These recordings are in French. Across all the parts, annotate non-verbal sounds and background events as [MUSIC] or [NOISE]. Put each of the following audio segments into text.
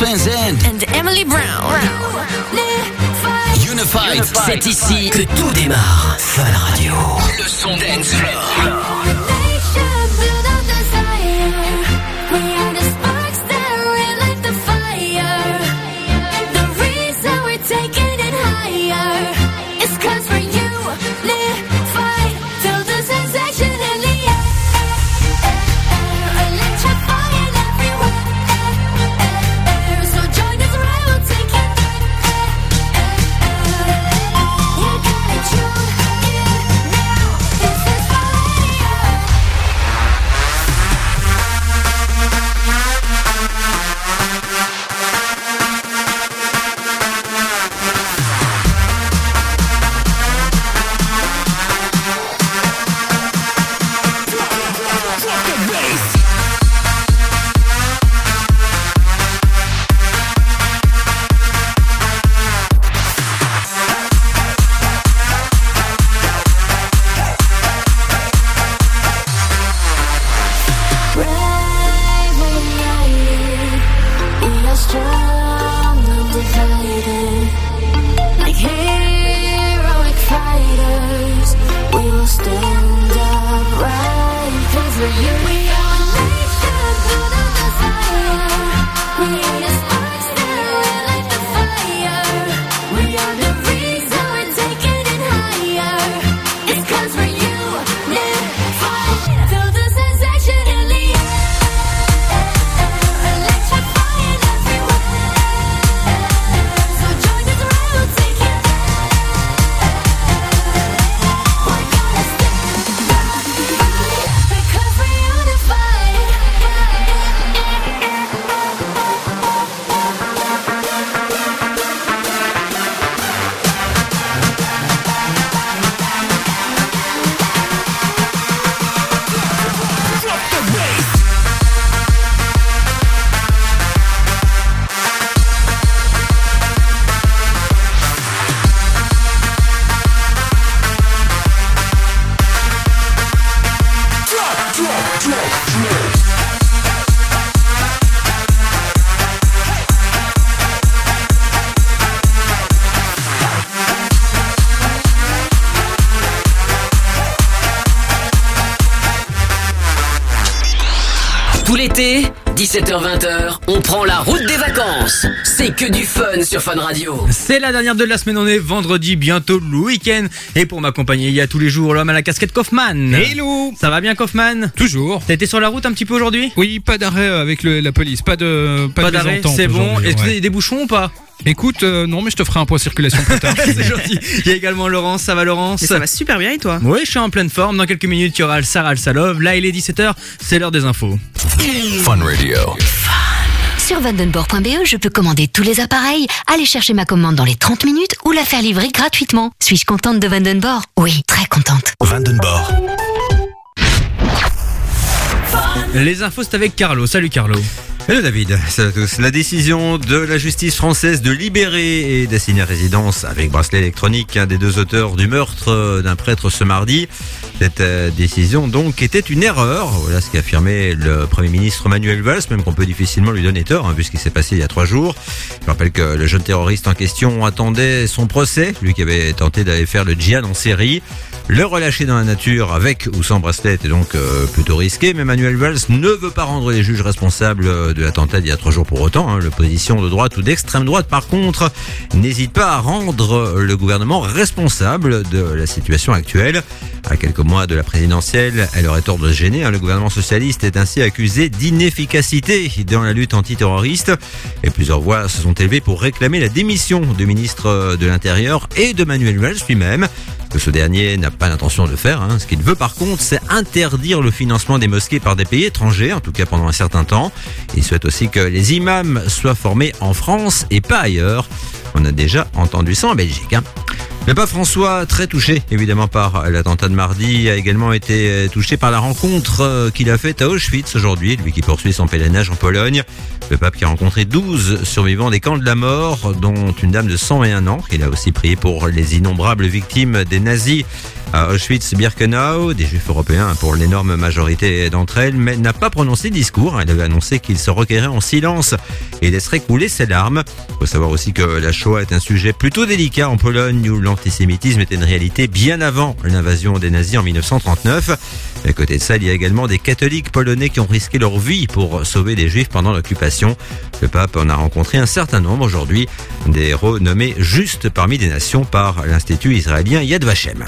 And Emily Brown. Unified. C'est ici que tout démarre. Fun Radio. Le son dance floor. Sur Fun Radio. C'est la dernière de la semaine, on est vendredi, bientôt le week-end. Et pour m'accompagner, il y a tous les jours l'homme à la casquette Kaufman. Hello Ça va bien Kaufman Toujours. T'as été sur la route un petit peu aujourd'hui? Oui, pas d'arrêt avec le- la police, pas de pas, Pas d'arrêt, c'est bon. Est-ce que vous ouais. avez des bouchons ou pas? Écoute, euh, non, mais je te ferai un point circulation plus tard. [LAUGHS] C'est gentil. Il y a également Laurence, ça va Laurence? Mais ça va super bien et toi? Oui, je suis en pleine forme. Dans quelques minutes, il y aura le Sarah Al Salov. Là, il est 17h, c'est l'heure des infos. Fun Radio. Sur vandenborg.be, je peux commander tous les appareils, aller chercher ma commande dans les 30 minutes ou la faire livrer gratuitement. Suis-je contente de Vandenborg Oui, très contente. Vandenborg. Les infos, c'est avec Carlo. Salut Carlo. Hello David, salut à tous. La décision de la justice française de libérer et d'assigner à résidence avec bracelet électronique un des deux auteurs du meurtre euh, d'un prêtre ce mardi. Cette euh, décision donc était une erreur. Voilà ce qu'a affirmé le Premier ministre Manuel Valls, même qu'on peut difficilement lui donner tort, hein, vu ce qui s'est passé il y a trois jours. Je rappelle que le jeune terroriste en question attendait son procès, lui qui avait tenté d'aller faire le djihad en série. Le relâcher dans la nature avec ou sans bracelet était donc euh, plutôt risqué, mais Manuel Valls ne veut pas rendre les juges responsables de l'attentat d'il y a trois jours pour autant. Hein. L'opposition de droite ou d'extrême droite, par contre, n'hésite pas à rendre le gouvernement responsable de la situation actuelle. À quelques mois de la présidentielle, elle aurait tort de se gêner. hein. Le gouvernement socialiste est ainsi accusé d'inefficacité dans la lutte antiterroriste. Et plusieurs voix se sont élevées pour réclamer la démission du ministre de l'Intérieur et de Manuel Valls lui-même que ce dernier n'a pas l'intention de faire. hein. Ce qu'il veut par contre, c'est interdire le financement des mosquées par des pays étrangers, en tout cas pendant un certain temps. Il souhaite aussi que les imams soient formés en France et pas ailleurs. On a déjà entendu ça en Belgique. hein. Le pape François, très touché évidemment par l'attentat de mardi, a également été euh, touché par la rencontre euh, qu'il a faite à Auschwitz aujourd'hui, lui qui poursuit son pèlerinage en Pologne. Le pape qui a rencontré 12 survivants des camps de la mort, dont une dame de 101 ans. Il a aussi prié pour les innombrables victimes des nazis à Auschwitz-Birkenau, des juifs européens pour l'énorme majorité d'entre elles, mais n'a pas prononcé discours. Elle avait annoncé qu'il se requérait en silence et laisserait couler ses larmes. faut savoir aussi que la Shoah est un sujet plutôt délicat en Pologne où l'antisémitisme était une réalité bien avant l'invasion des nazis en 1939. À côté de ça, il y a également des catholiques polonais qui ont risqué leur vie pour sauver des juifs pendant l'occupation. Le pape en a rencontré un certain nombre aujourd'hui, des héros nommés juste parmi des nations par l'Institut israélien Yad Vashem.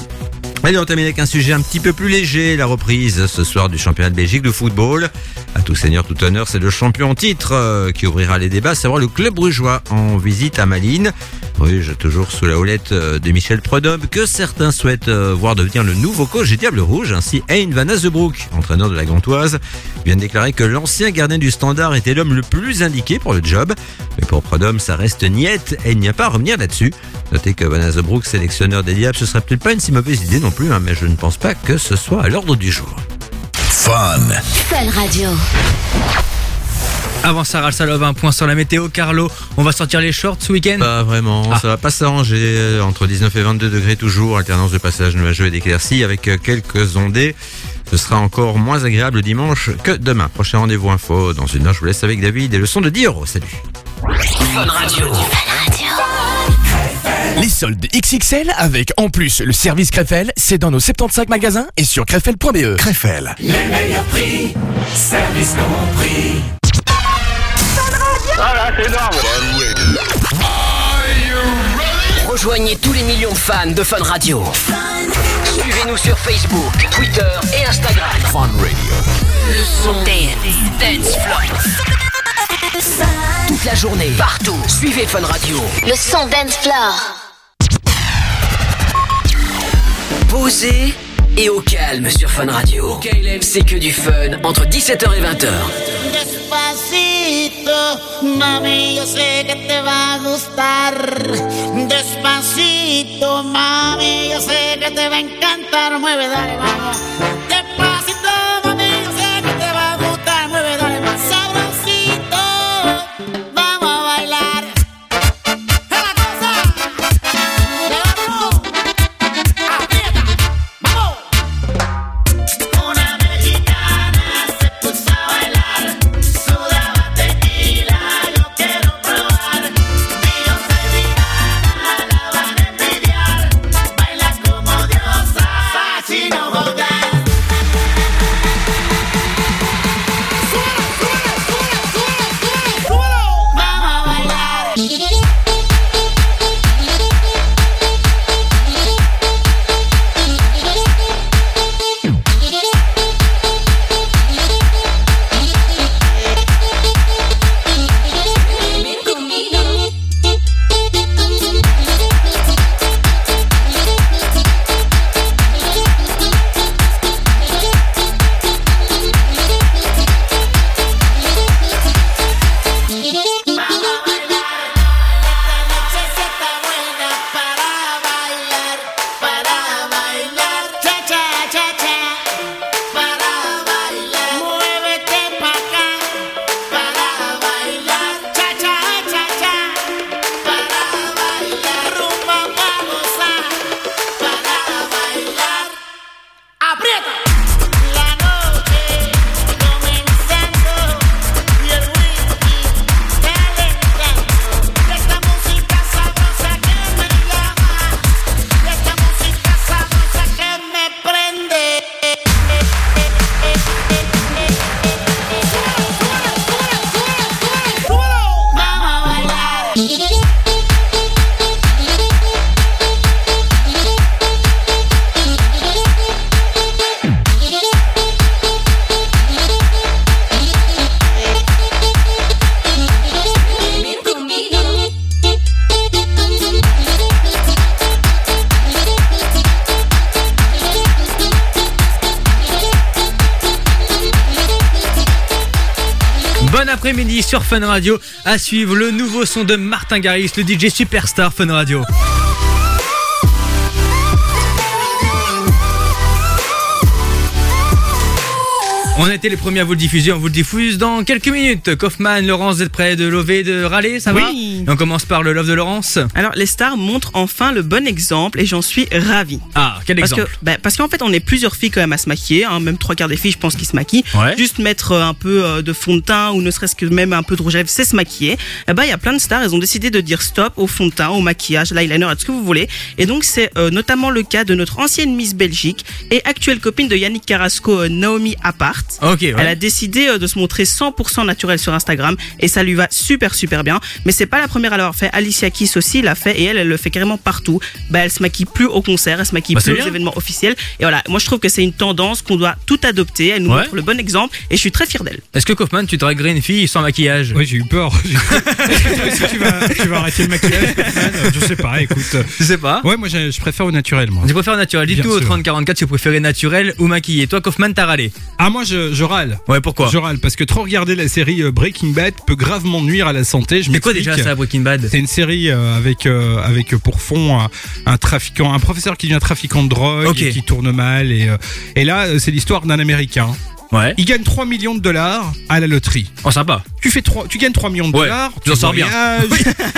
Allez, on termine avec un sujet un petit peu plus léger, la reprise ce soir du championnat de Belgique de football. À tout seigneur, tout honneur, c'est le champion en titre euh, qui ouvrira les débats, à savoir le club brugeois en visite à Malines. Bruges, toujours sous la houlette euh, de Michel Prudhomme, que certains souhaitent euh, voir devenir le nouveau coach des Diables Rouges. Ainsi, Hein Van Azebroek, entraîneur de la Gantoise, vient de déclarer que l'ancien gardien du Standard était l'homme le plus indiqué pour le job. Mais pour Prudhomme, ça reste niette et il n'y a pas à revenir là-dessus. Notez que Van Azebroek, sélectionneur des Diables, ce serait peut-être pas une si mauvaise idée non plus, hein, mais je ne pense pas que ce soit à l'ordre du jour. Fun. Fun Radio. Avant Sarah Al Salov, un point sur la météo. Carlo, on va sortir les shorts ce week-end? Pas vraiment, Ah. ça va pas s'arranger euh, entre 19 et 22 degrés toujours, alternance de passage nuageux et d'éclaircies avec euh, quelques ondées. Ce sera encore moins agréable dimanche que demain. Prochain rendez-vous info dans une heure. Je vous laisse avec David et le son de 10 euros. Salut. Fun Radio. Les soldes XXL avec en plus le service Krefel, c'est dans nos 75 magasins et sur krefel.be. Krefel. Rejoignez tous les millions de fans de Fun Radio. Suivez-nous sur Facebook, Twitter et Instagram. Fun Radio. Le son Dance, Dance Floor. Toute la journée, partout. Suivez Fun Radio. Le son Dance Floor. Posé et au calme sur Fun Radio. C'est que du fun entre 17h et 20h. Despacito, mami, yo sé que te va a gustar. Despacito, mami, yo sé que te va a encantar. Mueve, dale, vamos. Fun Radio. À suivre le nouveau son de Martin Garrix, le DJ Superstar Fun Radio. On a été les premiers à vous le diffuser, on vous le diffuse dans quelques minutes. Kaufman, Laurence, vous êtes prêts de lever, de râler, ça va Oui. Et On commence par le love de Laurence. Alors, les stars montrent enfin le bon exemple et j'en suis ravie. Ah, quel Parce exemple que, bah, parce qu'en fait, on est plusieurs filles quand même à se maquiller, hein, même trois quarts des filles, je pense, qui se maquillent. Ouais. Juste mettre euh, un peu euh, de fond de teint ou ne serait-ce que même un peu de rouge à lèvres, c'est se maquiller. Et bah, il y a plein de stars, elles ont décidé de dire stop au fond de teint, au maquillage, l'eyeliner, à tout ce que vous voulez. Et donc, c'est euh, notamment le cas de notre ancienne Miss Belgique et actuelle copine de Yannick Carrasco, Naomi Apart. Ok, ouais. Elle a décidé euh, de se montrer 100% naturelle sur Instagram et ça lui va super super bien. Mais c'est pas la première à l'avoir fait. Alicia Keys aussi l'a fait et elle, elle le fait carrément partout. Bah, elle se maquille plus au concert, elle se maquille Bah, plus aux événements officiels. Et voilà, moi je trouve que c'est une tendance qu'on doit tout adopter. Elle nous Ouais. montre le bon exemple et je suis très fière d'elle. Est-ce que Kaufman, tu draguerais une fille sans maquillage? Oui, j'ai eu peur. [LAUGHS] Est-ce que tu vas, tu vas arrêter le maquillage Kaufman? Euh, Je sais pas, écoute. Je sais pas? Ouais, moi je, je préfère au naturel, moi. Tu préfères naturel. Bien Dites-nous au sûr. 3044 si vous préférez naturel ou maquillé. Toi, Kaufman, t'as râlé. Ah, moi je, je râle. Ouais, pourquoi Je râle parce que trop regarder la série euh, Breaking Bad peut gravement nuire à la santé. Je C'est quoi déjà ça, Breaking Bad C'est une série euh, avec euh, avec pour fond un, trafiquant, un professeur qui devient trafiquant de drogue et qui tourne mal et euh, et là euh, c'est l'histoire d'un américain. Ouais. Il gagne 3 millions de dollars à la loterie. Oh, sympa. Tu fais 3, tu gagnes 3 millions de Ouais, dollars, tu en sors bien. [LAUGHS]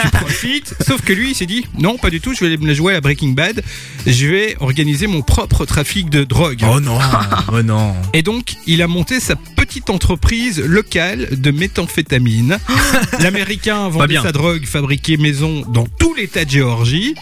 tu profites. Sauf que lui, il s'est dit, non, pas du tout, je vais me la jouer à Breaking Bad. Je vais organiser mon propre trafic de drogue. Oh non. [LAUGHS] oh non. Et donc, il a monté sa petite entreprise locale de méthamphétamine. [LAUGHS] L'américain vendait sa drogue fabriquée maison dans tout l'état de Géorgie.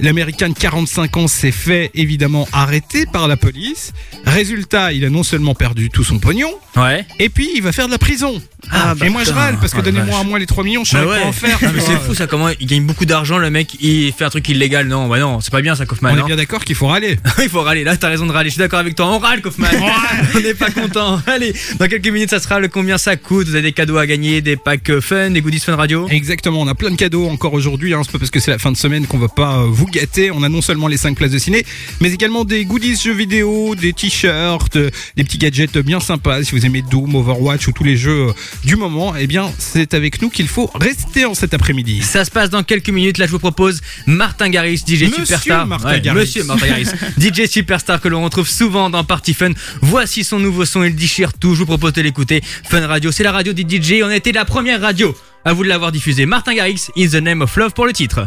L'américain de 45 ans s'est fait évidemment arrêter par la police. Résultat, il a non seulement perdu tout son pognon, Ouais. et puis il va faire de la prison. Ah, et moi je rale parce que la donnez-moi à moi les 3 millions, je sais Bah pas ouais. quoi en faire. Ah, mais c'est fou ça, comment il gagne beaucoup d'argent, le mec, il fait un truc illégal. Non, bah non, c'est pas bien ça, Kaufman. On est hein. bien d'accord qu'il faut râler. [LAUGHS] Il faut râler, là t'as raison de râler, je suis d'accord avec toi, on râle Kaufman [LAUGHS] On n'est pas content. Allez, dans quelques minutes ça sera le combien ça coûte, vous avez des cadeaux à gagner, des packs euh, fun, des goodies fun radio. Exactement, on a plein de cadeaux encore aujourd'hui. Hein. C'est pas parce que c'est la fin de semaine qu'on va pas euh, vous gâter. On a non seulement les 5 places de ciné, mais également des goodies jeux vidéo, des t-shirts, des petits gadgets bien sympas. Si vous aimez Doom, Overwatch ou tous les jeux euh, du moment, eh bien c'est avec nous qu'il faut rester en cet après-midi. Ça se passe dans quelques minutes, là je vous propose Martin Garrix, DJ Monsieur Superstar. Martin. Monsieur Martin Garrix, [LAUGHS] DJ Superstar que l'on retrouve souvent dans Party Fun. Voici son nouveau son, il déchire tout, je vous propose de l'écouter. Fun Radio, c'est la radio des DJ, on a été la première radio à vous l'avoir diffusé. Martin Garrix, In the Name of Love pour le titre.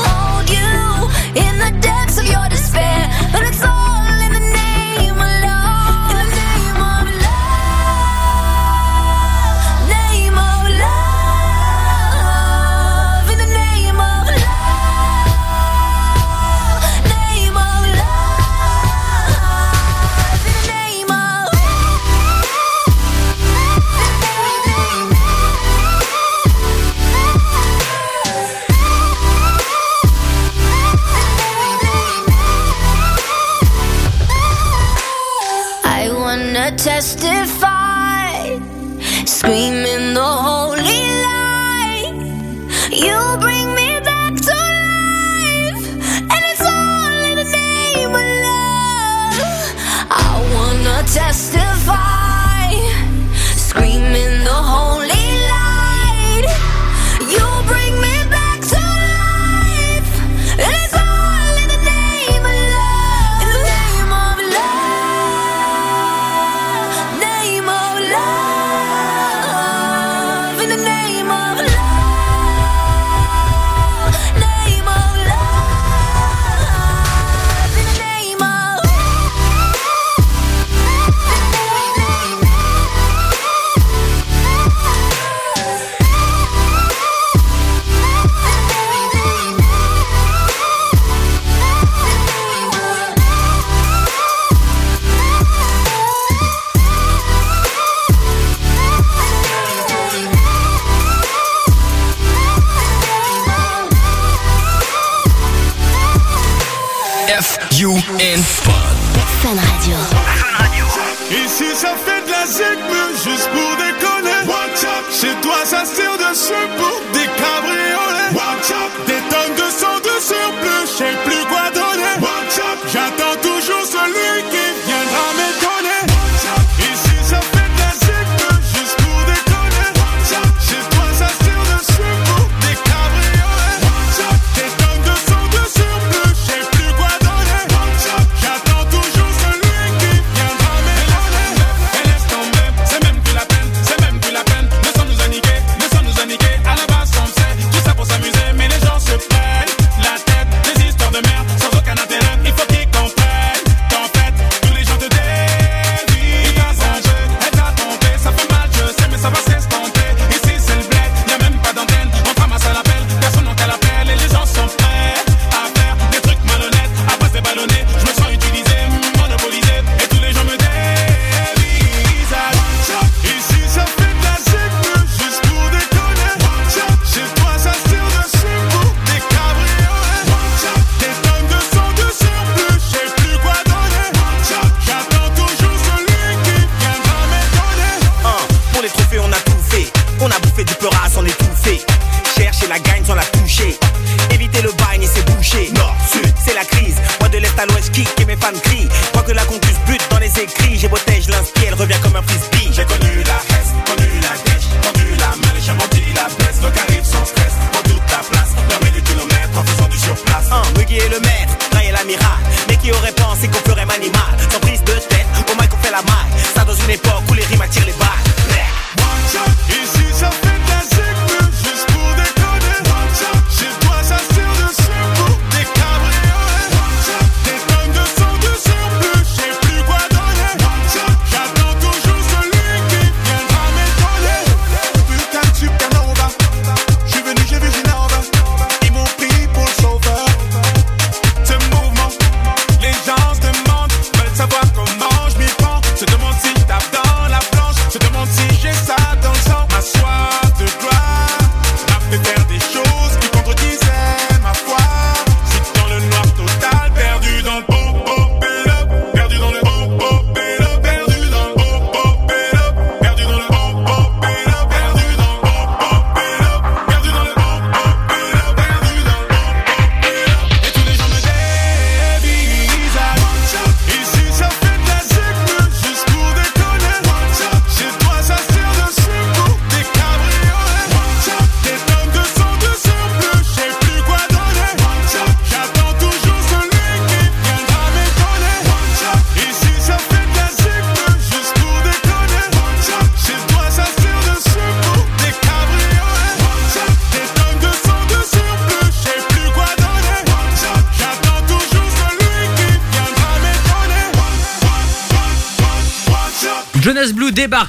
you in fun. Fun Radio. Ici ça fait de la mais juste pour déconner. Watch up, chez toi ça se tire dessus pour des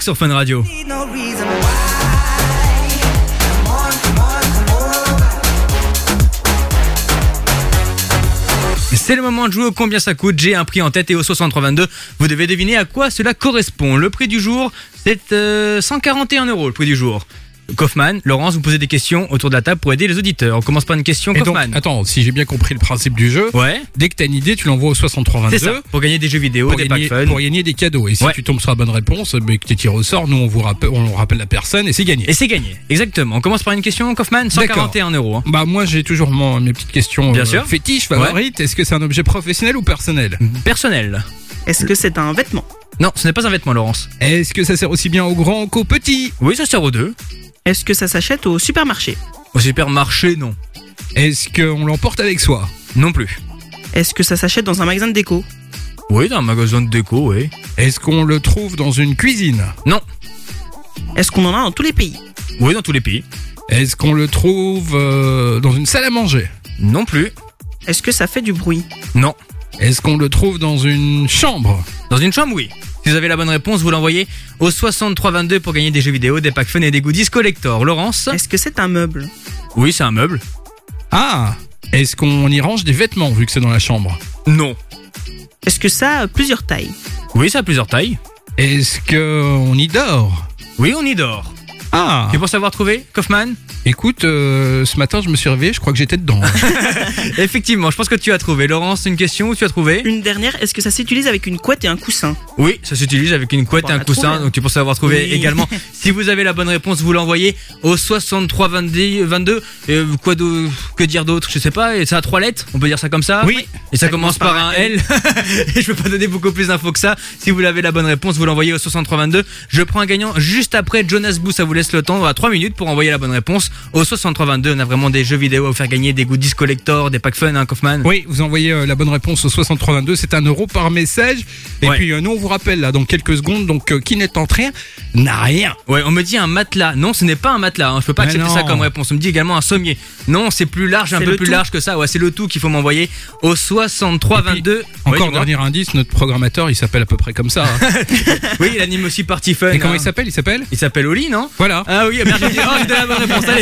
Sur Fun Radio. C'est le moment de jouer au combien ça coûte. J'ai un prix en tête et au 6322, vous devez deviner à quoi cela correspond. Le prix du jour, c'est euh, 141 euros le prix du jour. Kaufman, Laurence, vous posez des questions autour de la table pour aider les auditeurs. On commence par une question Et donc, Kaufman. attends, si j'ai bien compris le principe du jeu, ouais. dès que t'as une idée, tu l'envoies au 6322. C'est ça, pour gagner des jeux vidéo, pour des gagner, packs fun. pour gagner des cadeaux. Et si Ouais. tu tombes sur la bonne réponse, mais que tu tiré au sort, nous on vous rappelle, on rappelle la personne et c'est gagné. Et c'est gagné, exactement. On commence par une question Kaufman, 141 euros. hein. Bah moi j'ai toujours mon- mes petites questions Bien euh, sûr. fétiches favorites. Est-ce que c'est un objet professionnel ou personnel? Personnel. Est-ce que c'est un vêtement? Non, ce n'est pas un vêtement, Laurence. Est-ce que ça sert aussi bien aux grands qu'aux petits? Oui, ça sert aux deux. Est-ce que ça s'achète au supermarché? Au supermarché, non. Est-ce qu'on l'emporte avec soi? Non plus. Est-ce que ça s'achète dans un magasin de déco? Oui, dans un magasin de déco, oui. Est-ce qu'on le trouve dans une cuisine? Non. Est-ce qu'on en a dans tous les pays? Oui, dans tous les pays. Est-ce qu'on le trouve euh, dans une salle à manger? Non plus. Est-ce que ça fait du bruit? Non. Est-ce qu'on le trouve dans une chambre? Dans une chambre, oui. Si vous avez la bonne réponse, vous l'envoyez au 6322 pour gagner des jeux vidéo, des packs fun et des goodies collector. Laurence Est-ce que c'est un meuble? Oui, c'est un meuble. Ah Est-ce qu'on y range des vêtements vu que c'est dans la chambre? Non. Est-ce que ça a plusieurs tailles? Oui, ça a plusieurs tailles. Est-ce qu'on y dort? Oui, on y dort. Ah Tu penses avoir trouvé, Kaufman Écoute, euh, ce matin, je me suis réveillé, je crois que j'étais dedans. [LAUGHS] Effectivement, je pense que tu as trouvé. Laurence, une question où tu as trouvé? Une dernière, est-ce que ça s'utilise avec une couette et un coussin? Oui, ça s'utilise avec une couette Bon, et un coussin, trouvé. donc tu penses avoir trouvé Oui. également. [LAUGHS] si vous avez la bonne réponse, vous l'envoyez au 63 22 22. Et quoi d'au- que dire d'autre? Je sais pas. Et ça a trois lettres, on peut dire ça comme ça? Oui. Et ça, commence par un L. [LAUGHS] et je peux pas donner beaucoup plus d'infos que ça. Si vous l'avez la bonne réponse, vous l'envoyez au 63 22. Je prends un gagnant juste après Jonas Boo. Ça vous laisse le temps à 3 minutes pour envoyer la bonne réponse au 63 22. On a vraiment des jeux vidéo à vous faire gagner, des goodies collector, des packs fun, hein, Kaufman. Oui, vous envoyez euh, la bonne réponse au 6322, c'est un euro par message. Et Ouais. puis euh, nous on vous rappelle là dans quelques secondes, donc euh, qui n'est entré n'a rien. Ouais, on me dit un matelas. Non, ce n'est pas un matelas. Hein. Je peux pas Mais accepter ça comme réponse. On me dit également un sommier. Non, c'est plus large, un peu plus tout. large que ça. Ouais, c'est le tout qu'il faut m'envoyer au 63 Et puis, 22. Ouais, Encore dis-moi. dernier indice, notre programmateur il s'appelle à peu près comme ça. hein. [LAUGHS] Oui, il anime aussi Party Fun. Et comment hein. il s'appelle? Il s'appelle? Il s'appelle Oli, non? Voilà. Ah oui, merde, j'ai dit, oh, j'ai donné la bonne réponse. Allez,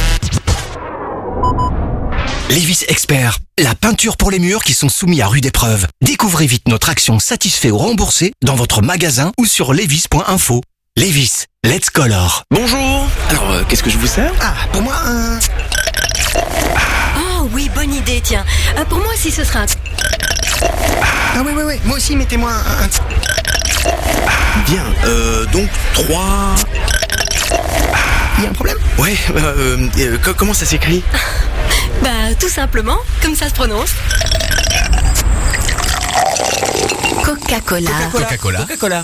Lévis Expert, la peinture pour les murs qui sont soumis à rude épreuve. Découvrez vite notre action satisfait ou remboursé dans votre magasin ou sur levis.info. Lévis, let's color. Bonjour. Alors, euh, qu'est-ce que je vous sers? Ah, pour moi, un... Oh oui, bonne idée, tiens. Euh, pour moi aussi, ce sera un... Ah oui, oui, oui, moi aussi, mettez-moi un... Bien. Euh, donc, trois... Il y a un problème Ouais, euh, euh, co- comment ça s'écrit? [LAUGHS] Bah, tout simplement, comme ça se prononce. Coca-Cola. Coca-Cola. Coca-Cola.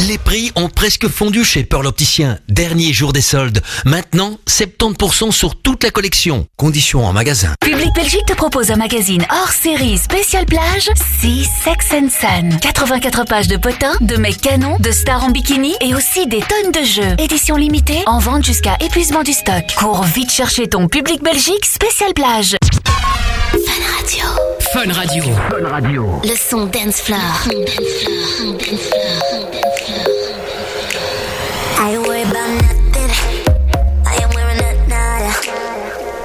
Les prix ont presque fondu chez Pearl Opticien. Dernier jour des soldes. Maintenant, 70% sur toute la collection. Conditions en magasin. Public Belgique te propose un magazine hors série spécial plage, Sea Sex and Sun. 84 pages de potins, de mecs canons, de stars en bikini et aussi des tonnes de jeux. Édition limitée, en vente jusqu'à épuisement du stock. Cours vite chercher ton Public Belgique spécial plage. Fun Radio. Le son dance floor. I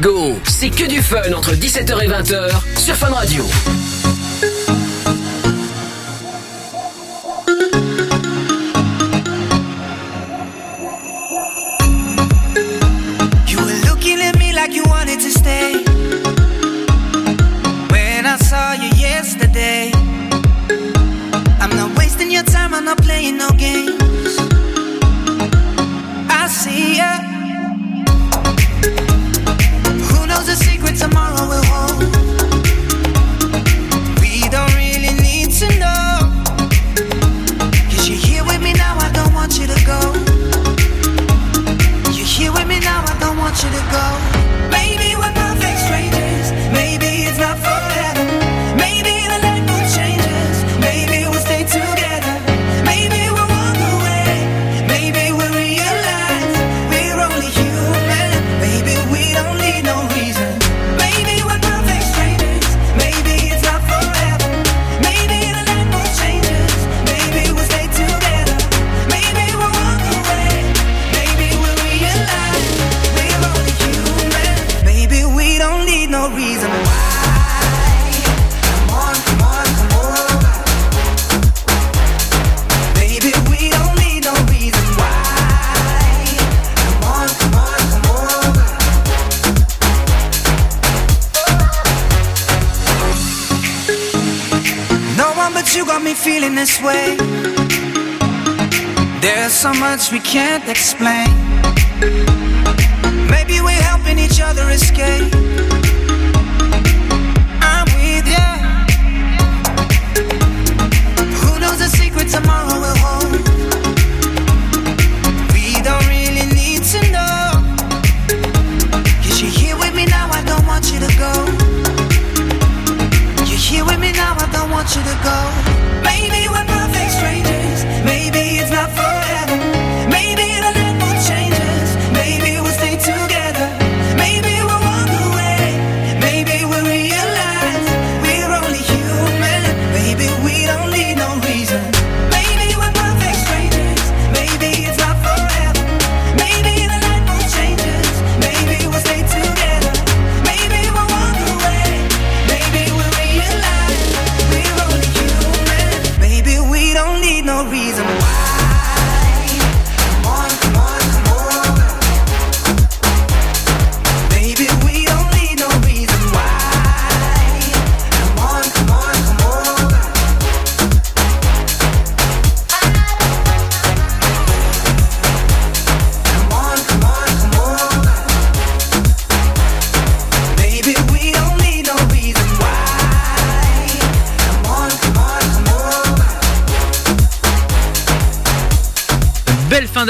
Go C'est que du fun entre 17h et 20h sur Fun Radio. You were looking at me like you wanted to stay. When I saw you yesterday, I'm not wasting your time, I'm not playing no games. I see ya. Knows the secret tomorrow will hold? We don't really need to know. Cause you're here with me now, I don't want you to go. You're here with me now, I don't want you to go. So much we can't explain.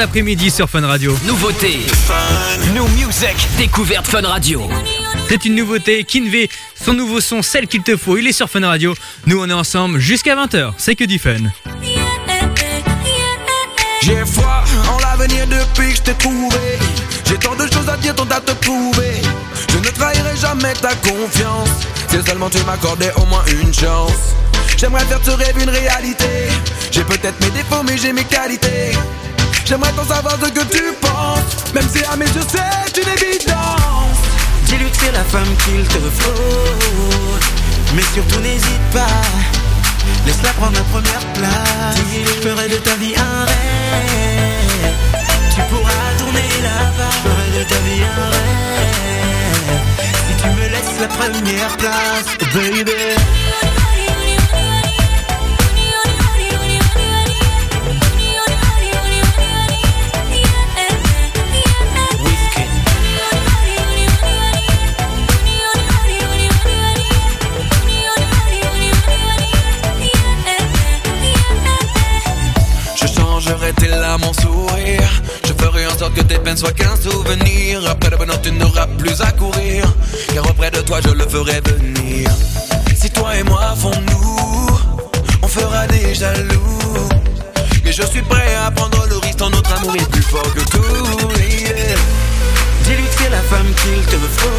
D'après-midi sur Fun Radio. Nouveauté. New Music. Découverte Fun Radio. C'est une nouveauté. Kinvé, son nouveau son, celle qu'il te faut, il est sur Fun Radio. Nous, on est ensemble jusqu'à 20h. C'est que du fun. J'ai foi en l'avenir depuis que je t'ai trouvé. J'ai tant de choses à dire, tant à te prouver. Je ne trahirai jamais ta confiance. Si seulement tu m'accordais au moins une chance. J'aimerais faire ce rêve une réalité. J'ai peut-être mes défauts, mais j'ai mes qualités. J'aimerais t'en savoir ce que tu penses. Même si à mes yeux c'est une évidence. Dis-lui que c'est la femme qu'il te faut. Mais surtout n'hésite pas. Laisse-la prendre la première place. Je ferai de ta vie un rêve. Tu pourras tourner page. Je ferai de ta vie un rêve. Si tu me laisses la première place, baby. Que tes peines soient qu'un souvenir. Après le bonheur, tu n'auras plus à courir. Car auprès de toi, je le ferai venir. Si toi et moi font-nous, on fera des jaloux. Mais je suis prêt à prendre le risque, ton notre amour est plus fort que tout. Dis-lui que c'est la femme qu'il te faut.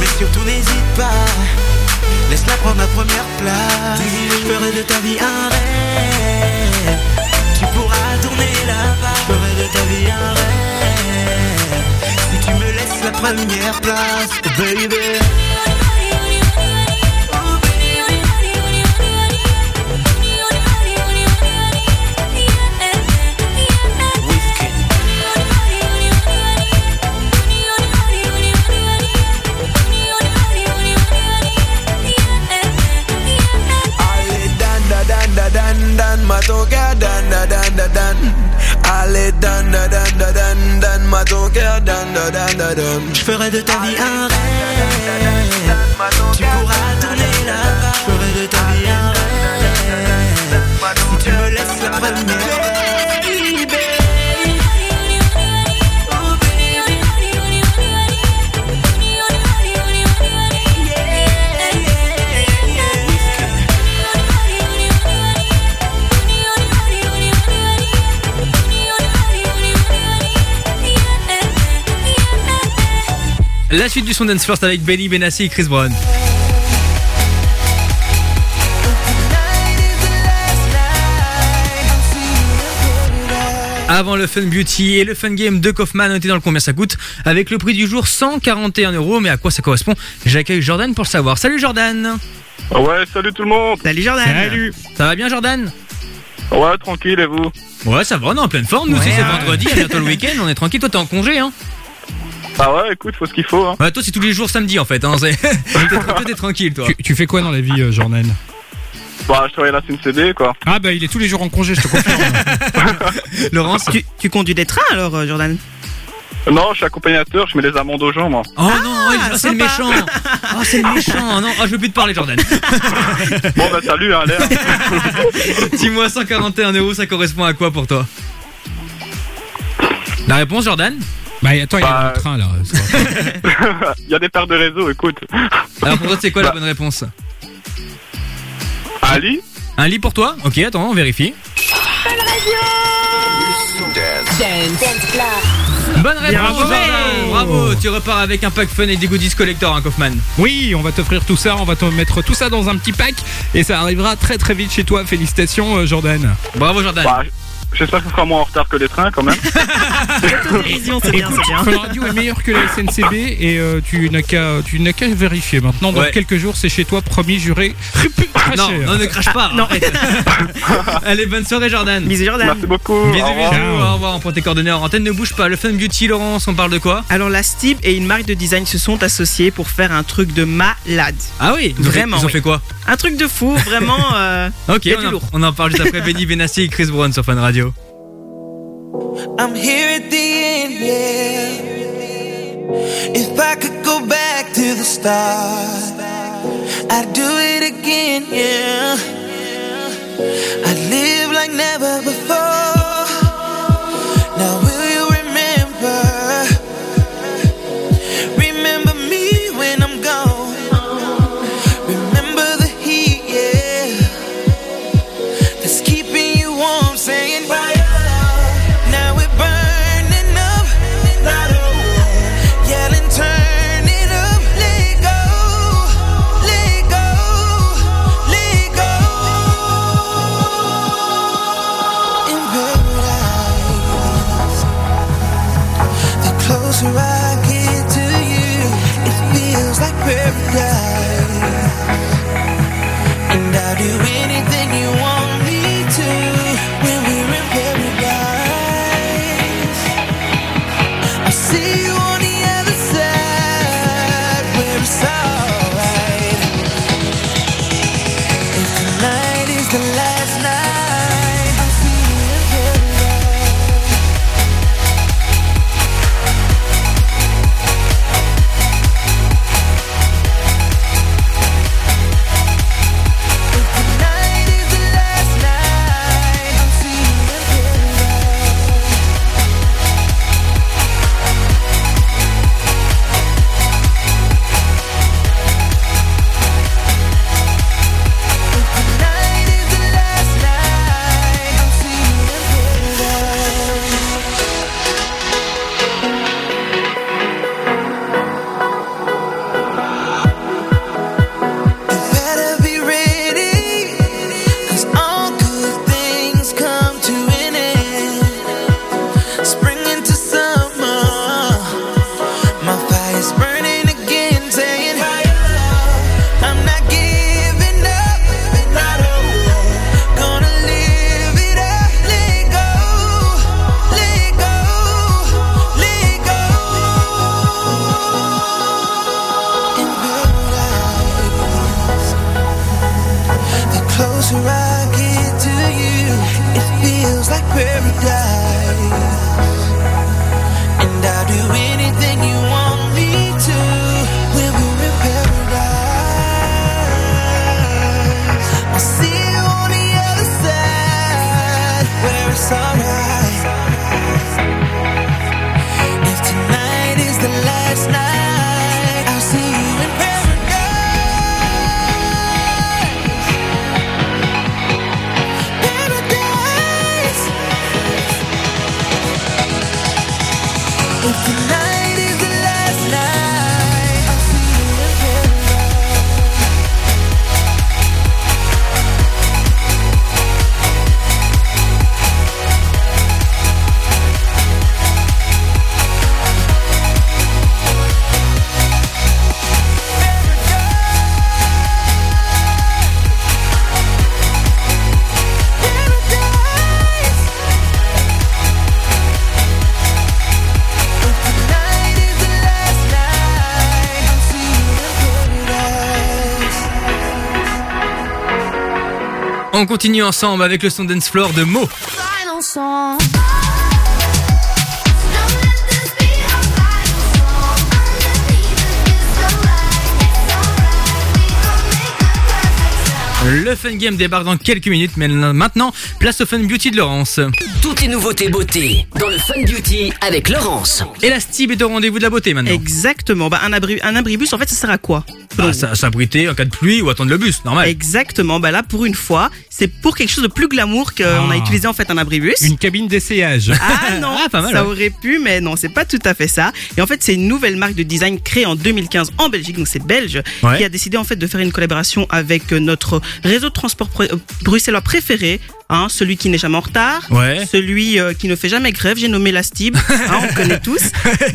Mais surtout n'hésite pas. Laisse-la prendre la première place. Je ferai de ta vie un rêve. Tu pourras tourner page. Je de ta vie un rêve. Si tu me laisses la première place, oh baby. Allez, dan, da, dan, da, dan, dan, ma ton cœur, dan, da, dan, da, dan. Je ferai de ta vie un rêve. Tu pourras tourner la page. Je ferai de ta vie un rêve. Si tu me laisses la première. La suite du son Dance First avec Benny Benassi et Chris Brown. Avant le Fun Beauty et le Fun Game de Kaufman, on était dans le combien ça coûte avec le prix du jour 141 euros. Mais à quoi ça correspond? J'accueille Jordan pour le savoir. Salut Jordan Ouais, salut tout le monde. Salut Jordan. Salut Ça va bien Jordan? Ouais, tranquille, et vous? Ouais, ça va, on est en pleine forme. Nous aussi, c'est vendredi, à bientôt le week-end. On est tranquille. Toi, t'es en congé, hein? Ah ouais, écoute, faut ce qu'il faut. Hein. Ouais, toi, c'est tous les jours samedi en fait. Hein. c'est- [LAUGHS] T'es tranquille, toi. Tu, tu fais quoi dans la vie, euh, Jordan Bah, je travaille à la CNCB, quoi. Ah bah il est tous les jours en congé, je te confirme. [LAUGHS] Laurence? Tu, tu conduis des trains alors, euh, Jordan Non, je suis accompagnateur, je mets les amendes aux gens, moi. Oh non, il- c'est le méchant. Oh, c'est le méchant. Non, oh, je veux plus te parler, Jordan. [LAUGHS] Bon, bah, salut, hein, l'air. Dis-moi, 141 euros, ça correspond à quoi pour toi? La réponse, Jordan Bah attends, il est dans le train là. [LAUGHS] Il y a des paires de réseaux, écoute. Alors pour toi, c'est quoi la bonne réponse? Un lit Un lit pour toi? Ok, attends, on vérifie. Bonne réponse, Bravo. Jordan. Bravo, tu repars avec un pack fun et des goodies collector, hein, Kaufman. Oui, on va t'offrir tout ça, on va te mettre tout ça dans un petit pack et ça arrivera très très vite chez toi. Félicitations euh, Jordan. Bravo Jordan. Bah, J'espère que ce sera moins en retard que les trains, quand même. [LAUGHS] c'est bien, c'est bien. Fun Radio est meilleur que la SNCB et euh, tu n'as qu'à tu n'as qu'à vérifier. Maintenant, dans Ouais. quelques jours, c'est chez toi, promis, juré. [LAUGHS] Non, non, ne crache pas. Non. arrête. [LAUGHS] Allez, bonne soirée, Jordan. Bisous, Jordan. Merci beaucoup. Bisous, au revoir. bisous. Au revoir. On prend tes coordonnées en antenne. Ne bouge pas. Le Fun Beauty, Laurence, on parle de quoi? Alors la Stib et une marque de design se sont associés pour faire un truc de malade. Ah oui, ils ont fait- Vraiment, Ils ont oui. fait quoi? Un truc de fou, vraiment. euh, Ok, y a on, du en- lourd. on en parle juste après Benny Benassi et Chris Brown sur Fun Radio. I'm here at the end, yeah. If I could go back to the start, I'd do it again, yeah. I'd live like never before. On continue ensemble avec le son dance floor de Mo. Le Fun Game débarque dans quelques minutes, mais maintenant, place au Fun Beauty de Laurence. Toutes les nouveautés beauté dans le Fun Beauty avec Laurence. Et la Stib est au rendez-vous de la beauté maintenant. Exactement. Bah, un, abri, un abribus, en fait, ça sert à quoi? Ah, ça- S'abriter en cas de pluie ou attendre le bus, normal. Exactement. Bah là, pour une fois, c'est pour quelque chose de plus glamour qu'on Ah. a utilisé en fait un abribus. Une cabine d'essayage. Ah non, [LAUGHS] Ah, pas mal, ça ouais. aurait pu, mais non, c'est pas tout à fait ça. Et en fait, c'est une nouvelle marque de design créée en 2015 en Belgique, donc c'est belge, Ouais. qui a décidé en fait de faire une collaboration avec euh, notre réseau de transport euh, bruxellois préféré. Hein, celui qui n'est jamais en retard, Ouais. celui euh, qui ne fait jamais grève, j'ai nommé la Stib, [LAUGHS] hein, on le connaît tous.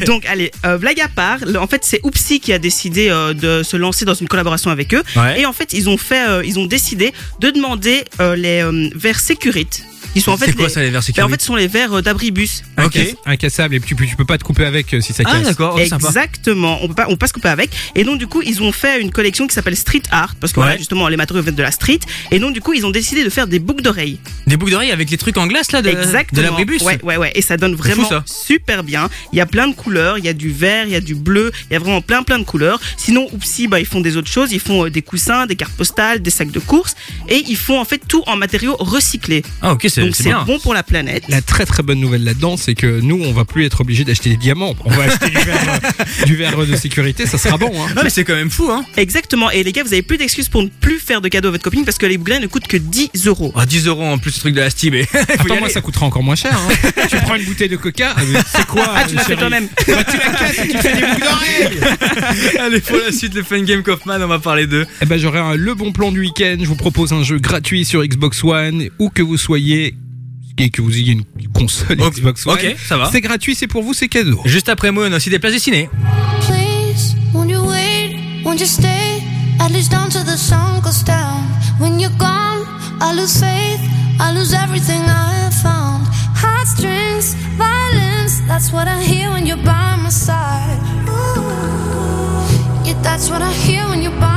Donc allez, euh, blague à part, le- en fait c'est Oupsi qui a décidé euh, de se lancer dans une collaboration avec eux. Ouais. Et en fait ils ont fait, ils ont décidé de demander les verres Sécurite. Qui sont en fait C'est quoi les- ça, les verres Ben, en fait, ce sont les verres euh, d'abribus. Ok. Incassable et puis tu peux pas te couper avec euh, si ça casse. Ah d'accord, oh, sympa. Exactement, on peut pas, on peut pas se couper avec. Et donc du coup, ils ont fait une collection qui s'appelle Street Art parce que voilà, justement, les matériaux viennent de la street. Et donc du coup, ils ont décidé de faire des boucles d'oreilles. Des boucles d'oreilles avec les trucs en glace là de, Exactement. de l'abribus. Ouais, ouais, ouais. Et ça donne fou, vraiment ça. super bien. Il y a plein de couleurs. Il y a du vert, il y a du bleu. Il y a vraiment plein, plein de couleurs. Sinon, Oupsi, bah, ils font des autres choses. Ils font euh, des coussins, des cartes postales, des sacs de course. Et ils font en fait tout en matériaux recyclés. Ah ok, c'est Donc c'est c'est bien. bon pour la planète. La très très bonne nouvelle là-dedans, c'est que nous, on va plus être obligé d'acheter des diamants. On va acheter du verre, euh, du verre de sécurité, ça sera bon. Hein. Non mais c'est quand même fou hein. Exactement. Et les gars, vous avez plus d'excuses pour ne plus faire de cadeaux à votre copine parce que les boucles ne coûtent que 10 euros. Ah 10 euros en plus ce truc de la Stib. et- [LAUGHS] Attends, moi, ça coûtera encore moins cher. Hein. [LAUGHS] tu prends une bouteille de coca, euh, c'est quoi Ah, tu l'as fait toi-même. Bah, tu la casses et tu fais des boucles d'oreilles. [LAUGHS] Allez pour la suite le Fun Game Kaufman, on va parler d'eux. Eh ben, j'aurai un le bon plan du week-end. Je vous propose un jeu gratuit sur Xbox One, où que vous soyez et que vous ayez une console Ok, Xbox One. ok, ça va. C'est gratuit, c'est pour vous, c'est cadeau. Juste après moi, on a aussi des places de ciné. Please, won't you wait? Won't you stay? At least until the sun goes down. When you're gone, I lose faith. I lose everything I have found. Heartstrings, violence. That's what I hear when you're by my side. Yeah, that's what I hear when you're by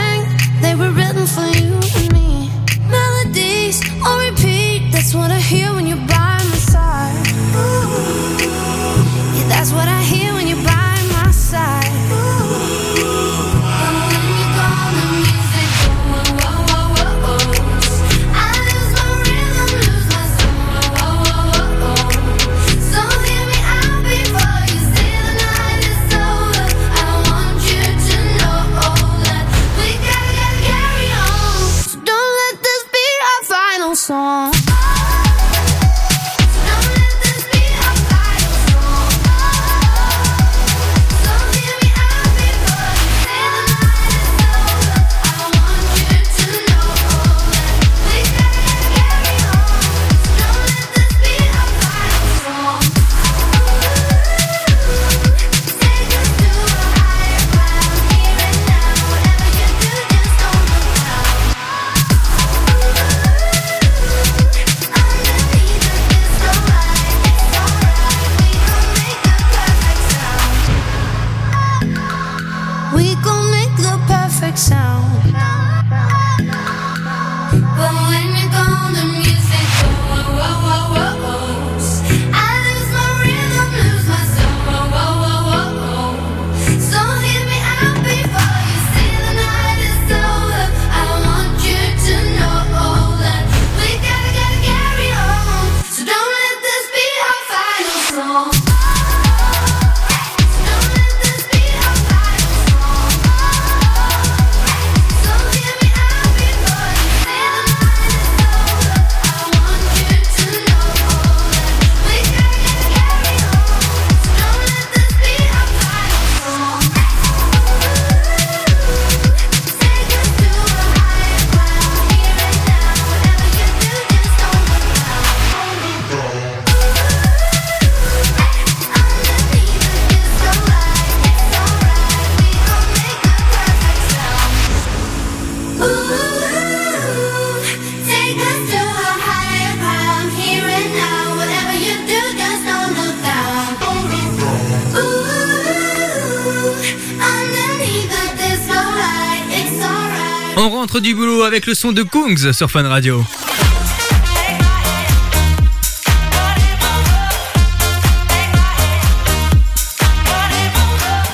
du boulot avec le son de Kungs sur Fun Radio.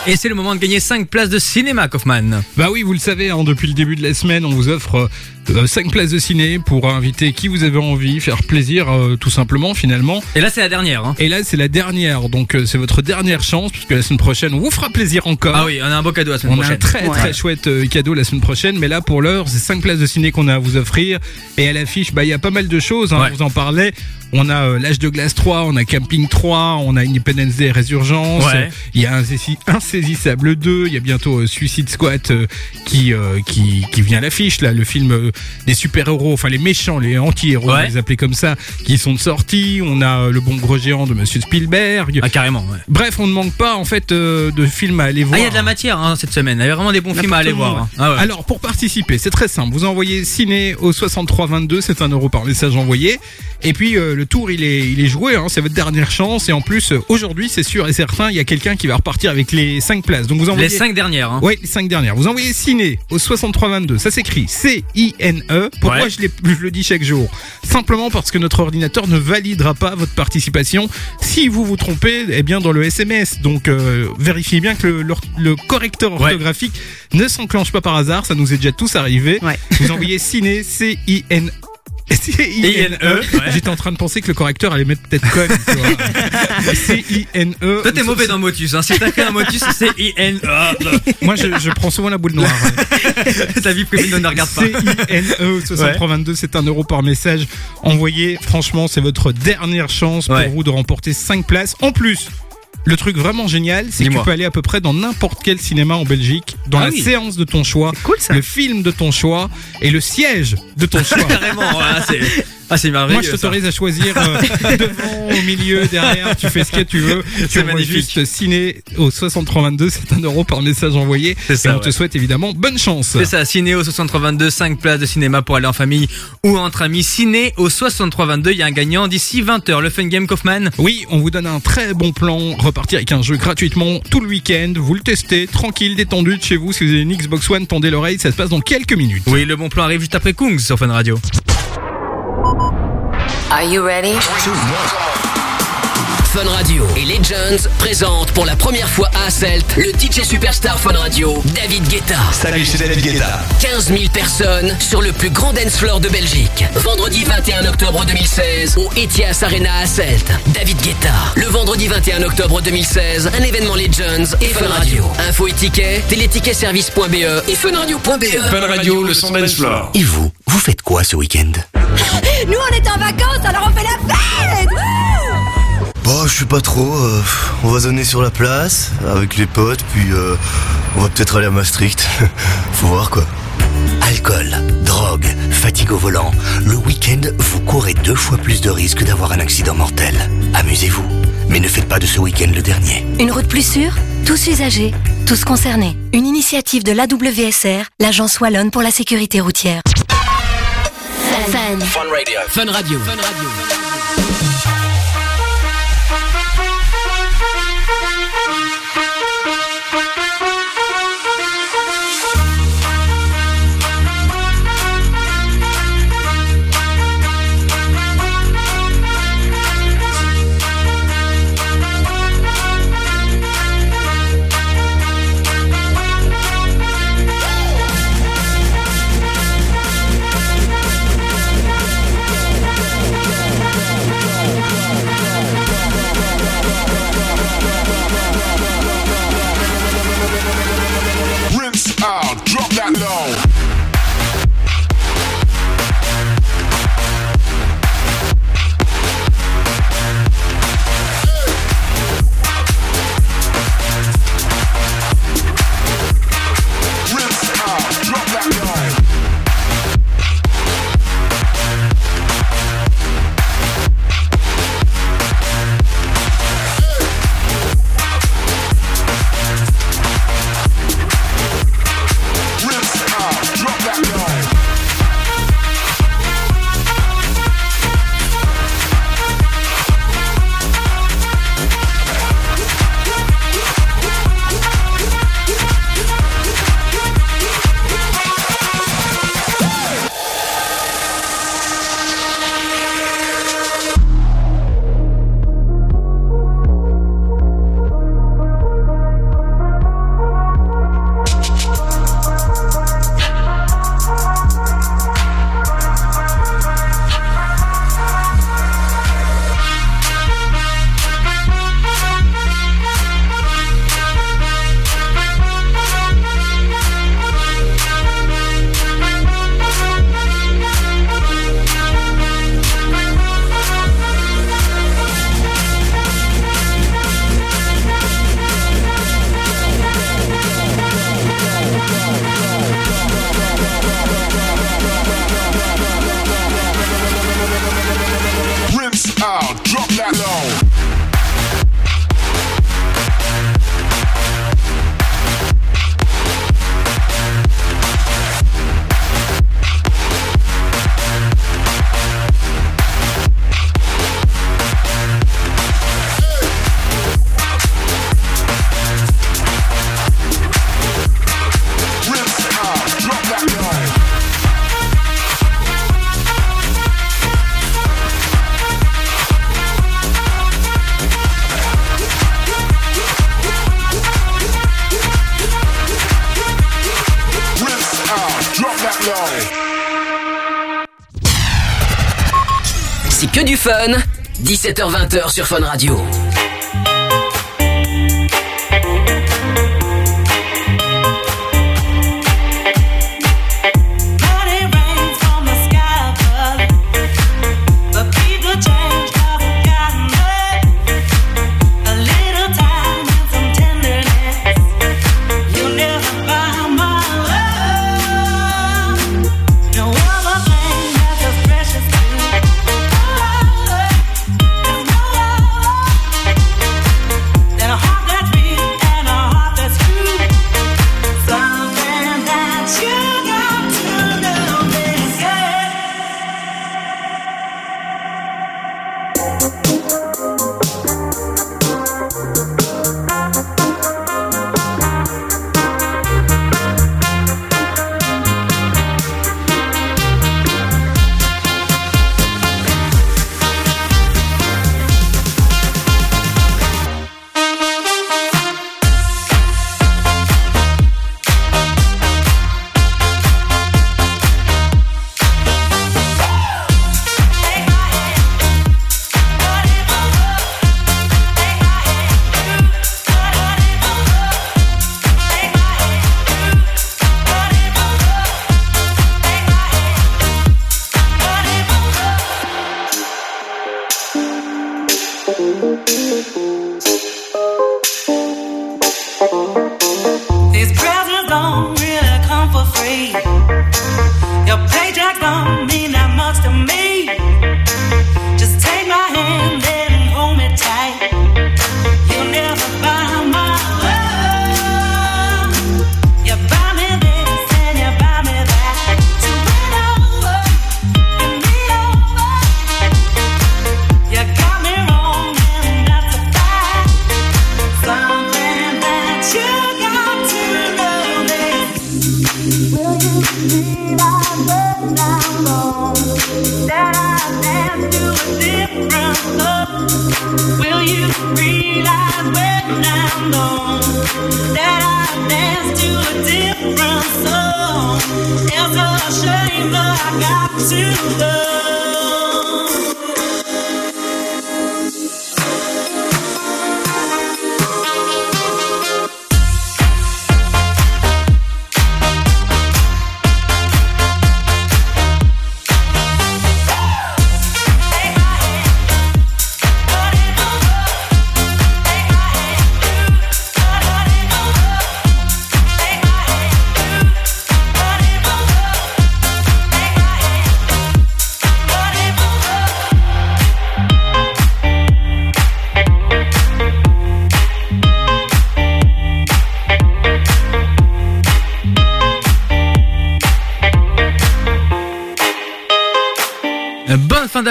Et c'est le moment de gagner 5 places de cinéma, Kaufman. Bah oui, vous le savez, hein, depuis le début de la semaine, on vous offre 5 places de ciné pour inviter qui vous avez envie, faire plaisir euh, tout simplement finalement. Et là, c'est la dernière. Hein. Et là, c'est la dernière, donc euh, c'est votre dernière chance, puisque la semaine prochaine, on vous fera plaisir encore. Ah oui, on a un beau cadeau la semaine On a prochaine. un très Ouais. très chouette euh, cadeau la semaine prochaine, mais là pour l'heure, c'est 5 places de ciné qu'on a à vous offrir. Et à l'affiche, bah il y a pas mal de choses, hein, Ouais. on vous en parlait. On a euh, l'âge de glace 3, on a Camping 3, on a Independence Day Résurgence, Ouais. il y a Insaisi- Insaisissable 2, il y a bientôt euh, Suicide Squad euh, qui, qui qui vient à l'affiche là, le film des super-héros, enfin les méchants, les anti-héros, on Ouais. les appeler comme ça, qui sont sortis. On a le bon gros géant de Monsieur Spielberg. Ah, carrément, ouais. Bref, on ne manque pas en fait de films à aller Ah, voir. il y a de la matière hein, cette semaine. Il y a vraiment des bons films à aller voir. hein. Ah. Alors pour participer, c'est très simple. Vous envoyez ciné au 6322, c'est un euro par message envoyé. Et puis euh, le tour il est il est joué, hein, c'est votre dernière chance. Et en plus euh, aujourd'hui c'est sûr et certain, il y a quelqu'un qui va repartir avec les 5 places. Donc vous envoyez Les 5 dernières. Hein. Oui, les 5 dernières. Vous envoyez ciné au 6322. Ça s'écrit C-I-N-E. Pourquoi Ouais. je, le dis chaque jour? Simplement parce que notre ordinateur ne validera pas votre participation si vous vous trompez eh bien dans le SMS. Donc euh, vérifiez bien que le, le- le correcteur orthographique ne s'enclenche pas par hasard. Ça nous est déjà tous arrivé. Vous envoyez ciné C-I-N-E. C-I-N-E. ouais. J'étais en train de penser que le correcteur allait mettre peut-être con. C-I-N-E. Toi, t'es mauvais dans Motus. Hein. Si t'as fait un Motus, c'est I-N. Moi, je, je prends souvent la boule noire. Ta vie privée ne regarde pas. C-I-N-E 6322, c'est un euro par message envoyé. Franchement, c'est votre dernière chance pour Ouais. vous de remporter 5 places. En plus, le truc vraiment génial, c'est que tu peux aller à peu près dans n'importe quel cinéma en Belgique, dans Ah la oui. séance de ton choix, le film de ton choix et le siège de ton [LAUGHS] choix. Carrément, voilà, c'est. Ah, c'est merveilleux. Moi, je t'autorise à choisir euh, [LAUGHS] devant, au milieu, derrière. Tu fais ce que tu veux. C'est magnifique. juste ciné au 6322. C'est un euro par message envoyé. C'est ça, et on te souhaite évidemment bonne chance. C'est ça, Ciné au 6322, 5 places de cinéma pour aller en famille ou entre amis. Ciné au 6322, il y a un gagnant d'ici 20h. Le Fun Game Kaufman Oui, on vous donne un très bon plan. Repartir avec un jeu gratuitement tout le week-end. Vous le testez, tranquille, détendu de chez vous. Si vous avez une Xbox One, tendez l'oreille. Ça se passe dans quelques minutes. Oui, le bon plan arrive juste après Kungs sur Fun Radio. Are you ready? Fun Radio et Legends présentent pour la première fois à Asselt le DJ Superstar Fun Radio, David Guetta. Salut, c'est David Guetta. 15 000 personnes sur le plus grand dance floor de Belgique. Vendredi 21 octobre 2016 au Etias Arena à Asselt. David Guetta. Le vendredi 21 octobre 2016, un événement Legends et Fun Radio. Info et tickets, téléticketservice.be et funradio.be. Fun Radio, le son dance floor. Et vous, vous faites quoi ce week-end? [LAUGHS] Nous, on est en vacances, alors on fait la fête Bah, je sais pas trop. euh, on va zoner sur la place avec les potes, puis euh, on va peut-être aller à Maastricht. [LAUGHS] Faut voir quoi. Alcool, drogue, fatigue au volant. Le week-end, vous courez deux fois plus de risques d'avoir un accident mortel. Amusez-vous, mais ne faites pas de ce week-end le dernier. Une route plus sûre Tous usagers, tous concernés. Une initiative de l'AWSR, l'Agence Wallonne pour la sécurité routière. Fun. Fun Radio. Fun Radio. Fun Radio. Que du fun. 17h20h sur Fun Radio.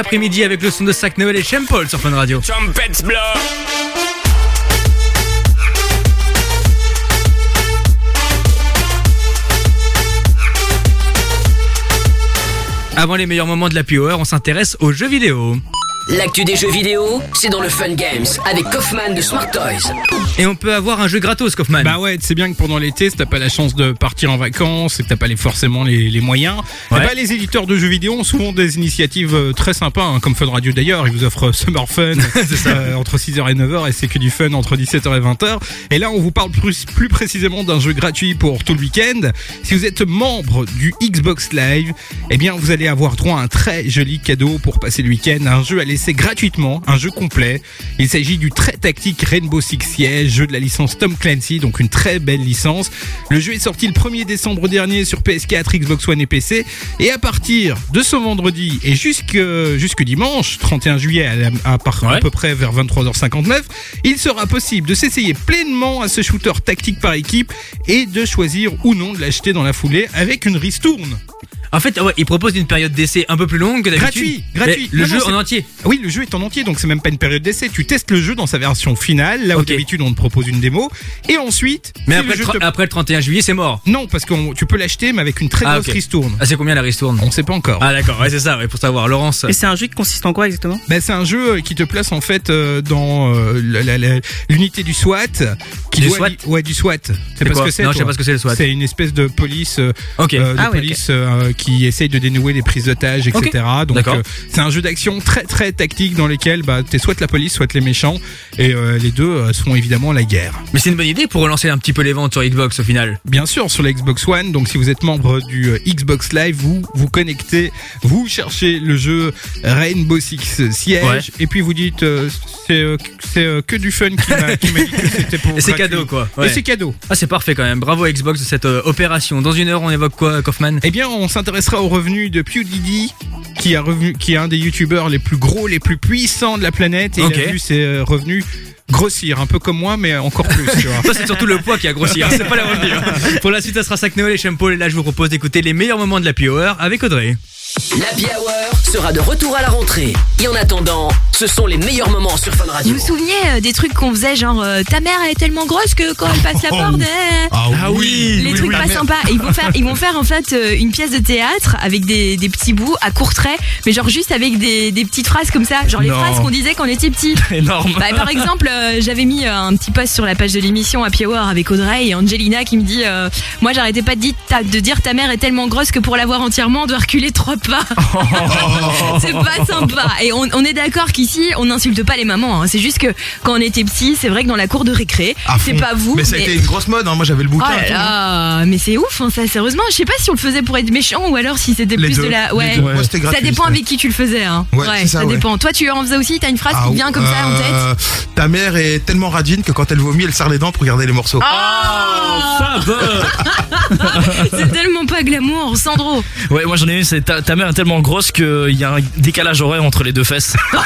D'après-midi avec le son de Sac Noël et Paul sur Fun Radio. Trumpets blow. Avant les meilleurs moments de la Hour, on s'intéresse aux jeux vidéo. L'actu des jeux vidéo, c'est dans le Fun Games avec Kaufman de Smart Toys. Et on peut avoir un jeu gratos, Kaufman. Bah ouais, c'est bien que pendant l'été, si t'as pas la chance de partir en vacances et que t'as pas les, forcément les, les moyens, Ouais. bah, les éditeurs de jeux vidéo ont souvent des initiatives euh, très sympas, hein, comme Fun Radio d'ailleurs. Ils vous offrent Summer Fun [LAUGHS] euh, entre 6h et 9h et c'est que du fun entre 17h et 20h. Et là, on vous parle plus, plus précisément d'un jeu gratuit pour tout le week-end. Si vous êtes membre du Xbox Live, eh bien, vous allez avoir droit à un très joli cadeau pour passer le week-end. Un jeu à laisser gratuitement, un jeu complet. Il s'agit du très tactique Rainbow Six Siege, jeu de la licence Tom Clancy, donc une très belle licence. Le jeu est sorti le 1er décembre dernier sur PS4, Xbox One et PC. Et à partir de ce vendredi et jusque, jusque dimanche, 31 juillet, à, à par- à peu près vers 23h59, il sera possible de s'essayer pleinement à ce shooter tactique par équipe et de choisir ou non de l'acheter dans la foulée avec une ristourne. En fait, ouais, il propose une période d'essai un peu plus longue que d'habitude. Gratuit, gratuit. Mais Le Non, jeu non, en entier. Oui, le jeu est en entier, donc c'est même pas une période d'essai. Tu testes le jeu dans sa version finale, là où d'habitude on te propose une démo, et ensuite. Mais si après le le, jeu tr- te- après le 31 juillet, c'est mort. Non, parce que tu peux l'acheter, mais avec une très Ah, grosse ristourne. Ah, c'est combien la ristourne On sait pas encore. Ah, d'accord, ouais, c'est ça, ouais, pour savoir. Laurence. Et c'est un jeu qui consiste en quoi exactement? Ben, c'est un jeu euh, qui te place en fait euh, dans euh, l'unité du SWAT. Qui Du doit SWAT Ouais, du SWAT. C'est pas quoi ce que c'est Non, je sais pas ce que c'est, le SWAT. C'est une espèce de police, Ok. euh, de Ah ouais, police qui essaye de dénouer des prises d'otages, etc. Donc euh, c'est un jeu d'action très très tactique dans lequel bah, t'es soit la police, soit les méchants, et euh, les deux euh, se font évidemment la guerre. Mais c'est une bonne idée pour relancer un petit peu les ventes sur Xbox au final. Bien sûr, sur la Xbox One. Donc, si vous êtes membre du Xbox Live, vous vous connectez, vous cherchez le jeu Rainbow Six Siege, Ouais. et puis vous dites c'est que du fun qui m'a dit que c'était pour. [LAUGHS] Et c'est cadeau quoi. Et c'est cadeau. Ah c'est parfait quand même. Bravo Xbox de cette euh, opération. Dans une heure on évoque quoi Kaufman? Eh bien, on s'intéressera aux revenus de PewDiePie, qui a revenu, qui est un des youtubeurs les plus gros, les plus puissants de la planète, et Ok. il a vu ses euh, revenus grossir, un peu comme moi, mais encore plus. tu vois. [LAUGHS] Ça c'est surtout le poids qui a grossi, hein, c'est pas les revenus. hein. [LAUGHS] Pour la suite ça sera Sac Noël et Champol et là je vous propose d'écouter les meilleurs moments de la Hour avec Audrey. L'Happy Hour sera de retour à la rentrée. Et en attendant, ce sont les meilleurs moments sur Fun Vous Radio. vous souvenez euh, des trucs qu'on faisait, genre euh, ta mère elle est tellement grosse que quand elle passe la [LAUGHS] porte, eh, Ah oui, les oui, trucs oui. pas sympas. Et ils vont faire, ils vont faire en fait euh, une pièce de théâtre avec des, des petits bouts à court trait, mais genre juste avec des, des petites phrases comme ça, genre les Non. phrases qu'on disait quand on était petit. [LAUGHS] Énorme. Bah, par exemple, euh, j'avais mis euh, un petit post sur la page de l'émission Happy Hour avec Audrey et Angelina qui me dit euh, Moi j'arrêtais pas de, dire ta- de dire ta mère est tellement grosse que pour la voir entièrement on doit reculer trois pas. [LAUGHS] c'est pas sympa. Et on, on est d'accord qu'ici on n'insulte pas les mamans. hein. C'est juste que quand on était petit, c'est vrai que dans la cour de récré, À c'est fond. pas vous. Mais ça a été une grosse mode, hein. moi j'avais le Oh bouquin. là et tout, hein. là, mais c'est ouf, hein, ça, sérieusement. Je sais pas si on le faisait pour être méchant ou alors si c'était Les plus deux, de la. les Ouais, deux. Moi, c'était ça gratuit, dépend ça. avec qui tu le faisais. Hein. Ouais, c'est ça, ouais. dépend. Toi, tu en faisais aussi, t'as une phrase Ah, qui vient comme ça en tête? euh, Ta mère est tellement radine que quand elle vomit, elle serre les dents pour regarder les morceaux. Ah [LAUGHS] c'est tellement pas glamour, Sandro. Ouais, moi j'en ai une, c'est ta, ta mère est tellement grosse qu'il y a un décalage horaire entre les deux fesses. [LAUGHS] oh,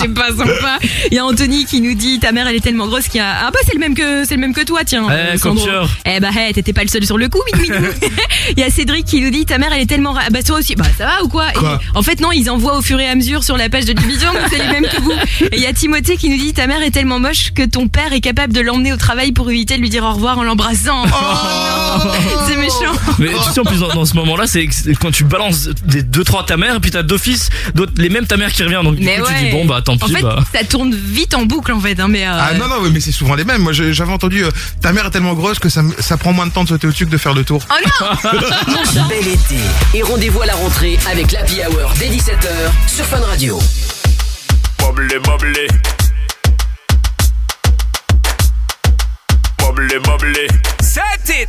c'est pas sympa. Il y a Anthony qui nous dit ta mère elle est tellement grosse qu'il y a ah bah c'est le même que c'est le même que toi tiens. Eh, euh, Sandro. Eh bah hey, t'étais pas le seul sur le coup. [LAUGHS] Il y a Cédric qui nous dit ta mère elle est tellement ra- bah toi aussi bah ça va ou quoi, Et En fait non ils envoient au fur et à mesure sur la page de division c'est les mêmes que vous. Et il y a Timothée qui nous dit ta mère est tellement moche que ton père est capable de l'emmener au travail pour éviter de lui dire au revoir en l'embrassant. Oh, [LAUGHS] non, c'est méchant. Mais tu sais, en plus, dans, dans ce moment-là, c'est que c'est quand tu balances des deux, trois ta mère, et puis t'as d'office d'autres, les mêmes ta mère qui revient. Donc, du Mais coup, ouais. tu dis, bon, bah, tant pis, En fait, bah. ça tourne vite en boucle en fait, hein, mais. euh, Ah non, non, oui, mais c'est souvent les mêmes. Moi, j'avais entendu, euh, ta mère est tellement grosse que ça, prend moins de temps de sauter au-dessus que de faire le tour. Oh non [LAUGHS] Bel été. Et rendez-vous à la rentrée avec l'Happy Hour dès 17h sur Fun Radio. Bubbly, bubbly. Bubbly, bubbly. Set it!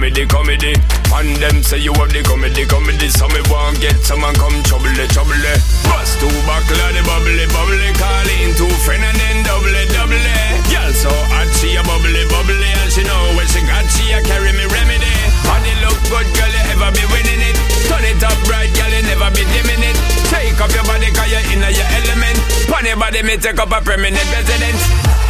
comedy, comedy. Man, them say you have the comedy, comedy. So me want get someone come trouble, trouble. Bust two buckle the bubbly, bubbly. Call in two friend and then double, double. Girl so hot, she a bubbly, bubbly. And she know when she got, she a carry me remedy. Body look good, girl, you ever be winning it. Turn it up right, girl, you never be dimming it. Take up your body, cause you're in your element. Pon your body, me take up a permanent residence.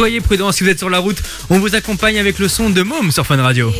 Soyez prudents si vous êtes sur la route. On vous accompagne avec le son de Môme sur Fun Radio.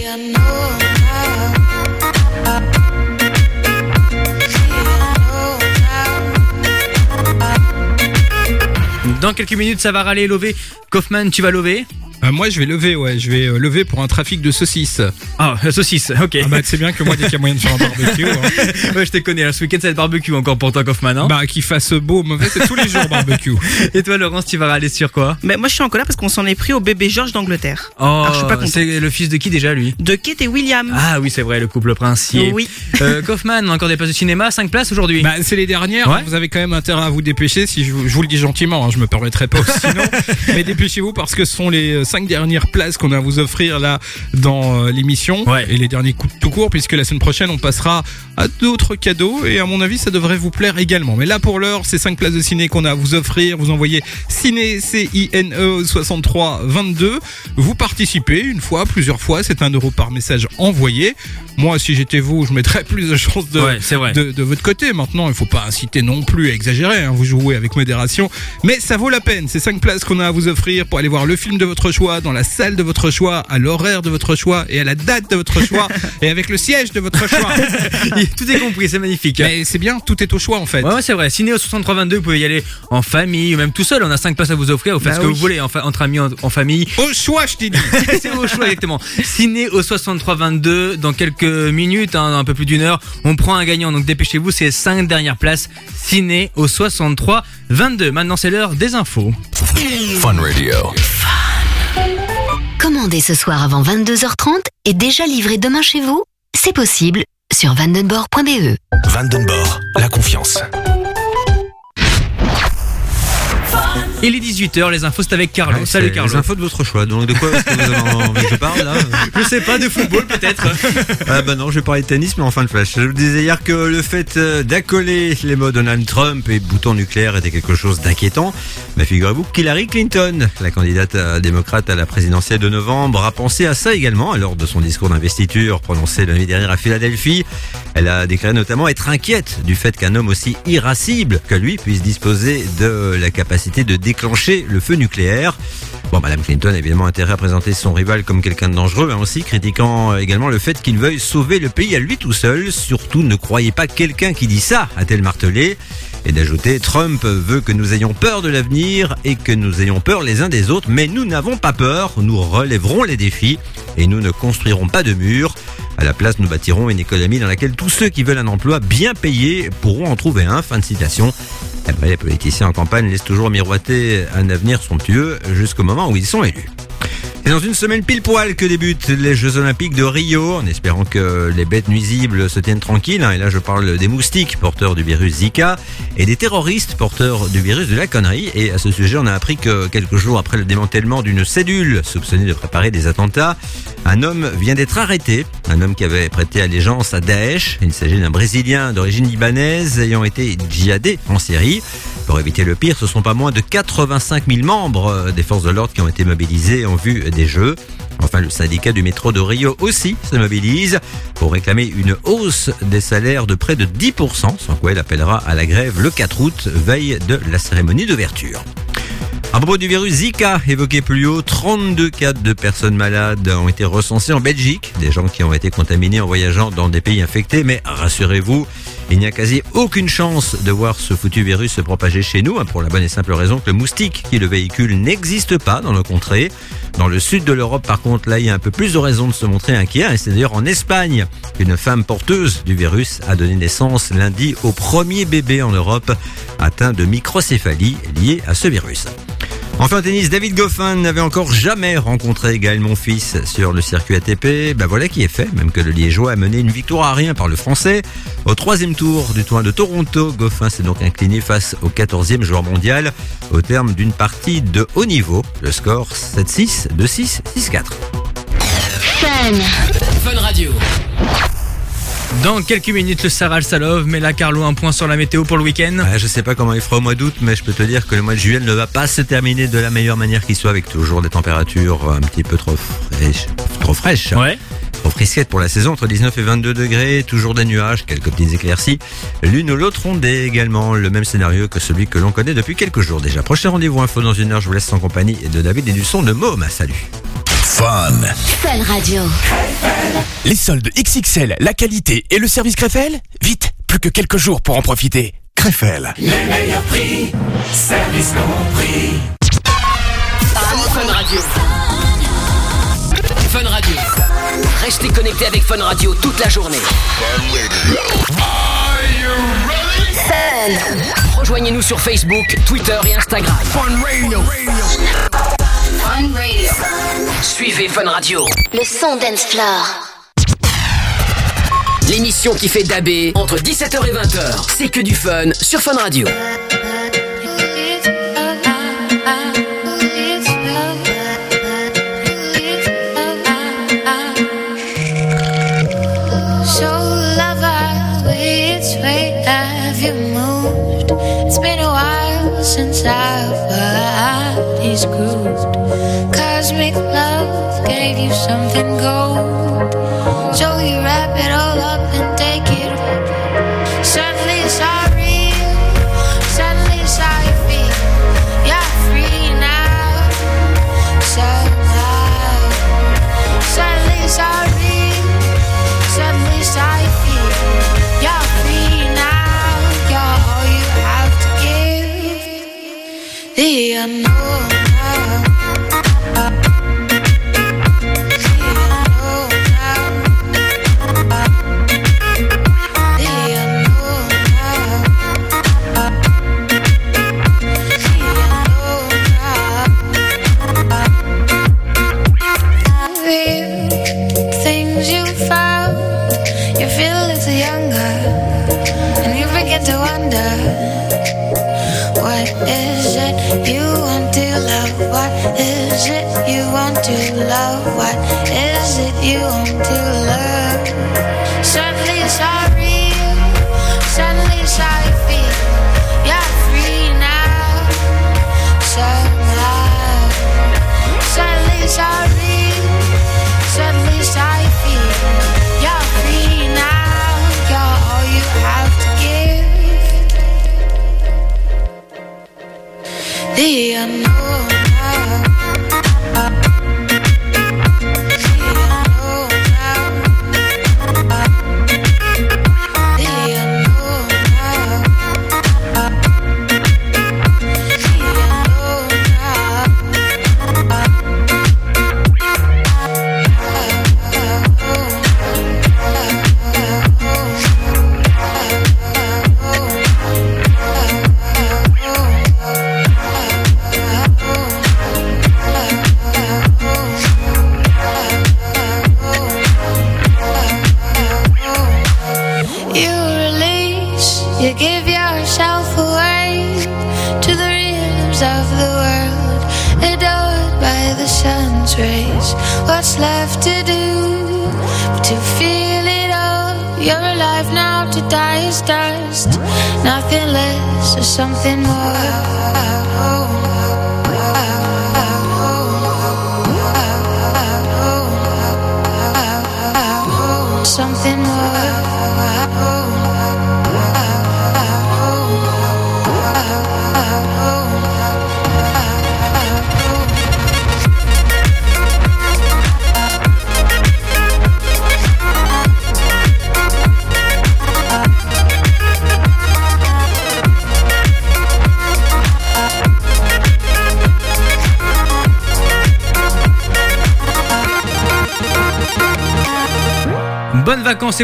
Dans quelques minutes, ça va râler et. Kaufman, tu vas lever Euh, moi, je vais lever, ouais, je vais euh, lever pour un trafic de saucisses. Ah, saucisse, ok. Ah bah, c'est bien que moi, dès qu'il y a moyen de faire un barbecue, hein. [LAUGHS] ouais, je te connais. hein. Ce week-end, ça va être barbecue encore pour toi, Kaufman. Hein bah, qu'il fasse beau, mauvais, c'est tous les jours barbecue. [LAUGHS] et toi, Laurence, tu vas râler sur quoi? Mais moi, je suis en colère parce qu'on s'en est pris au bébé George d'Angleterre. Oh, Alors, je suis pas contente. c'est le fils de qui déjà, lui? De Kate et William. Ah oui, c'est vrai, le couple princier. Oui. Euh, Kaufman, encore des places de cinéma, 5 places aujourd'hui. Bah, c'est les dernières. Ouais. Vous avez quand même intérêt à vous dépêcher. Si je, vous- je vous le dis gentiment, hein, je me permettrai pas [LAUGHS] sinon. Mais dépêchez-vous parce que ce sont les euh, cinq dernières places qu'on a à vous offrir là dans euh, l'émission et les derniers coups de tout court puisque la semaine prochaine on passera à d'autres cadeaux et à mon avis ça devrait vous plaire également. Mais là pour l'heure, c'est cinq places de ciné qu'on a à vous offrir. Vous envoyez ciné C I N E 63 22. Vous participez une fois, plusieurs fois. C'est un euro par message envoyé. Moi, si j'étais vous, je mettrais [LAUGHS] plus de chances de, Ouais, c'est vrai. de, de votre côté. Maintenant, il faut pas inciter non plus à exagérer. hein. Vous jouez avec modération, mais ça vaut la peine. C'est cinq places qu'on a à vous offrir pour aller voir le film de votre choix, dans la salle de votre choix, à l'horaire de votre choix et à la date de votre choix [LAUGHS] et avec le siège de votre choix. [LAUGHS] tout est compris, c'est magnifique. Mais c'est bien, tout est au choix en fait. Ouais, ouais, c'est vrai. Ciné au 6322, vous pouvez y aller en famille ou même tout seul. On a 5 places à vous offrir. Vous faites Bah ce que oui. vous voulez en entre amis, en, en famille. Au choix, je t'ai dit. c'est au choix, exactement. Ciné au 6322. Dans quelques minutes, hein, un peu plus d'une heure, on prend un gagnant. Donc dépêchez-vous, c'est 5 dernières places. Ciné au 6322. Maintenant, c'est l'heure des infos. Fun Radio. Commandez ce soir avant 22h30 et déjà livré demain chez vous C'est possible sur vandenborg.be. Vandenborg, la confiance. Il est 18h, les infos c'est avec Carlo. Ouais, Salut Carlo. Les infos de votre choix. Donc de quoi est-ce que vous avez envie que je parle là? Je sais pas, de football peut-être. Ah bah non, je vais parler de tennis, mais en fin de flash. Je vous disais hier que le fait euh, d'accoler les mots Donald Trump et bouton nucléaire était quelque chose d'inquiétant. Mais figurez-vous qu'Hillary Clinton, la candidate euh, démocrate à la présidentielle de novembre, a pensé à ça également lors de son discours d'investiture prononcé la nuit dernière à Philadelphie. Elle a déclaré notamment être inquiète du fait qu'un homme aussi irascible que lui puisse disposer de la capacité de déclencher le feu nucléaire. Bon, Madame Clinton a évidemment intérêt à présenter son rival comme quelqu'un de dangereux, hein, aussi critiquant euh, également le fait qu'il veuille sauver le pays à lui tout seul. Surtout, ne croyez pas quelqu'un qui dit ça, a-t-elle martelé. Et d'ajouter, Trump veut que nous ayons peur de l'avenir et que nous ayons peur les uns des autres, mais nous n'avons pas peur, nous relèverons les défis et nous ne construirons pas de murs. À la place, nous bâtirons une économie dans laquelle tous ceux qui veulent un emploi bien payé pourront en trouver un. Fin de citation. Les politiciens en campagne laissent toujours miroiter un avenir somptueux jusqu'au moment où ils sont élus. C'est dans une semaine pile poil que débutent les Jeux Olympiques de Rio, en espérant que les bêtes nuisibles se tiennent tranquilles. hein. Et là, je parle des moustiques porteurs du virus Zika et des terroristes porteurs du virus de la connerie. Et à ce sujet, on a appris que quelques jours après le démantèlement d'une cellule soupçonnée de préparer des attentats, un homme vient d'être arrêté. Un homme qui avait prêté allégeance à Daesh. Il s'agit d'un Brésilien d'origine libanaise ayant été djihadé en Syrie. Pour éviter le pire, ce sont pas moins de 85 000 membres euh, des forces de l'ordre qui ont été mobilisés en vue des Jeux. Enfin, le syndicat du métro de Rio aussi se mobilise pour réclamer une hausse des salaires de près de 10%, sans quoi il appellera à la grève le 4 août, veille de la cérémonie d'ouverture. À propos du virus Zika, évoqué plus haut, 32 cas de personnes malades ont été recensés en Belgique, des gens qui ont été contaminés en voyageant dans des pays infectés, mais rassurez-vous, il n'y a quasi aucune chance de voir ce foutu virus se propager chez nous, hein, pour la bonne et simple raison que le moustique qui le véhicule n'existe pas dans nos contrées. Dans le sud de l'Europe, par contre, là, il y a un peu plus de raisons de se montrer inquiet, et c'est d'ailleurs en Espagne qu'une femme porteuse du virus a donné naissance lundi au premier bébé en Europe atteint de microcéphalie liée à ce virus. Enfin, tennis, David Goffin n'avait encore jamais rencontré Gaël Monfils sur le circuit ATP. Ben voilà qui est fait, même que le Liégeois a mené une victoire à rien par le Français. Au troisième tour du tournoi de Toronto, Goffin s'est donc incliné face au 14e joueur mondial au terme d'une partie de haut niveau. Le score 7-6, 2-6, 6-4. Fun. Fun Radio. Dans quelques minutes, le Saral Salov, mais là, Carlo, un point sur la météo pour le week-end. Ouais, je sais pas comment il fera au mois d'août, mais je peux te dire que le mois de juillet ne va pas se terminer de la meilleure manière qui soit avec toujours des températures un petit peu trop fraîches. Trop fraîches. Ouais. Trop frisquettes pour la saison, entre 19 et 22 degrés, toujours des nuages, quelques petites éclaircies. L'une ou l'autre ondée également, le même scénario que celui que l'on connaît depuis quelques jours déjà. Prochain rendez-vous info dans une heure, je vous laisse en compagnie de David et du son de Môme. Salut. Fun. Fun Radio. Les soldes XXL, la qualité et le service Krefel Vite, plus que quelques jours pour en profiter. Krefel. Les meilleurs prix, service compris. Fun Radio. Fun Radio. Restez connectés avec Fun Radio toute la journée. Fun. Rejoignez-nous sur Facebook, Twitter et Instagram. Fun Radio. Fun Radio. Suivez Fun Radio. Le son dance floor. L'émission qui fait daber entre 17h et 20h. C'est que du fun sur Fun Radio. So lover, which way have you moved? It's been a while since bodies grooved. Cosmic love gave you something gold. So you wrap it all up and take it. Suddenly it's all real. Suddenly it's how you feel. You're free now. Somehow. Suddenly it's all real. Suddenly it's how you feel. You're free now. You're all you have to give. The unknown.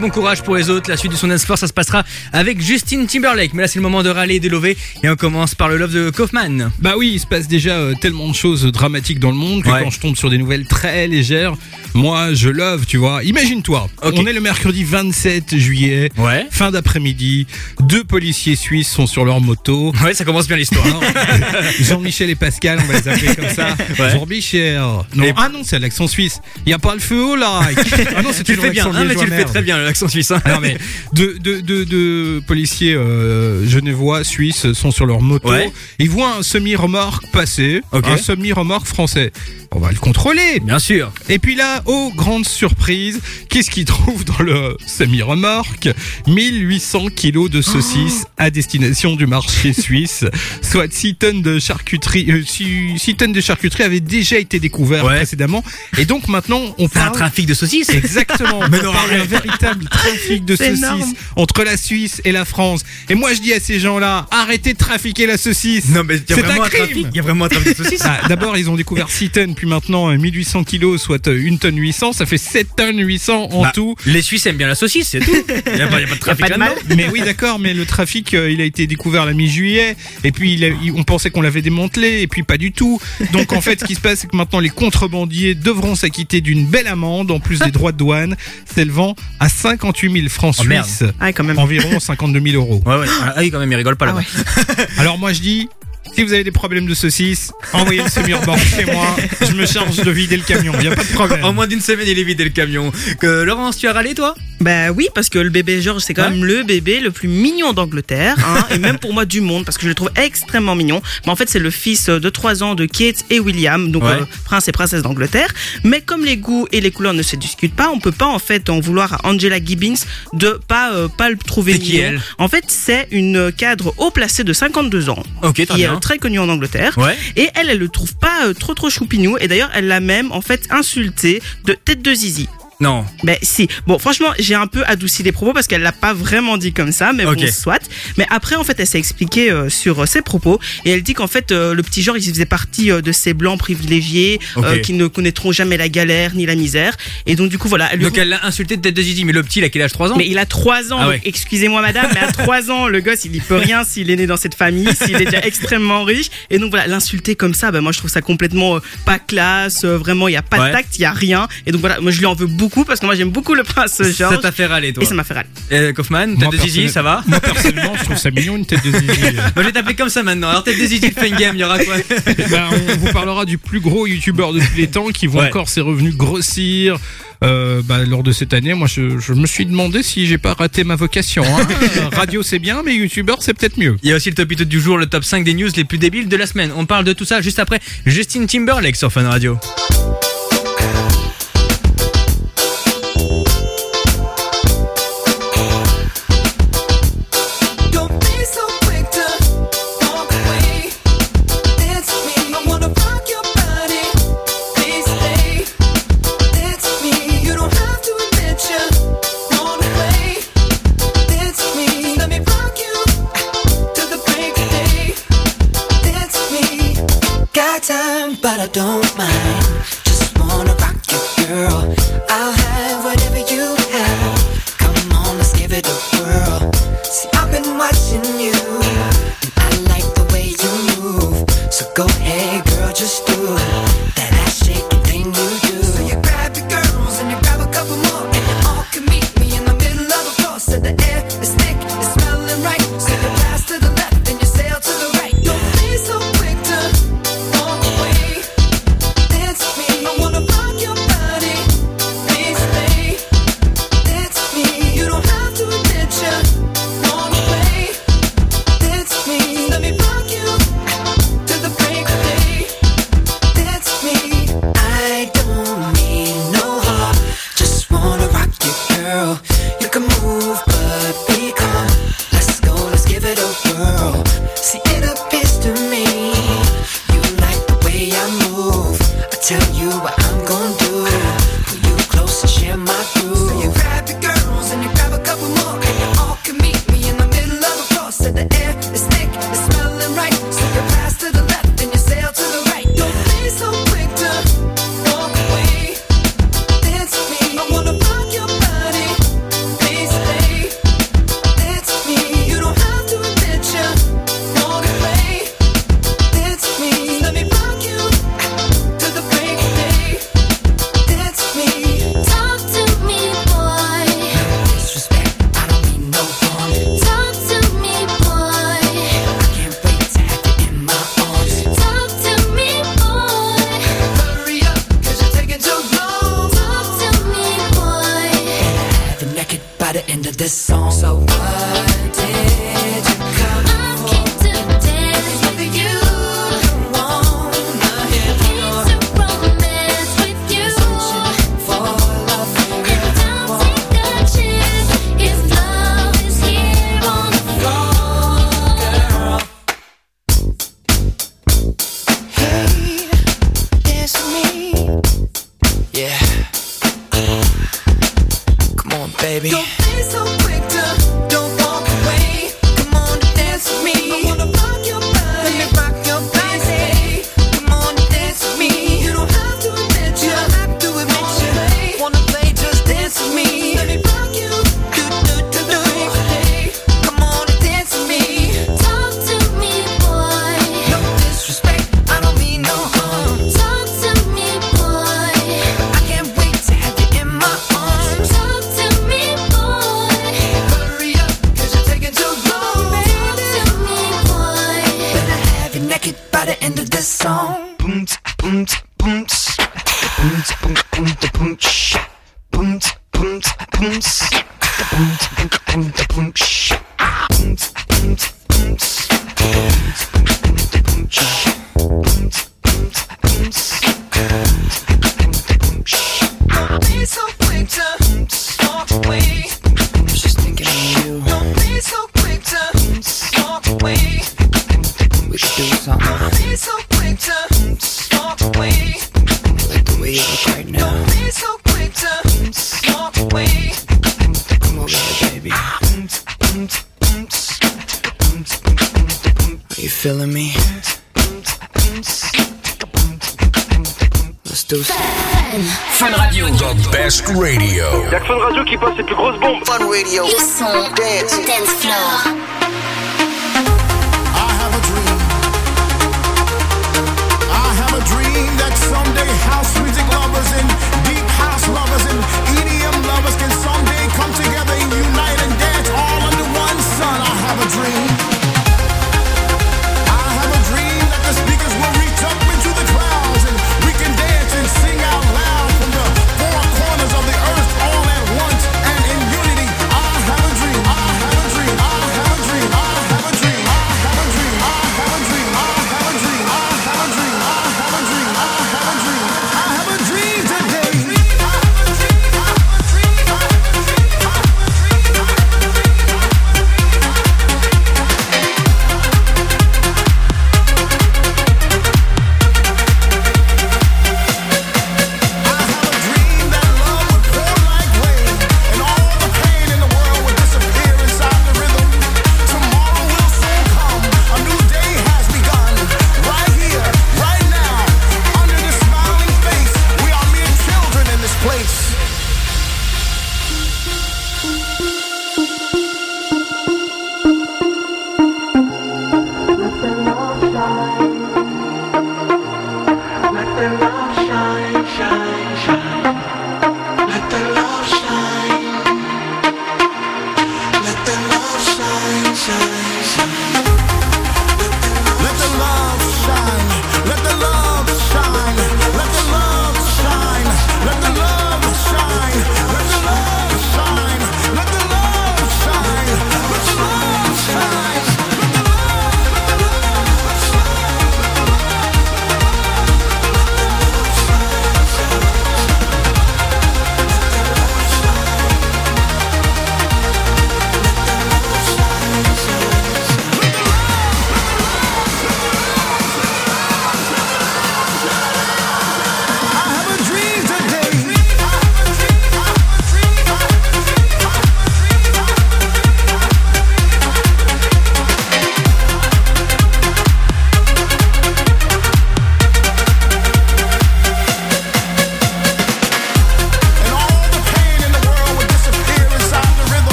Bon courage pour les autres. La suite du son floor, ça se passera avec Justin Timberlake. Mais là, c'est le moment de râler et de lever. Et on commence par le love de Kaufman. Bah oui, il se passe déjà euh, tellement de choses dramatiques dans le monde que Ouais. quand je tombe sur des nouvelles très légères, moi je love, tu vois. Imagine-toi, on est le mercredi 27 juillet, Ouais. fin d'après-midi, deux policiers suisses sont sur leur moto. Ouais, ça commence bien l'histoire. [LAUGHS] Jean-Michel et Pascal, on va les appeler comme ça. [LAUGHS] Ouais. Jean-Michel. Non, ah non, c'est l'accent suisse. Il y a pas le feu au like. [LAUGHS] Ah non, c'est tu le fais bien. Ah, mais tu le fais très bien, l'accent suisse. hein. Non mais deux, deux, deux, deux policiers euh, genevois, suisses sont sur leur moto. Ouais. Ils voient un semi-remorque passer, un semi-remorque français. On va le contrôler. Bien sûr. Et puis là, oh grande surprise, qu'est-ce qu'ils trouvent dans le semi-remorque? 1800 kilos de saucisses à destination du marché [LAUGHS] suisse, soit 6 tonnes de charcuterie. 6, tonnes de charcuterie avaient déjà été découvertes Ouais. précédemment. Et donc maintenant, on C'est un parle trafic de saucisses. Exactement. [LAUGHS] Mais on non, parle d'un véritable trafic de saucisses énorme. entre la Suisse et la France. Et moi, je dis à ces gens-là, arrêtez de trafiquer la saucisse. Non, mais il y a C'est vraiment un trafic. Il y a vraiment un trafic de [LAUGHS] saucisses. Ah, D'abord, ils ont découvert 6 tonnes, puis maintenant euh, 1800 kilos, soit euh, 1 tonne 800. Ça fait 7 tonnes 800 en Bah, tout. Les Suisses aiment bien la saucisse, c'est tout. Il n'y a, pas- il y a pas de trafic pas de là-dedans. Mais oui, d'accord, mais le trafic, euh, il a été découvert la mi-juillet, et puis il a- il- on pensait qu'on l'avait démantelé, et puis pas du tout. Donc en fait, ce qui se passe, c'est que maintenant les contrebandiers devront s'acquitter d'une belle amende, en plus des droits de douane, s'élevant à 58 000 francs Oh, suisses, Ah, quand même. environ 52 000 euros. Ouais, ouais. Ah oui, quand même, il rigole pas Ah là-bas. ouais. Alors moi je dis, si vous avez des problèmes de saucisses, envoyez le semi-rebord [LAUGHS] chez moi, je me charge de vider le camion, il y a pas de problème. En moins d'une semaine, il est vidé le camion. Que Laurence, tu as râlé toi? Bah oui, parce que le bébé George, c'est quand Ouais. même le bébé le plus mignon d'Angleterre, hein, et même pour moi du monde, parce que je le trouve extrêmement mignon. Mais en fait, c'est le fils de 3 ans de Kate et William, donc Ouais. euh, prince et princesse d'Angleterre. Mais comme les goûts et les couleurs ne se discutent pas, on peut pas en fait en vouloir à Angela Gibbons de pas euh, pas le trouver C'est qui, mignon. elle? En fait, c'est une cadre haut placée de 52 ans. Ok, très qui est bien. Très connue en Angleterre. Ouais. Et elle, elle le trouve pas euh, trop trop choupignou. Et d'ailleurs, elle l'a même en fait insulté de tête de zizi. Non. Ben si. Bon, franchement, j'ai un peu adouci les propos parce qu'elle l'a pas vraiment dit comme ça, mais bon, soit. Mais après, en fait, elle s'est expliquée euh, sur euh, ses propos et elle dit qu'en fait, euh, le petit genre, il faisait partie euh, de ces blancs privilégiés qui ne connaîtront jamais la galère ni la misère. Et donc, du coup, voilà. Elle Donc elle l'a insulté de tête de zizi, mais le petit, il a quel âge? 3 ans? Mais il a 3 ans, Ah ouais. excusez-moi madame, mais à 3 ans, le gosse, il y peut rien s'il est né dans cette famille, s'il est déjà [LAUGHS] extrêmement riche. Et donc voilà, l'insulter comme ça, ben moi je trouve ça complètement pas classe, vraiment il y a pas Ouais. de tact, il y a rien. Et donc voilà, moi je lui en veux beaucoup parce que moi j'aime beaucoup le prince Ça t'a fait râler, toi. Et ça m'a fait râler. Euh, Kaufman, tête Moi, de zizi, ça va Moi personnellement, je trouve ça mignon une tête de zizi. [LAUGHS] Moi, je vais t'appeler comme ça maintenant. Alors, tête de zizi de Fun Game, il y aura quoi Ben, on vous parlera du plus gros youtubeur de tous les temps qui voit Ouais. encore ses revenus grossir. Euh, bah, lors de cette année, moi, je, je me suis demandé si j'ai pas raté ma vocation. hein. [LAUGHS] Radio, c'est bien, mais youtubeur, c'est peut-être mieux. Il y a aussi le top 8 du jour, le top 5 des news les plus débiles de la semaine. On parle de tout ça juste après Justin Timberlake sur Fun Radio.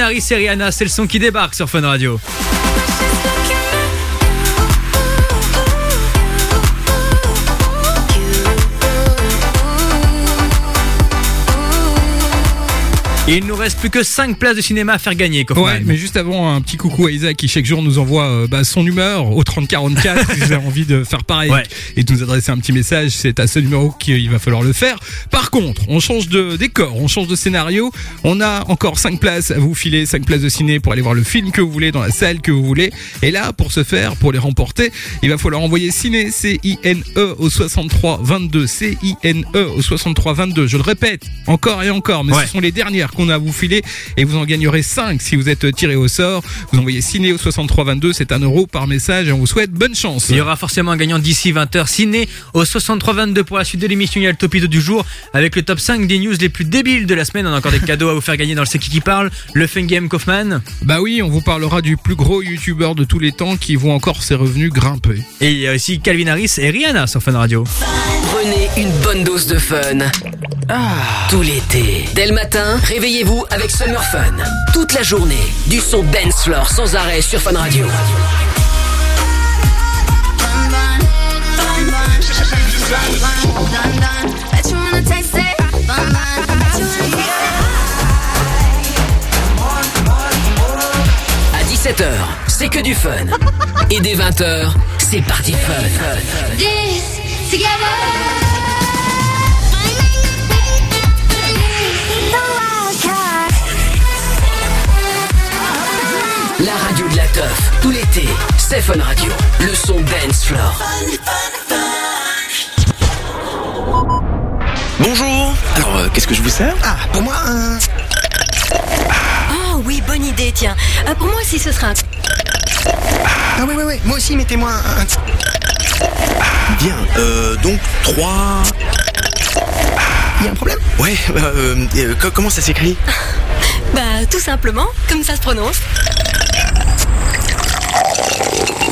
Calvin Harris et Rihanna, c'est le son qui débarque sur Fun Radio. Et il nous reste plus que 5 places de cinéma à faire gagner, Kaufman. Ouais, mais juste avant, un petit coucou à Isaac qui chaque jour nous envoie euh, bah, son humeur au 3044 si vous avez envie de faire pareil Ouais. et de nous adresser un petit message. C'est à ce numéro qu'il va falloir le faire. Par contre, on change de décor, on change de scénario. On a encore 5 places à vous filer, 5 places de ciné pour aller voir le film que vous voulez dans la salle que vous voulez. Et là, pour ce faire, pour les remporter, il va falloir envoyer ciné C-I-N-E au 63 22 C-I-N-E au 63 22. Je le répète encore et encore, mais Ouais. ce sont les dernières qu'on a à vous filer et vous en gagnerez 5 si vous êtes tiré au sort. Vous envoyez ciné au 63 22, c'est un euro par message et on vous souhaite bonne chance. Il y aura forcément un gagnant d'ici 20h ciné au 6322 pour la suite de l'émission. Il y a le topito du jour avec le top 5 des news les plus débiles de la semaine. On a encore des cadeaux à vous faire gagner dans le C'est qui qui parle. Le Fun Game Kaufman. Bah oui, on vous parlera du plus gros youtubeur de tous les temps qui voit encore ses revenus grimper. Et il y a aussi Calvin Harris et Rihanna sur Fun Radio. Prenez une bonne dose de fun. Tout l'été. Dès le matin, réveillez-vous avec Summer Fun. Toute la journée, du son dance floor sans arrêt sur Fun Radio. 17h, c'est que du fun. Et dès 20h, c'est parti fun. La radio de la teuf, tout l'été, c'est Fun Radio. Le son dance floor. Bonjour. Alors, euh, qu'est-ce que je vous sers? Ah, pour moi, un... Oui, bonne idée, tiens. Euh, pour moi aussi, ce sera un... Ah oui, oui, oui, moi aussi, mettez-moi un... Bien. Euh, donc, trois... Il y a un problème? Ouais, [LAUGHS] euh, euh, co- comment ça s'écrit? [LAUGHS] Bah, tout simplement, comme ça se prononce.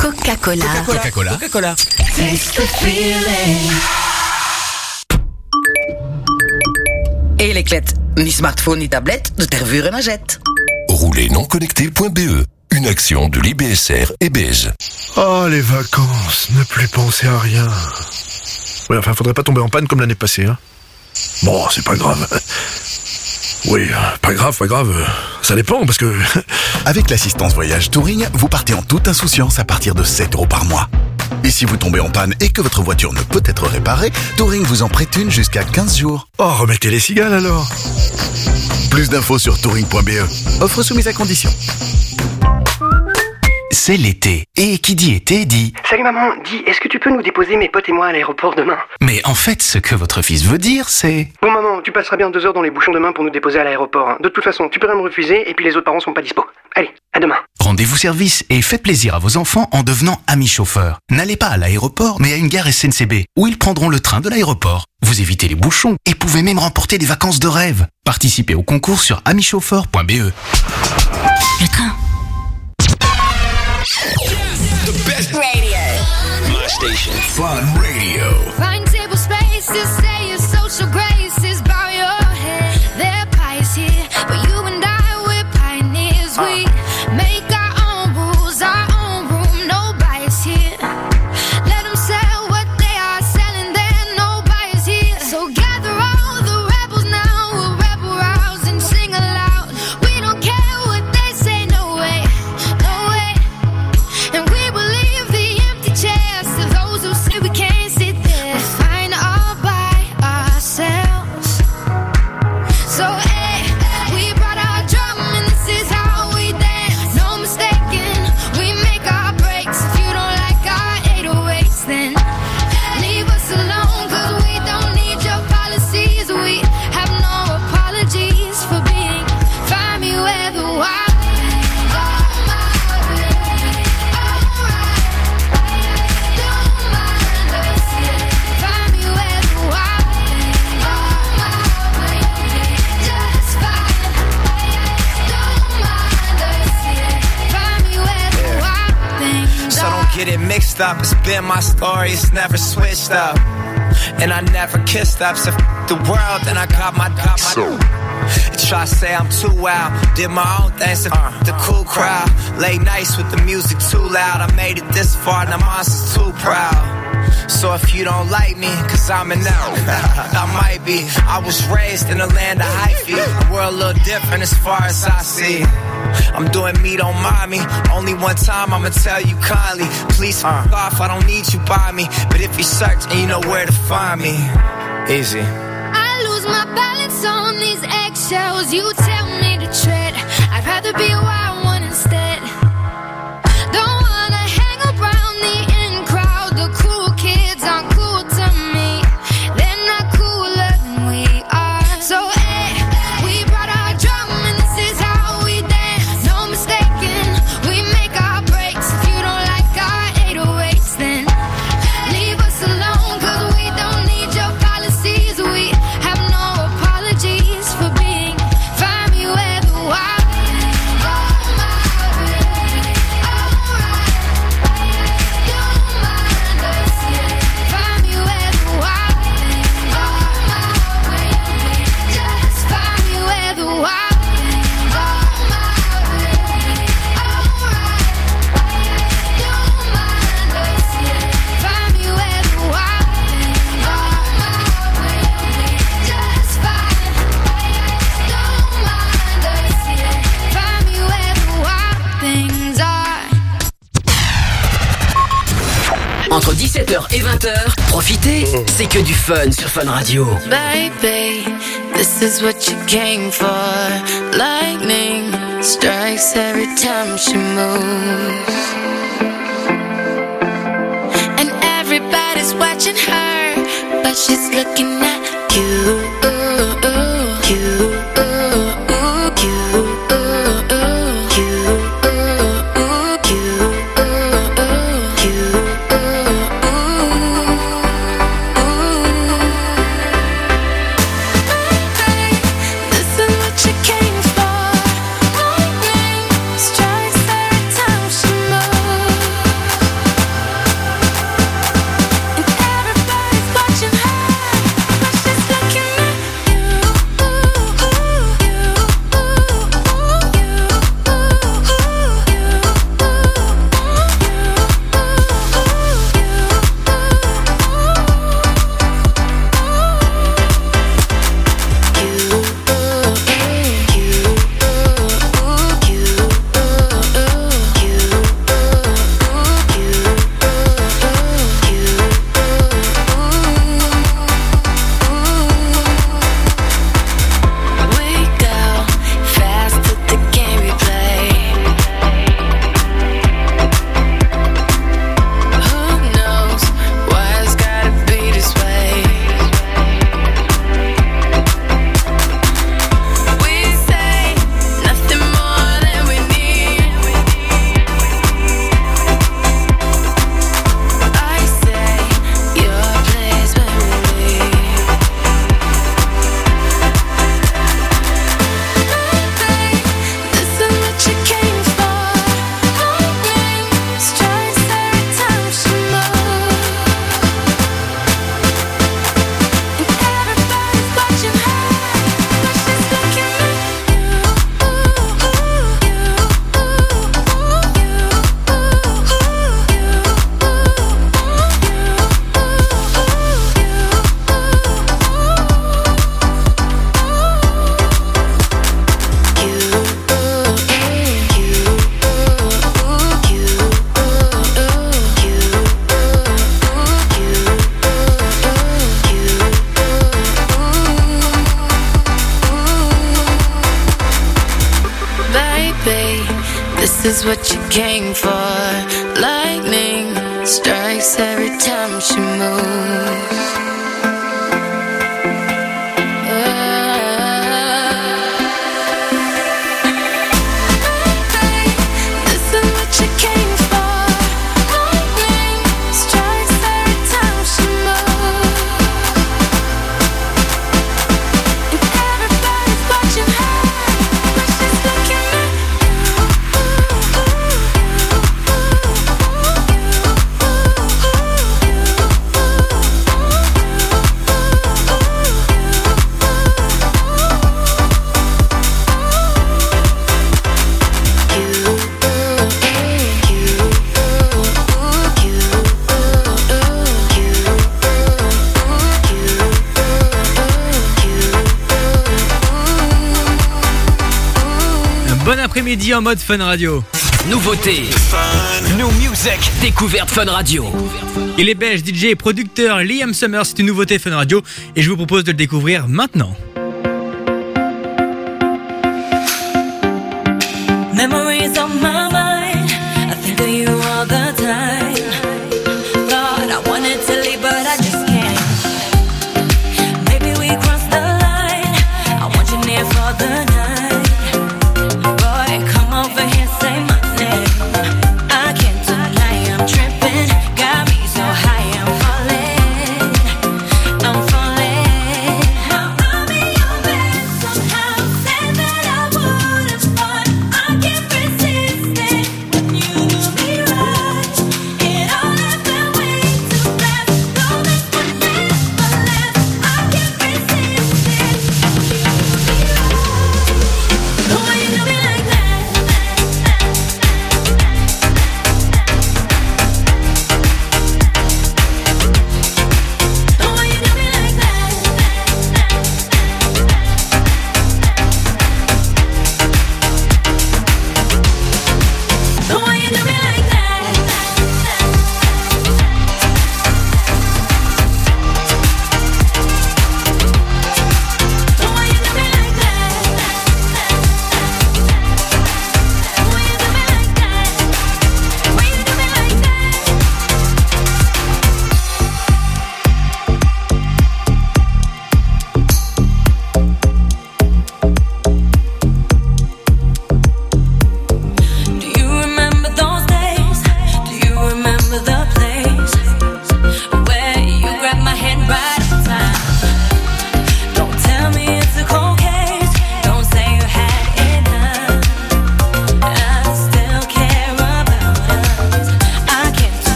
Coca-Cola. Coca-Cola. Coca-Cola. Et les clettes, ni smartphone ni tablette, de tervure et majette. Rouler non connecté.be. Une action de l'IBSR et Beige. Oh, les vacances, ne plus penser à rien. Ouais, enfin, faudrait pas tomber en panne comme l'année passée, hein. Bon, c'est pas grave. Oui, pas grave, pas grave. Ça dépend, parce que... Avec l'assistance voyage Touring, vous partez en toute insouciance à partir de 7 euros par mois. Et si vous tombez en panne et que votre voiture ne peut être réparée, Touring vous en prête une jusqu'à 15 jours. Oh, remettez les cigales alors Plus d'infos sur touring.be. Offre soumise à condition. C'est l'été. Et qui dit été dit... Salut maman, dis, est-ce que tu peux nous déposer mes potes et moi à l'aéroport demain? Mais en fait, ce que votre fils veut dire, c'est... Bon maman, tu passeras bien deux heures dans les bouchons demain pour nous déposer à l'aéroport. hein. De toute façon, tu peux rien me refuser et puis les autres parents sont pas dispo. Allez, à demain. Rendez-vous service et faites plaisir à vos enfants en devenant amis chauffeurs. N'allez pas à l'aéroport, mais à une gare SNCB, où ils prendront le train de l'aéroport. Vous évitez les bouchons et pouvez même remporter des vacances de rêve. Participez au concours sur amichauffeur.be. station. Fun Radio. Find table spaces, up. It's been my story, it's never switched up. And I never kissed up. So f- the world, then I got my got my. Try to say I'm too wild. Did my own thing, so f- the cool crowd. Late nights with the music too loud. I made it this far, now monsters too proud. So if you don't like me, cause I'm an out, [LAUGHS] I might be. I was raised in a land of hyphy. The world a little different as far as I see. I'm doing me, don't mind me. Only one time I'ma tell you kindly. Please uh. fuck off, I don't need you by me. But if you search and you know where to find me, easy. I lose my balance on these eggshells. You tell me to tread. I'd rather be a wild one instead. 17h et 20h, profitez, c'est que du fun sur Fun Radio. Baby, this is what you came for. Lightning strikes every time she moves. And everybody's watching her, but she's looking at you. Bon après-midi en mode Fun Radio. Nouveauté, New Music, découverte Fun Radio. Il est belge, DJ producteur Liam Summers, c'est une nouveauté Fun Radio et je vous propose de le découvrir maintenant.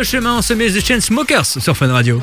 Le chemin, on se met The Chainsmokers sur Fun Radio.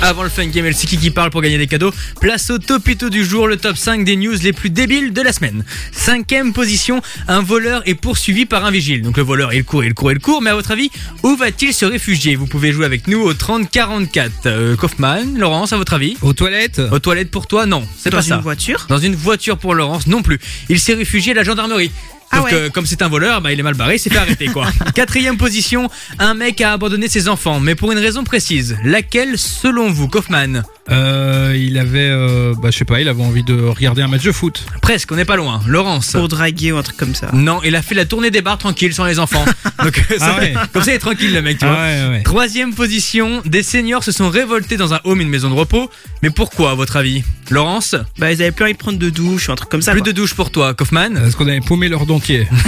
Avant le fun game Siki qui parle pour gagner des cadeaux, place au topito du jour, le top 5 des news les plus débiles de la semaine. Cinquième position, un voleur est poursuivi par un vigile. Donc le voleur, il court, il court, il court, mais à votre avis, où va-t-il se réfugier? Vous pouvez jouer avec nous au 3044. Euh, Kaufman, Laurence, à votre avis? Aux toilettes Aux toilettes pour toi? Non, c'est Dans pas ça. une voiture? Dans une voiture pour Laurence non plus. Il s'est réfugié à la gendarmerie. Ah Sauf ouais. que comme c'est un voleur, bah, il est mal barré, il s'est fait arrêter quoi. [LAUGHS] Quatrième position, un mec a abandonné ses enfants, mais pour une raison précise. Laquelle selon vous, Kaufman Euh, il avait, euh, bah, je sais pas, il avait envie de regarder un match de foot. Presque, on n'est pas loin. Laurence Pour draguer ou un truc comme ça. Non, il a fait la tournée des bars tranquille sans les enfants. [LAUGHS] Donc, ça- Ah ouais. comme ça, il est tranquille le mec, tu Ah vois. ouais, ouais. Troisième position, des seniors se sont révoltés dans un home, une maison de repos. Mais pourquoi, à votre avis? Laurence? Bah, ils avaient plus envie de prendre de douche ou un truc comme ça. Plus quoi. de douche pour toi, Kaufman? Est-ce qu'on avait paumé leur dentier? [LAUGHS]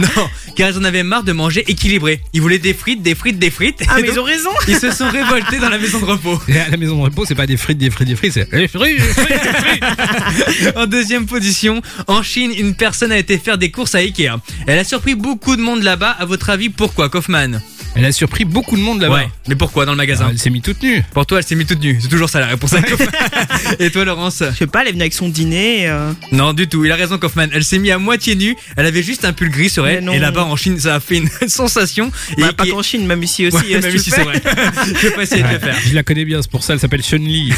Non, car ils en avaient marre de manger équilibré. Ils voulaient des frites, des frites, des frites. Ah, mais ils ont raison Ils se sont révoltés dans la maison de repos. Et à la maison de repos, c'est pas des frites, des frites, des frites, c'est frites, frites, des frites. [LAUGHS] En deuxième position, en Chine, une personne a été faire des courses à Ikea. Elle a surpris beaucoup de monde là-bas. À votre avis, pourquoi, Kaufman Elle a surpris beaucoup de monde là-bas. Ouais, mais pourquoi dans le magasin Ah, elle s'est mis toute nue. Pour toi, elle s'est mise toute nue. C'est toujours ça la réponse. à Kaufman. [LAUGHS] Et toi, Laurence Je sais pas, elle est venue avec son dîner. euh, Non, du tout. Il a raison, Kaufman. Elle s'est mise à moitié nue. Elle avait juste un pull gris sur elle. Et là-bas, en Chine, ça a fait une [LAUGHS] sensation. bah, Et pas qu'en Chine, même ici aussi. Ouais, euh, même si si tu c'est vrai. [LAUGHS] Je vais pas essayer de le Ouais, faire. Je la connais bien, c'est pour ça, elle s'appelle Chun Li.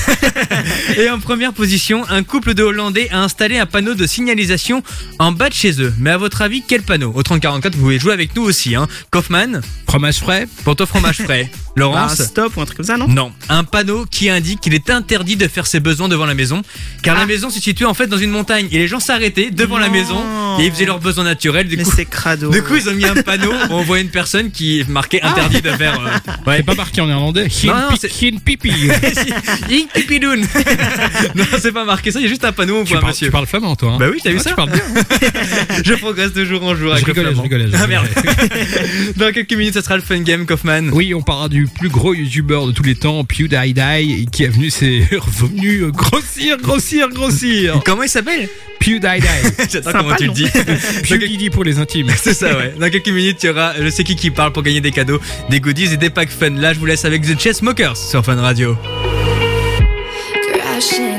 Et en première position, un couple de Hollandais a installé un panneau de signalisation en bas de chez eux. Mais à votre avis, quel panneau? Au 3044, vous pouvez jouer avec nous aussi. Hein. Kaufman, Fromage frais pour toi fromage frais. Bah, [LAUGHS] Laurence un stop ou un truc comme ça, non? Non, un panneau qui indique qu'il est interdit de faire ses besoins devant la maison, car la Ah. maison se situe en fait dans une montagne et les gens s'arrêtaient devant la maison et ils faisaient leurs besoins naturels. Du Mais coup, c'est crado. du coup, ils ont mis un panneau où on voit une personne qui est marquée interdit de faire. euh, C'est pas marqué en néerlandais. Hin pipi. [LAUGHS] [LAUGHS] [LAUGHS] Non, c'est pas marqué ça, il y a juste un panneau Tu voit un parles, monsieur. tu parles flamand, toi. hein Bah oui, t'as vu Ah, ça Tu parles bien. [LAUGHS] Je progresse de jour en jour avec Je rigolais, le je rigolais, je Ah merde. rigolais. [LAUGHS] Dans quelques minutes, ça sera le fun game, Kaufman. Oui, on parlera du plus gros youtubeur de tous les temps, PewDiePie, qui est venu, c'est revenu grossir, grossir, grossir. Comment il s'appelle PewDiePie. Sympa, comment tu le dis. PewDiePie pour les intimes. C'est ça, ouais. Dans quelques minutes, il y aura le C'est qui qui parle pour gagner des cadeaux, des goodies et des packs fun. Là, je vous laisse avec The Chessmokers sur Fun Radio. 不是。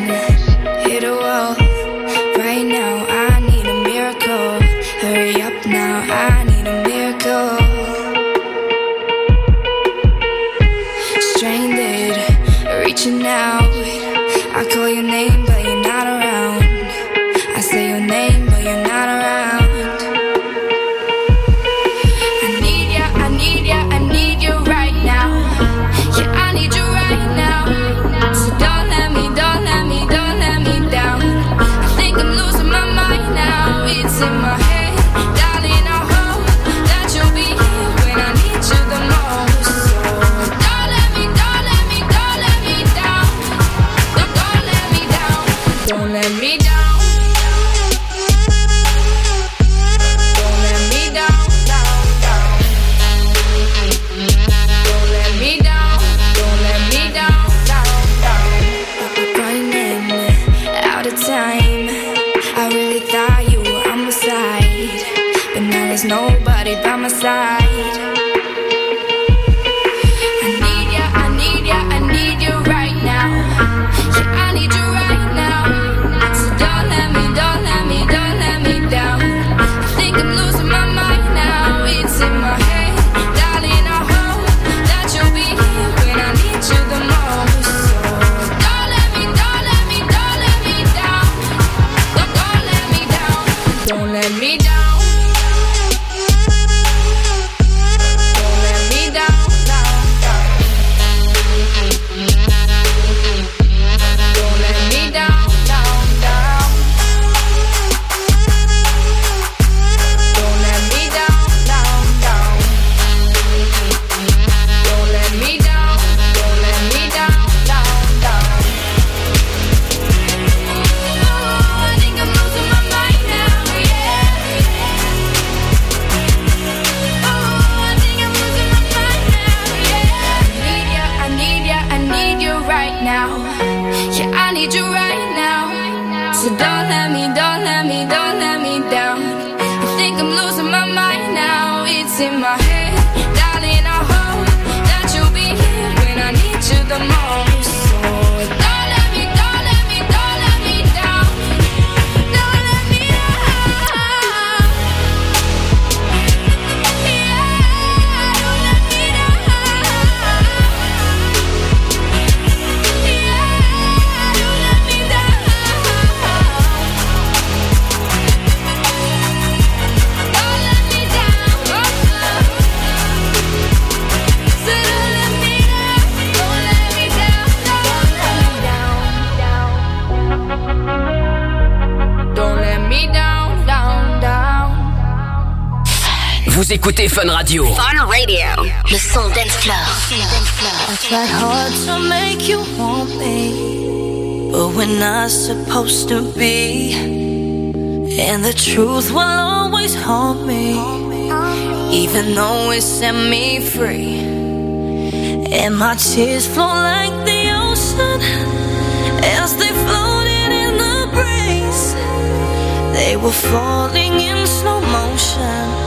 Fun Radio. Fun Radio. Le son dance floor. I tried hard to make you want me, but we're not supposed to be. And the truth will always haunt me, even though it set me free. And my tears flow like the ocean as they floated in the breeze. They were falling in slow motion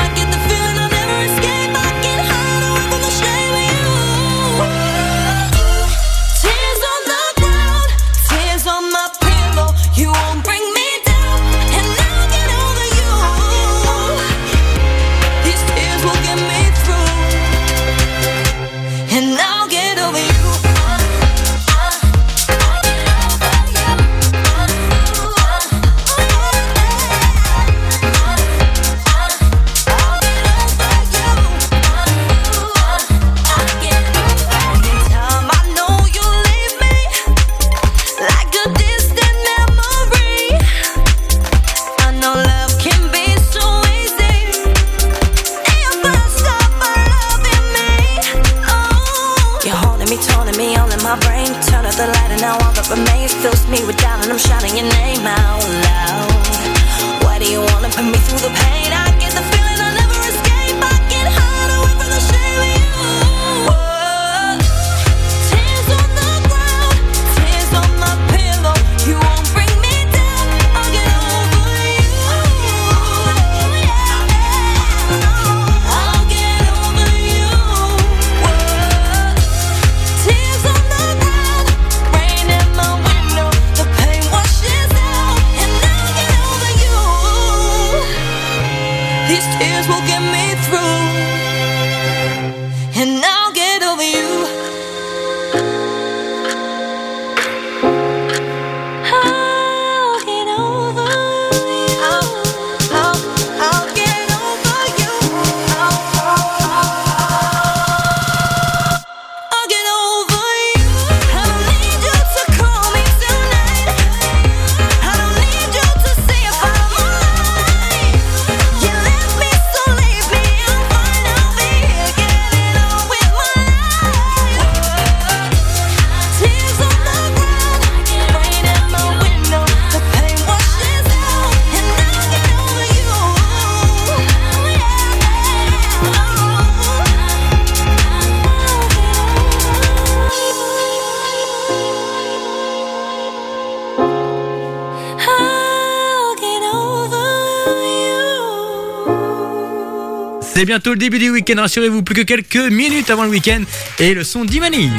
C'est bientôt le début du week-end, rassurez-vous, plus que quelques minutes avant le week-end et le son d'Imani.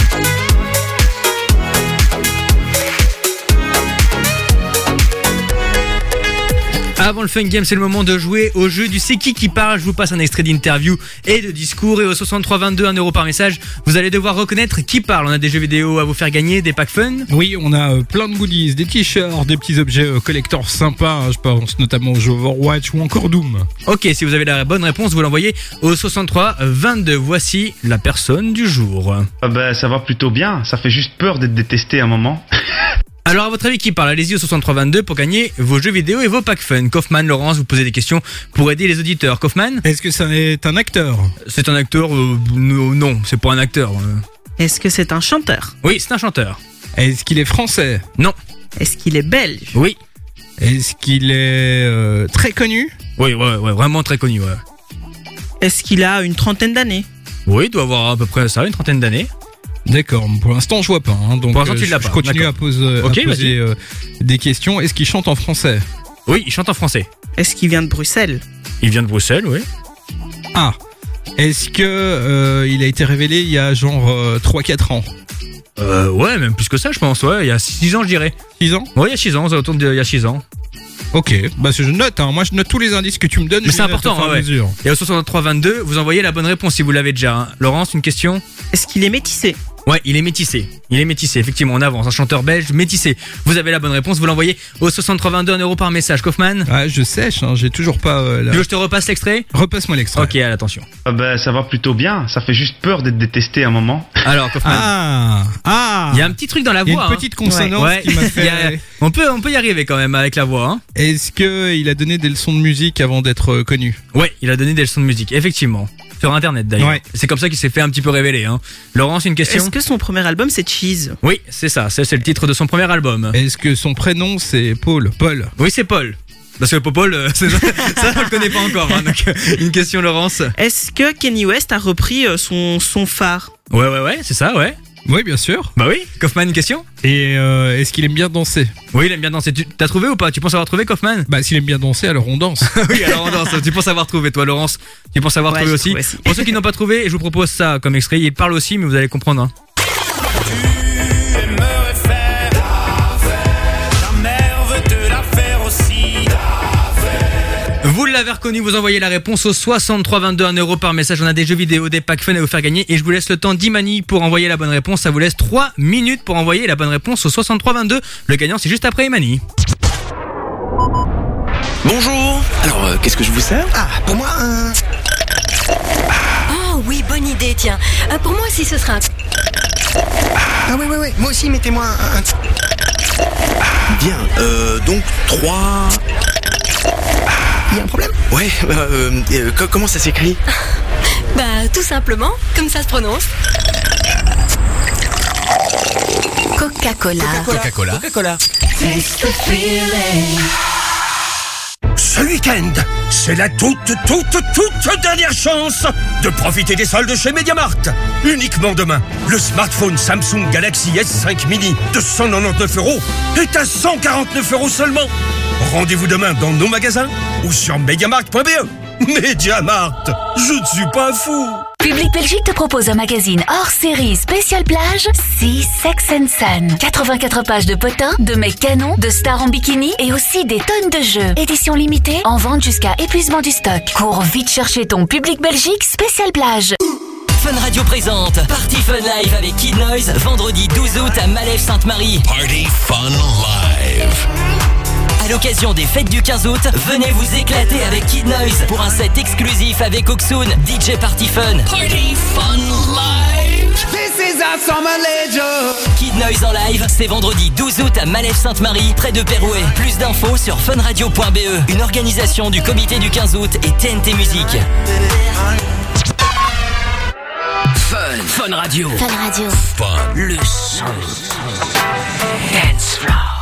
Avant le fun game, c'est le moment de jouer au jeu du C'est qui qui parle. Je vous passe un extrait d'interview et de discours. Et au 6322, 1 euro par message, vous allez devoir reconnaître qui parle. On a des jeux vidéo à vous faire gagner, des packs fun. Oui, on a euh, plein de goodies, des t-shirts, des petits objets euh, collecteurs sympas. hein. Je pense notamment aux jeux Overwatch ou encore Doom. Ok, si vous avez la bonne réponse, vous l'envoyez au 63 22. Voici la personne du jour. Ah bah, ça va plutôt bien, ça fait juste peur d'être détesté un moment. [LAUGHS] Alors à votre avis qui parle? Allez-y au 63 22 pour gagner vos jeux vidéo et vos packs fun. Kaufman, Laurence, vous posez des questions pour aider les auditeurs. Kaufman Est-ce que c'est un acteur? C'est un acteur euh, no- Non, c'est pas un acteur. euh. Est-ce que c'est un chanteur? Oui, c'est un chanteur. Est-ce qu'il est français? Non. Est-ce qu'il est belge? Oui. Est-ce qu'il est euh, très connu? Oui, ouais, ouais, vraiment très connu, ouais. Est-ce qu'il a une trentaine d'années? Oui, il doit avoir à peu près ça, une trentaine d'années. D'accord, pour l'instant je vois pas. hein, donc Pour l'instant, euh, tu l'as je pas, continue à poser, à euh, des questions. Est-ce qu'il chante en français? Oui, il chante en français. Est-ce qu'il vient de Bruxelles? Il vient de Bruxelles, oui. Ah, est-ce que euh, il a été révélé il y a genre euh, 3-4 ans? Euh, ouais, même plus que ça, je pense, ouais. Il y a 6 ans, je dirais. 6 ans? Ouais, il y a 6 ans, autour de, il y a 6 ans. Ok, bah je note. Hein. Moi je note tous les indices que tu me donnes. Mais je c'est important, ouais. mesure. Et au 6322, vous envoyez la bonne réponse si vous l'avez déjà. hein. Laurence, une question? Est-ce qu'il est métissé? Ouais, il est métissé. Il est métissé, effectivement, on avance. Un chanteur belge métissé. Vous avez la bonne réponse, vous l'envoyez au 6322 1 euro par message. Kaufman Ah, je sèche, hein, j'ai toujours pas. euh, la- Tu veux que je te repasse l'extrait? Repasse-moi l'extrait. Ok, à l'attention. Ah bah, ça va plutôt bien. Ça fait juste peur d'être détesté à un moment. Alors, Kaufman. Ah, ah. Il y a un petit truc dans la Il y a voix. une hein. petite consonance Ouais. qui m'a fait. [LAUGHS] a- on, peut, on peut y arriver quand même avec la voix. Hein. Est-ce que il a donné des leçons de musique avant d'être euh, connu? Ouais, il a donné des leçons de musique, effectivement. Sur internet d'ailleurs. Ouais. C'est comme ça qu'il s'est fait un petit peu révéler. Hein. Laurence, une question Est-ce que son premier album c'est Cheese? Oui, c'est ça. Ça, c'est le titre de son premier album. Est-ce que son prénom c'est Paul? Paul Oui, c'est Paul. Parce que Paul, euh, [LAUGHS] c'est- ça, on le connaît pas encore. hein. Donc, une question, Laurence. Est-ce que Kenny West a repris euh, son son phare? Ouais, ouais, ouais, c'est ça, ouais. Oui, bien sûr. Bah oui, Kaufman, une question? Et euh, est-ce qu'il aime bien danser? Oui, il aime bien danser. Tu t'as trouvé ou pas? Tu penses avoir trouvé Kaufman? Bah, s'il aime bien danser, alors on danse. [LAUGHS] Oui, alors on danse. Tu penses avoir trouvé, toi, Laurence? Tu penses avoir Ouais, trouvé j'ai aussi trouvé aussi. Pour ceux qui n'ont pas trouvé, je vous propose ça comme extrait. Il parle aussi, mais vous allez comprendre. hein. Vous l'avez reconnu, vous envoyez la réponse au 6322 1 euro par message. On a des jeux vidéo, des packs fun à vous faire gagner. Et je vous laisse le temps d'Imani pour envoyer la bonne réponse. Ça vous laisse 3 minutes pour envoyer la bonne réponse au 6322. Le gagnant, c'est juste après Imani. Bonjour. Alors, euh, qu'est-ce que je vous sers? Ah, pour moi, un... Oh oui, bonne idée, tiens. Euh, pour moi aussi, ce sera un... Ah ouais, ouais, ouais. Moi aussi, mettez-moi un... un- Bien. Euh, donc, trois... Il y a un problème? Ouais, euh, euh, co- comment ça s'écrit? [LAUGHS] Bah, tout simplement, comme ça se prononce. Coca-Cola. Coca-Cola. Coca-Cola. Ce week-end, c'est la toute, toute, toute dernière chance de profiter des soldes chez Mediamart. Uniquement demain, le smartphone Samsung Galaxy S5 Mini de 199 euros est à 149 euros seulement. Rendez-vous demain dans nos magasins ou sur mediamart.be. [LAUGHS] Mediamart, je ne suis pas fou. Public Belgique te propose un magazine hors série spécial plage, 6 Sex and Sun. 84 pages de potins, de mecs canons, de stars en bikini et aussi des tonnes de jeux. Édition limitée, en vente jusqu'à épuisement du stock. Cours vite chercher ton Public Belgique spécial plage. Fun Radio présente Party Fun Live avec Kid Noise vendredi 12 août à Malève Sainte-Marie. Party Fun Live. À l'occasion des fêtes du 15 août, venez vous éclater avec Kid Noise pour un set exclusif avec Oksoon, DJ Party Fun. Party Fun Live. This is our summer legend. Kid Noise en live, c'est vendredi 12 août à Malève Sainte-Marie, près de Pérouet. Plus d'infos sur funradio.be, une organisation du comité du 15 août et TNT Musique. Fun, Fun Radio. Fun Radio. Fun. Le son. Dance floor.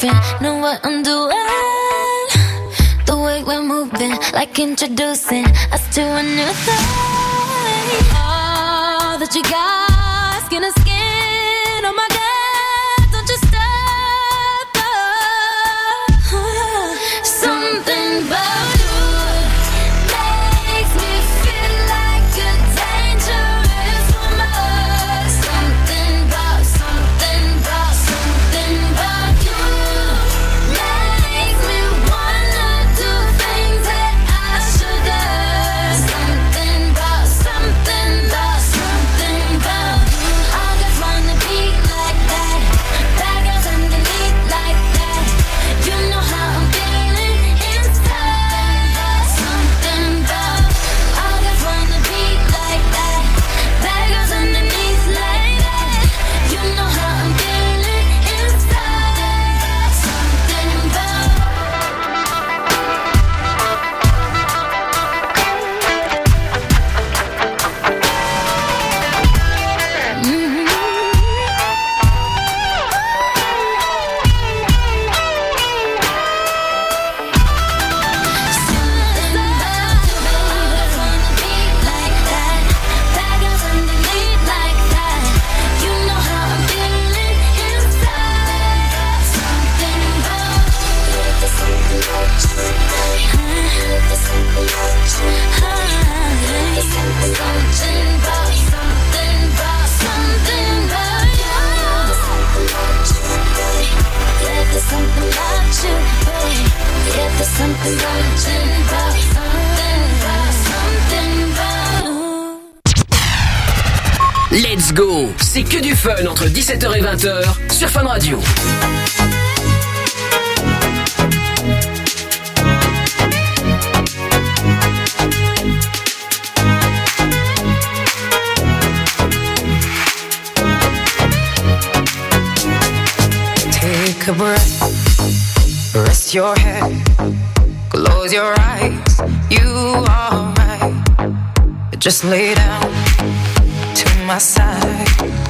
bulletproofing. Know what I'm doing. The way we're moving, like introducing us to a new thing. All that you got, skin to skin. Que du fun entre 17h et 20h sur Fun Radio. Take a breath, rest your head, close your eyes. You are right. Just lay down to my side.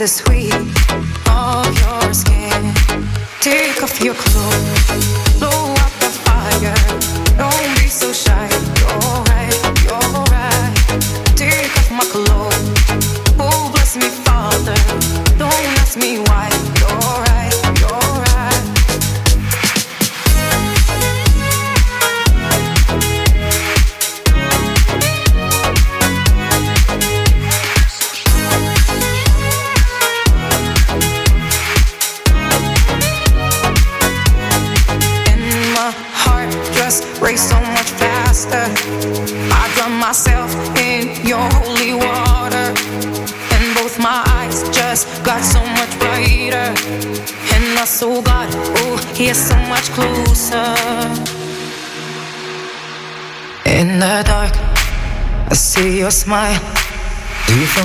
the sweet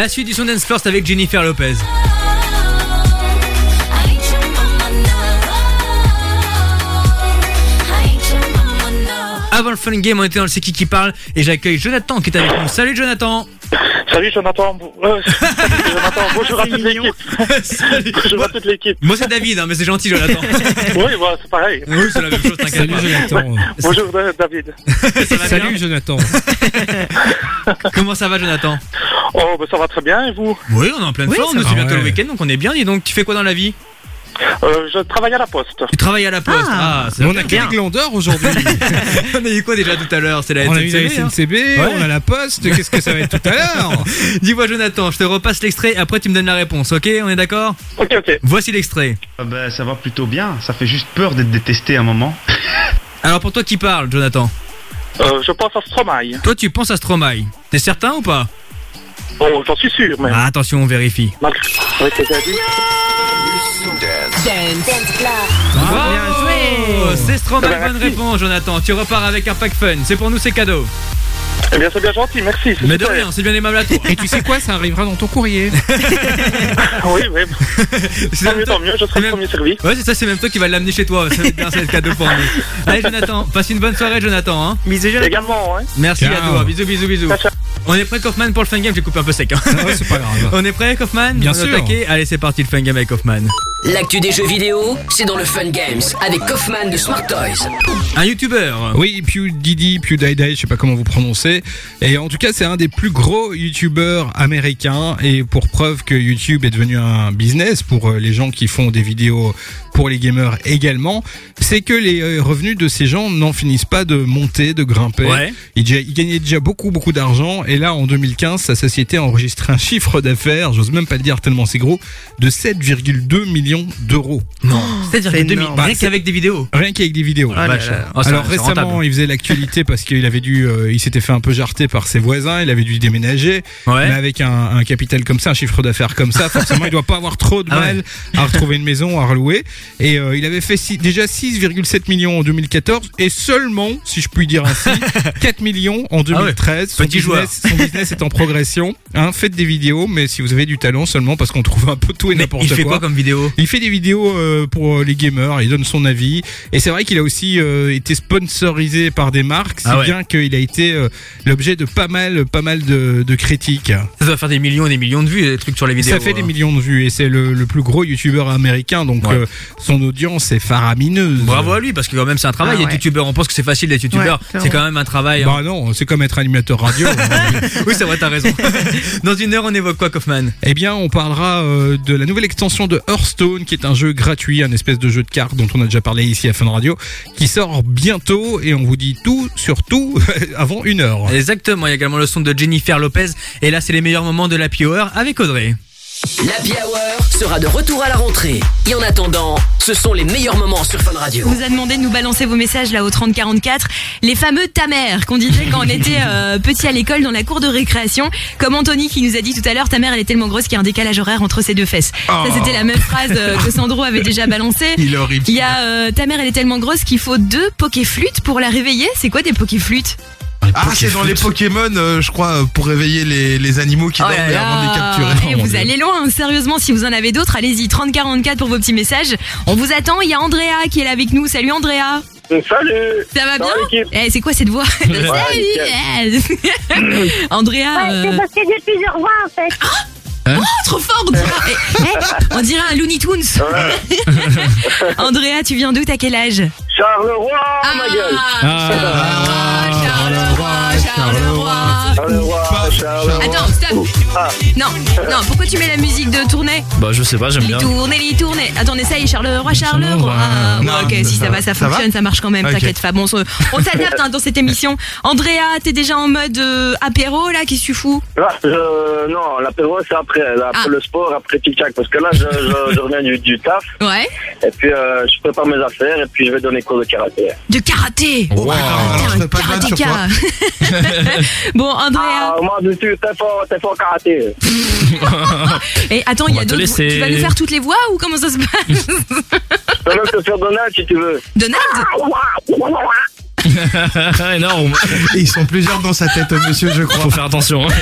La suite du son Dance Floor, c'est avec Jennifer Lopez. Avant le fun game, on était dans le C'est qui qui parle et j'accueille Jonathan qui est avec nous. Salut Jonathan Salut Jonathan. Euh, [LAUGHS] salut Jonathan. Bonjour à toute l'équipe. [LAUGHS] Bonjour à toute l'équipe. Moi c'est David, hein, mais c'est gentil Jonathan. [LAUGHS] Oui, voilà, c'est pareil. Oui, c'est la même chose, t'inquiète Salut pas. Jonathan. Bonjour Da- David. Salut Jonathan. Comment ça va Jonathan? Oh, bah, ça va très bien et vous? Oui, on est en pleine Oui, forme, c'est bientôt Ah le ouais. week-end donc on est bien. Et donc tu fais quoi dans la vie? Euh, Je travaille à la poste. Tu travailles à la poste. Ah, c'est on a bien. quel glandeur aujourd'hui [LAUGHS] on a eu quoi déjà tout à l'heure? C'est la On a eu la SNCB, hein SNCB, Ouais. on a la poste, qu'est-ce que ça va être tout à l'heure? [LAUGHS] Dis-moi Jonathan, je te repasse l'extrait, après tu me donnes la réponse, ok? On est d'accord? Ok, ok. Voici l'extrait. Ah bah, ça va plutôt bien. Ça fait juste peur d'être détesté à un moment. [LAUGHS] Alors pour toi qui parle, Jonathan? Euh, je pense à Stromae. Toi tu penses à Stromae. T'es certain ou pas? Oh, j'en suis sûr, mais. Ah, Attention, on vérifie. Malgré avec les indices. Bravo Bien joué C'est Stromae, Eh ben, bonne merci. réponse Jonathan. Tu repars avec un pack fun. C'est pour nous, c'est cadeau. Eh bien, c'est bien gentil, merci. c'est Mais de rien, c'est bien aimable à toi. Et tu sais quoi, ça arrivera dans ton courrier. [LAUGHS] Oui, oui. [LAUGHS] Tant mieux, tant mieux, je serai le premier servi. Ouais, c'est ça, c'est même toi qui va l'amener chez toi. Ça va être bien, ça va être cadeau pour nous. [LAUGHS] Allez, Jonathan, passe une bonne soirée, Jonathan. Hein. Également, hein. Merci à toi. Bisous, bisous, bisous. On est prêt, Kaufman, pour le fun game? J'ai coupé un peu sec. Hein. c'est pas grave. [LAUGHS] On est prêt, Kaufman? Bien On sûr. Allez, c'est parti, le fun game avec Kaufman. L'actu des jeux vidéo, c'est dans le Fun Games avec Kaufman de Smart Toys. Un youtubeur. Oui, PewDiddy, PewDieDie, je sais pas comment vous prononcez. Et en tout cas, c'est un des plus gros youtubeurs américains. Et pour preuve que YouTube est devenu un business pour euh, les gens qui font des vidéos pour les gamers également, c'est que les euh, revenus de ces gens n'en finissent pas de monter, de grimper. Ouais. Il, déjà- il gagnait déjà beaucoup, beaucoup d'argent. Et là, en 2015, sa société a enregistré un chiffre d'affaires, j'ose même pas le dire tellement c'est gros, de 7,2 millions d'euros. Non. 7,2 énorme. Rien qu'avec des vidéos. Rien qu'avec des vidéos. Ah là Vache. là. Oh, c'est- Alors c'est récemment, rentable. il faisait l'actualité parce qu'il avait dû, euh, il s'était fait un peu jarter par ses voisins, il avait dû déménager. Ouais. Mais avec un, un capital comme ça, un chiffre d'affaires comme ça, forcément, il doit pas avoir trop de Ah mal ouais. à retrouver une maison, à relouer. Et euh, il avait fait six- déjà 6,7 millions en 2014 et seulement, si je puis dire ainsi, [LAUGHS] 4 millions en 2013. son, Ah Petit joueur. business, son business est en progression. Hein, faites des vidéos, mais si vous avez du talent seulement parce qu'on trouve un peu tout et Mais n'importe il quoi. fait quoi comme vidéo? Il fait des vidéos euh, pour euh, les gamers, il donne son avis. Et c'est vrai qu'il a aussi euh, été sponsorisé par des marques, si Ah ouais. bien qu'il a été euh, l'objet de pas mal, pas mal de, de critiques. Ça doit faire des millions et des millions de vues, des trucs sur les vidéos. Ça fait des hein. millions de vues et c'est le, le plus gros youtubeur américain, donc Ouais. euh, son audience est faramineuse. Bravo à lui, parce que quand même c'est un travail Ah d'être ouais. youtubeur. On pense que c'est facile d'être youtubeur. Ouais, c'est quand même un travail. hein. Bah non, c'est comme être animateur radio. [LAUGHS] oui, c'est vrai, t'as raison. [LAUGHS] Dans une heure, on évoque quoi, Kaufman? Eh bien, on parlera euh, de la nouvelle extension de Hearthstone, qui est un jeu gratuit, un espèce de jeu de cartes dont on a déjà parlé ici à Fun Radio, qui sort bientôt et on vous dit tout sur tout [LAUGHS] avant une heure. Exactement, il y a également le son de Jennifer Lopez. Et là, c'est les meilleurs moments de la Hour avec Audrey. L'Happy Hour sera de retour à la rentrée. Et en attendant, ce sont les meilleurs moments sur Fun Radio. On vous a demandé de nous balancer vos messages là au 3044, les fameux ta mère qu'on disait quand on était euh, petit à l'école dans la cour de récréation. Comme Anthony qui nous a dit tout à l'heure, ta mère elle est tellement grosse qu'il y a un décalage horaire entre ses deux fesses. Ça Oh. c'était la même phrase euh, que Sandro avait déjà balancée. [LAUGHS] Il est horrible. Il y a euh, ta mère elle est tellement grosse qu'il faut deux pokéflûtes pour la réveiller. C'est quoi des pokéflutes Ah, c'est dans les Pokémon, euh, je crois, euh, pour réveiller les, les animaux qui Oh dorment et avant de les capturer. Vous allez loin, sérieusement, si vous en avez d'autres, allez-y, 3044 pour vos petits messages. On vous attend, il y a Andrea qui est là avec nous. Salut Andrea. Salut. Ça va bien Eh, c'est quoi cette voix [LAUGHS] Salut. [LAUGHS] Andrea euh, C'est parce que j'ai plusieurs voix en fait. Oh, trop fort [LAUGHS] Eh, eh, On dirait un Looney Tunes. Andrea, tu viens d'où T'as quel âge Charleroi, ma gueule. Charleroi Charleroi, Charleroi. Attends, stop Ah. Non, non, pourquoi tu mets la musique de tournée Bah, je sais pas, j'aime bien. tournées, les. Attends, on essaye, Charleroi, Charleroi. Ah, Non, ok, si ça ça va. ça va fonctionne, ça marche quand même, Ok. t'inquiète pas. Bon, on, s'adapte hein, dans cette émission. Andrea, t'es déjà en mode euh, apéro là, qu'est-ce que tu fous? Là, je- non, l'apéro c'est après, là, après le sport, après tic-tac, parce que là je, je, je reviens du, du taf, Ouais. et puis euh, je prépare mes affaires, et puis je vais donner cours de karaté. De karaté? Wow. Un karatéka [LAUGHS] Bon, Andrea. Ah, moi, tout, t'es fort, t'es fort karaté. [LAUGHS] Et attends, il y va a d'autres. Tu vas nous faire toutes les voix ou comment ça se passe? Je peux même te faire Donald si tu veux. Donald? [LAUGHS] Énorme. Et ils sont plusieurs dans sa tête, monsieur, je crois. Faut faire attention. hein.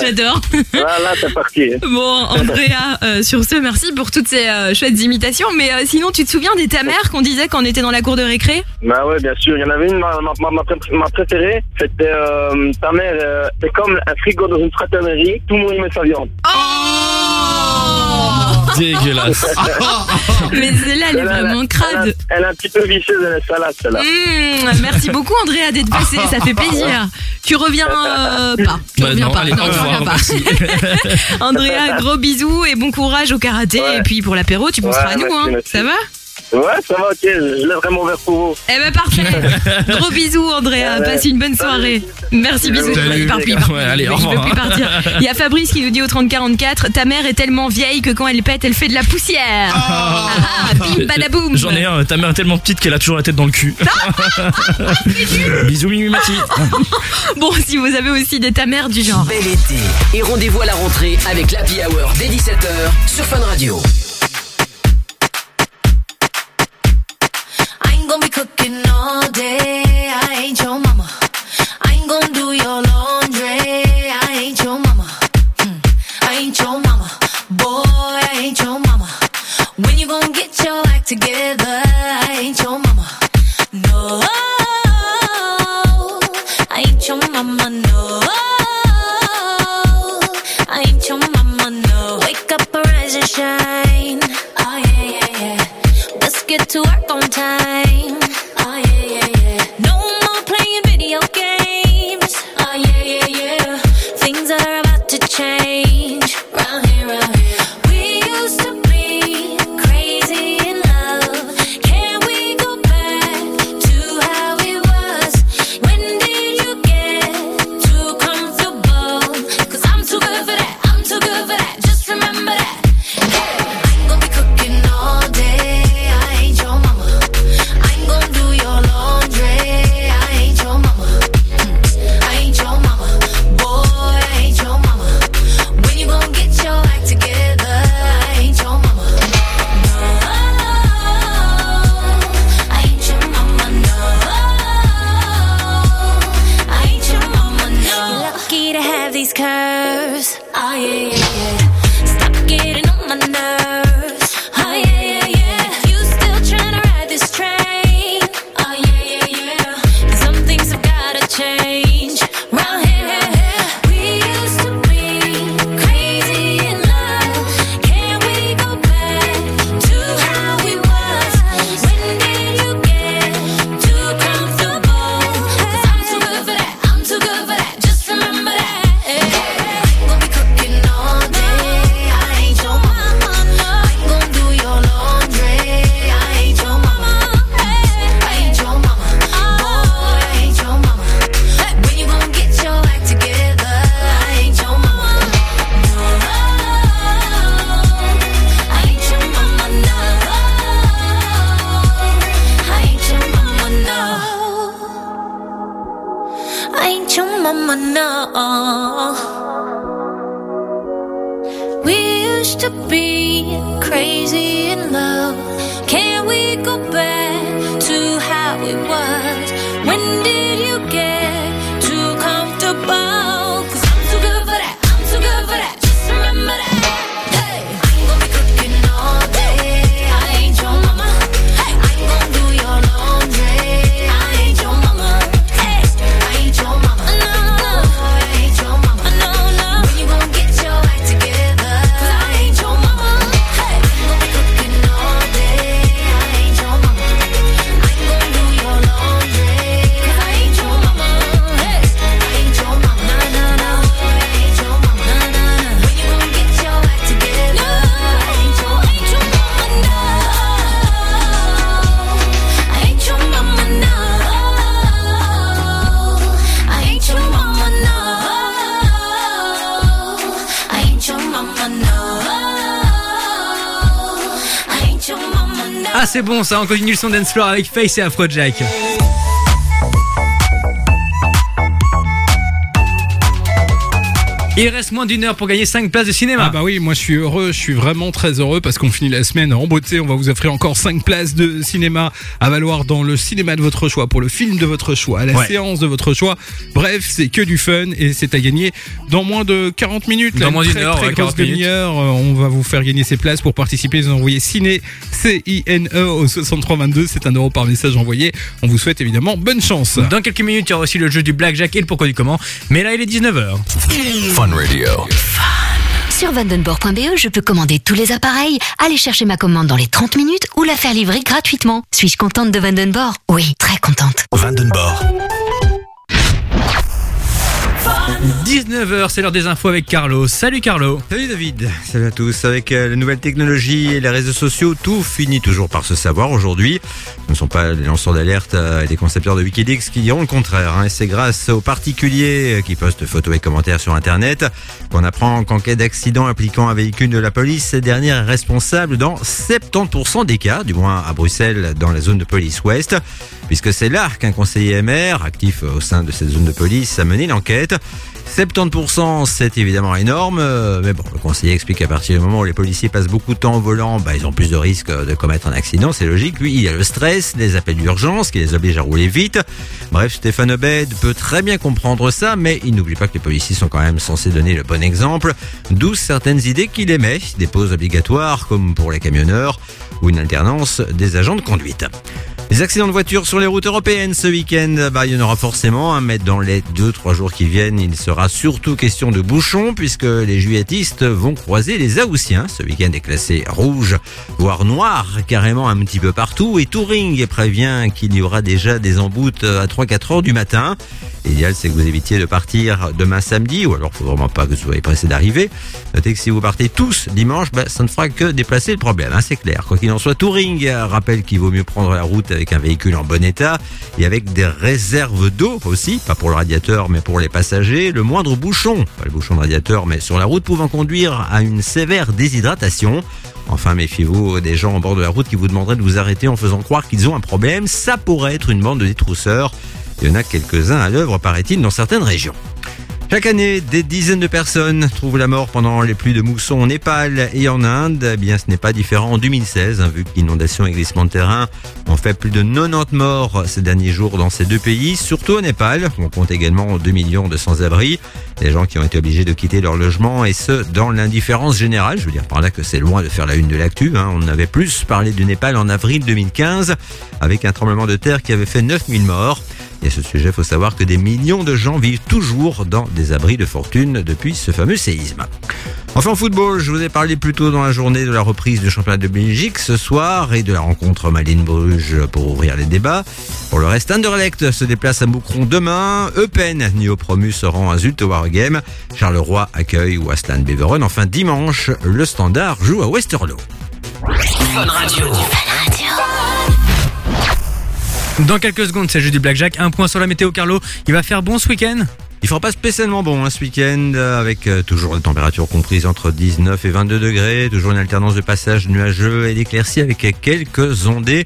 J'adore. Voilà, c'est parti. Bon, Andrea, euh, sur ce, merci pour toutes ces euh, chouettes imitations. Mais euh, sinon, tu te souviens des ta mère qu'on disait quand on était dans la cour de récré? Bah ouais, bien sûr. Il y en avait une, ma, ma, ma, ma pré- ma préférée, c'était euh, ta mère. euh, c'est comme un frigo dans une fraternerie, tout le monde y met sa viande. Dégueulasse. [LAUGHS] Mais celle-là, elle est vraiment crade. Elle, est un petit peu vicieuse, elle est salade, celle-là. Mmh, merci beaucoup Andrea d'être [LAUGHS] passé, ça fait plaisir. Tu reviens euh, pas. Tu Bah reviens non, pas. allez, non, tu reviens pas. [LAUGHS] Andrea, gros bisous et bon courage au karaté. Et puis pour l'apéro, tu penseras Ouais, à nous, merci, hein. merci. Ça va? Ouais, ça va, ok, je lève vraiment vers pour vous. Eh ben parfait. [LAUGHS] Gros bisous Andrea, Ouais. passe une bonne soirée. Merci bisous. Salut. Il part plus, il part Ouais, plus. allez, au veut revoir. plus partir. Il y a Fabrice qui nous dit au 3044 ta mère est tellement vieille que quand elle pète, elle fait de la poussière. Ah, ah, bim [LAUGHS] badaboum. J'en ai un, ta mère est tellement petite qu'elle a toujours la tête dans le cul. [LAUGHS] Bisous Mimi Mati. Bon, si vous avez aussi des ta mère du genre. Bel été. Et rendez-vous à la rentrée avec l'Happy Hour dès 17h sur Fun Radio. Bon ça, on continue le son dance floor avec Face et Afrojack. Il reste moins d'une heure pour gagner 5 places de cinéma. Ah bah oui, moi je suis heureux, je suis vraiment très heureux parce qu'on finit la semaine en beauté. On va vous offrir encore 5 places de cinéma à valoir dans le cinéma de votre choix, pour le film de votre choix, la Ouais. séance de votre choix. Bref, c'est que du fun et c'est à gagner dans moins de 40 minutes. Dans Là, moins une d'une heure, très ouais, grosse 40 minutes. Euh, On va vous faire gagner ces places pour participer. Vous envoyez ciné C-I-N-E au 6322. C'est un euro par message envoyé. On vous souhaite évidemment bonne chance. Dans quelques minutes, il y aura aussi le jeu du blackjack et le pourquoi du comment. Mais là, il est 19h. Fun Radio. Sur vandenborg.be, je peux commander tous les appareils, aller chercher ma commande dans les 30 minutes ou la faire livrer gratuitement. Suis-je contente de Vandenborg Oui, très contente. 19h, c'est l'heure des infos avec Carlo. Salut Carlo. Salut David, salut à tous. Avec euh, la nouvelle technologie et les réseaux sociaux, tout finit toujours par se savoir aujourd'hui. Ce ne sont pas les lanceurs d'alerte euh, et les concepteurs de Wikileaks qui diront le contraire. hein. C'est grâce aux particuliers euh, qui postent photos et commentaires sur Internet qu'on apprend qu'en cas d'accident impliquant un véhicule de la police, cette dernière est responsable dans 70% des cas, du moins à Bruxelles, dans la zone de police ouest, puisque c'est là qu'un conseiller MR, actif au sein de cette zone de police, a mené l'enquête. 70% c'est évidemment énorme, euh, mais bon, le conseiller explique qu'à partir du moment où les policiers passent beaucoup de temps au volant, bah, ils ont plus de risques de commettre un accident, c'est logique. Lui, il y a le stress, les appels d'urgence qui les obligent à rouler vite. Bref, Stéphane Obed peut très bien comprendre ça, mais il n'oublie pas que les policiers sont quand même censés donner le bon exemple, d'où certaines idées qu'il émet, des pauses obligatoires comme pour les camionneurs ou une alternance des agents de conduite. Les accidents de voiture sur les routes européennes ce week-end, bah, il y en aura forcément, hein, mais dans les 2-3 jours qui viennent, il sera surtout question de bouchons puisque les juilletistes vont croiser les Haussiens. Ce week-end est classé rouge, voire noir, carrément un petit peu partout. Et Touring prévient qu'il y aura déjà des emboutes à 3-4 heures du matin. L'idéal, c'est que vous évitiez de partir demain samedi, ou alors faut vraiment pas que vous soyez pressé d'arriver. Notez que si vous partez tous dimanche, bah, ça ne fera que déplacer le problème, hein, c'est clair. Quoi qu'il en soit, Touring euh, rappelle qu'il vaut mieux prendre la route avec un véhicule en bon état et avec des réserves d'eau aussi, pas pour le radiateur, mais pour les passagers. Le moindre bouchon, pas le bouchon de radiateur, mais sur la route pouvant conduire à une sévère déshydratation. Enfin, méfiez-vous des gens au bord de la route qui vous demanderaient de vous arrêter en faisant croire qu'ils ont un problème. Ça pourrait être une bande de détrousseurs. Il y en a quelques-uns à l'œuvre, paraît-il, dans certaines régions. Chaque année, des dizaines de personnes trouvent la mort pendant les pluies de mousson au Népal et en Inde. Eh bien, ce n'est pas différent en 2016, hein, vu que l'inondation et glissement de terrain ont fait plus de 90 morts ces derniers jours dans ces deux pays, surtout au Népal. On compte également 2 millions de sans-abri, des gens qui ont été obligés de quitter leur logement et ce, dans l'indifférence générale. Je veux dire par là que c'est loin de faire la une de l'actu. hein. On avait plus parlé du Népal en avril 2015, avec un tremblement de terre qui avait fait 9000 morts. Et à ce sujet, il faut savoir que des millions de gens vivent toujours dans des abris de fortune depuis ce fameux séisme. Enfin, en football, je vous ai parlé plus tôt dans la journée de la reprise du championnat de Belgique ce soir et de la rencontre Malines-Bruges pour ouvrir les débats. Pour le reste, Anderlecht se déplace à Moucron demain. Eupen, néo-promu, se rend à Zulte Waregem. Charleroi accueille Wasland Beveren. Enfin, dimanche, le Standard joue à Westerlo. Dans quelques secondes, c'est le jeu du blackjack. Un point sur la météo, Carlo. Il va faire bon ce week-end? Il fera pas spécialement bon hein, ce week-end, euh, avec euh, toujours des températures comprises entre 19 et 22 degrés, toujours une alternance de passage nuageux et d'éclaircies avec quelques ondées,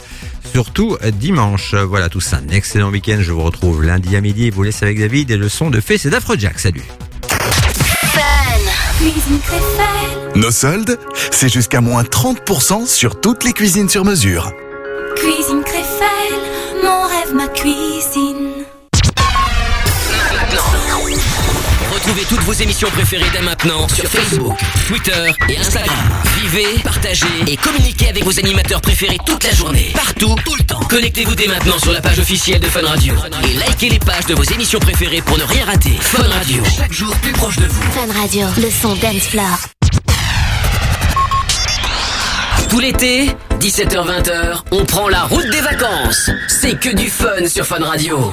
surtout dimanche. Voilà, tout ça, un excellent week-end. Je vous retrouve lundi à midi. Vous laisse avec David et le son de Fess et d'Afrojack. Salut Nos soldes, c'est jusqu'à moins 30% sur toutes les cuisines sur mesure. Toutes vos émissions préférées dès maintenant sur Facebook, Twitter et Instagram. Vivez, partagez et communiquez avec vos animateurs préférés toute la journée, partout, tout le temps. Connectez-vous dès maintenant sur la page officielle de Fun Radio et likez les pages de vos émissions préférées pour ne rien rater. Fun Radio, chaque jour plus proche de vous. Fun Radio, le son dance floor. Tout l'été, 17h-20h, on prend la route des vacances. C'est que du fun sur Fun Radio.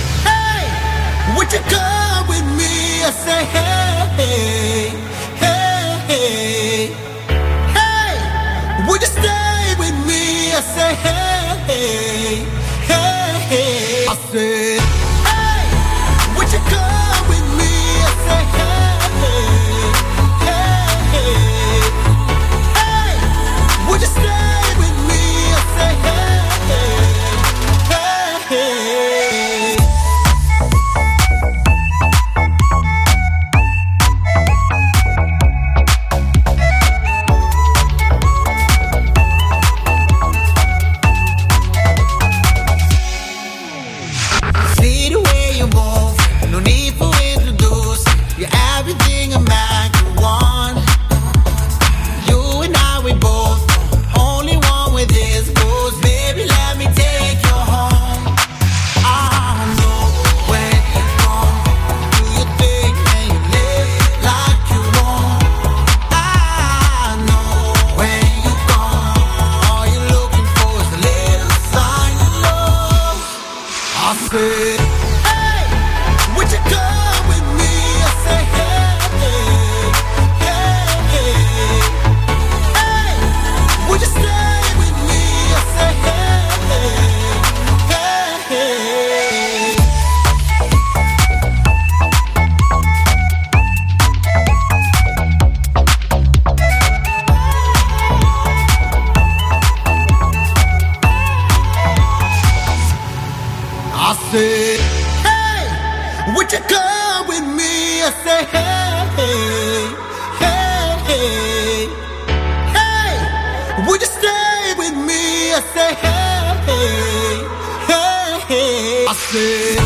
would you come with me? I say, hey, hey, hey.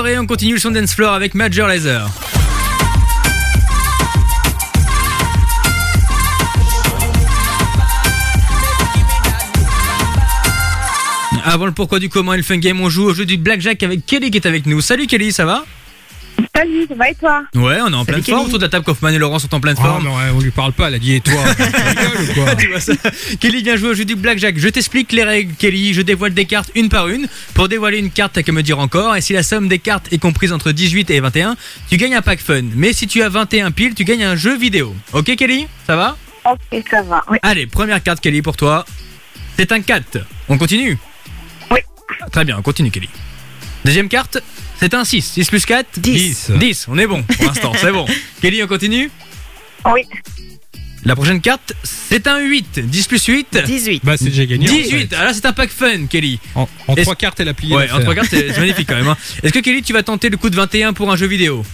Soirée, on continue le son dance floor avec Major Laser. Avant le pourquoi du comment et le fun game, on joue au jeu du blackjack avec Kelly qui est avec nous. Salut Kelly, ça va? Salut, ça va et toi Ouais, on est en pleine Kelly. forme. Autour de la table, Kaufman et Laurent sont en pleine Oh, forme. non, ouais, on lui parle pas, elle a dit et toi [LAUGHS] Tu rigoles ou quoi Tu vois ça Kelly vient jouer au jeu du blackjack. Je t'explique les règles, Kelly. Je dévoile des cartes une par une. Pour dévoiler une carte, t'as qu'à me dire encore. Et si la somme des cartes est comprise entre 18 et 21, tu gagnes un pack fun. Mais si tu as 21 piles, tu gagnes un jeu vidéo. Ok, Kelly? Ça va? Ok, ça va. Oui. Allez, première carte, Kelly, pour toi. C'est un 4. On continue? Oui. Très bien, on continue, Kelly. Deuxième carte, c'est un 6. 6 plus 4 10. 10, on est bon pour l'instant, c'est bon. [LAUGHS] Kelly, on continue Oui. La prochaine carte, c'est un 8. 10 plus 8. 18. Bah, c'est déjà gagné. en 18. fait. Ah là, c'est un pack fun, Kelly. En, en Est-ce- trois cartes, elle a plié. Ouais, en l'affaire. trois cartes, c'est [LAUGHS] magnifique quand même. hein. Est-ce que Kelly, tu vas tenter le coup de 21 pour un jeu vidéo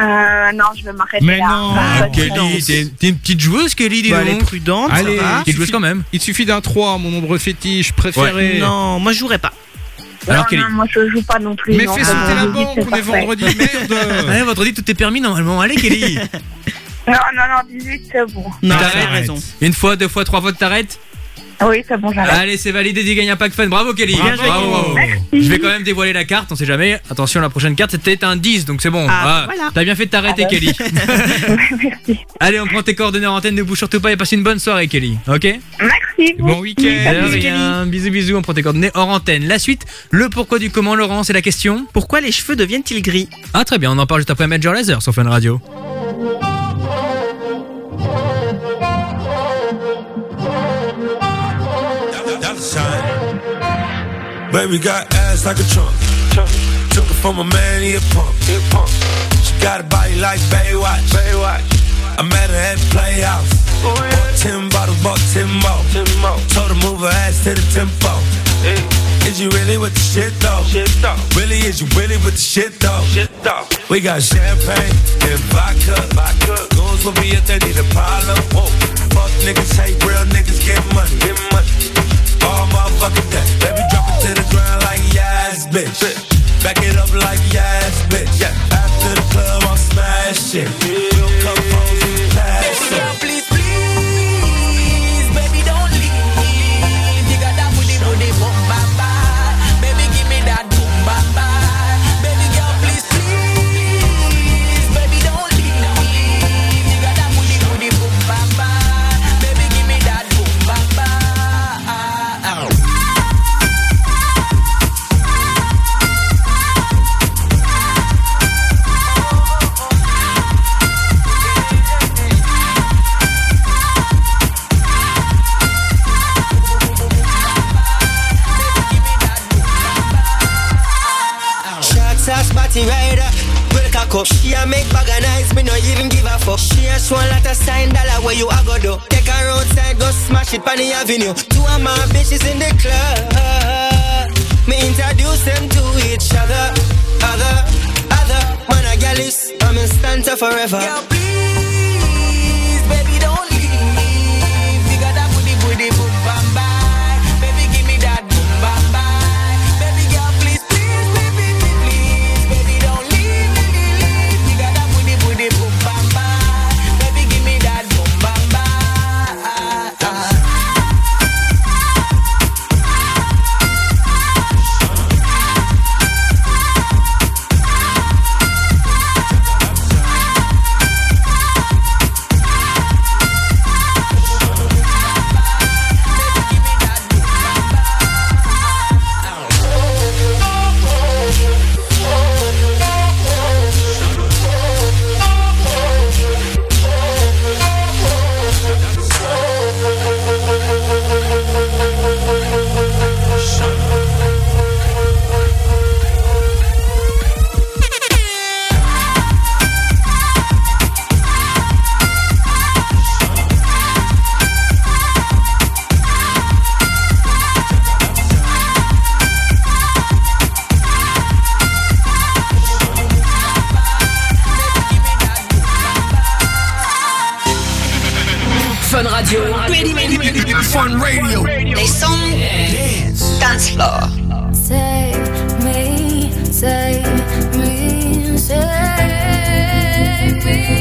Euh, non, je vais m'arrêter Mais là. non. Ah, Kelly, t'es une petite joueuse, Kelly, dis Bah, elle est prudente. ça Allez, va. Petite joueuse quand même. Il suffit d'un 3, mon nombre fétiche préféré. Non, moi je jouerais pas. Alors, non, Kelly. non, moi je joue pas non plus. Mais non, fais sauter la banque, on est vendredi, [LAUGHS] merde Ouais, vendredi, tout est permis normalement. Allez, Kelly. Non, non, non, 18, c'est bon. Non, T'arrêtes. t'as raison. Une fois, deux fois, trois fois, t'arrêtes Oui, c'est bon, j'arrête. Allez, c'est validé, tu gagnes un pack fun. Bravo, Kelly. Bravo. bravo. Je vais quand même dévoiler la carte, on sait jamais. Attention, la prochaine carte, c'était un 10, donc c'est bon. Ah, bah voilà. T'as bien fait de t'arrêter, Ah, bah. Kelly. [LAUGHS] Merci. Allez, on prend tes coordonnées en antenne, ne bouge surtout pas et passe une bonne soirée, Kelly. Ok? Merci. Bon week-end. Bisous, bisous, on prend tes coordonnées hors antenne. La suite, le pourquoi du comment, Laurent, c'est la question. Pourquoi les cheveux deviennent-ils gris? Ah, très bien, on en parle juste après Major Laser sur Fun Radio. Baby got ass like a trunk. Took it from a man, he a pump. She got a body like Baywatch. Baywatch. I met her at Playhouse. Bought ten bottles, bought ten more. Told her move her ass to the tempo. Is you really with the shit though? Really, is you really with the shit though? We got champagne and vodka. Goons will be if they need a problem. Fuck niggas, hate real niggas, get money. Get money. All motherfucking day. Baby, it to the ground like yes, bitch. Back it up like yes, bitch. After the club, I'm smashing. We'll come home and pass it. A cup. She a make bag of nice, me no even give a fuck. She a show lot of sign dollar where you a go do. Take her outside, go smash it on the avenue. Two of my bitches in the club. Me introduce them to each other. Other, other. Man a gal is, I'm in stanza forever. Dance floor. Save me, save me, save me.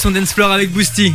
Son dance floor avec Boosty.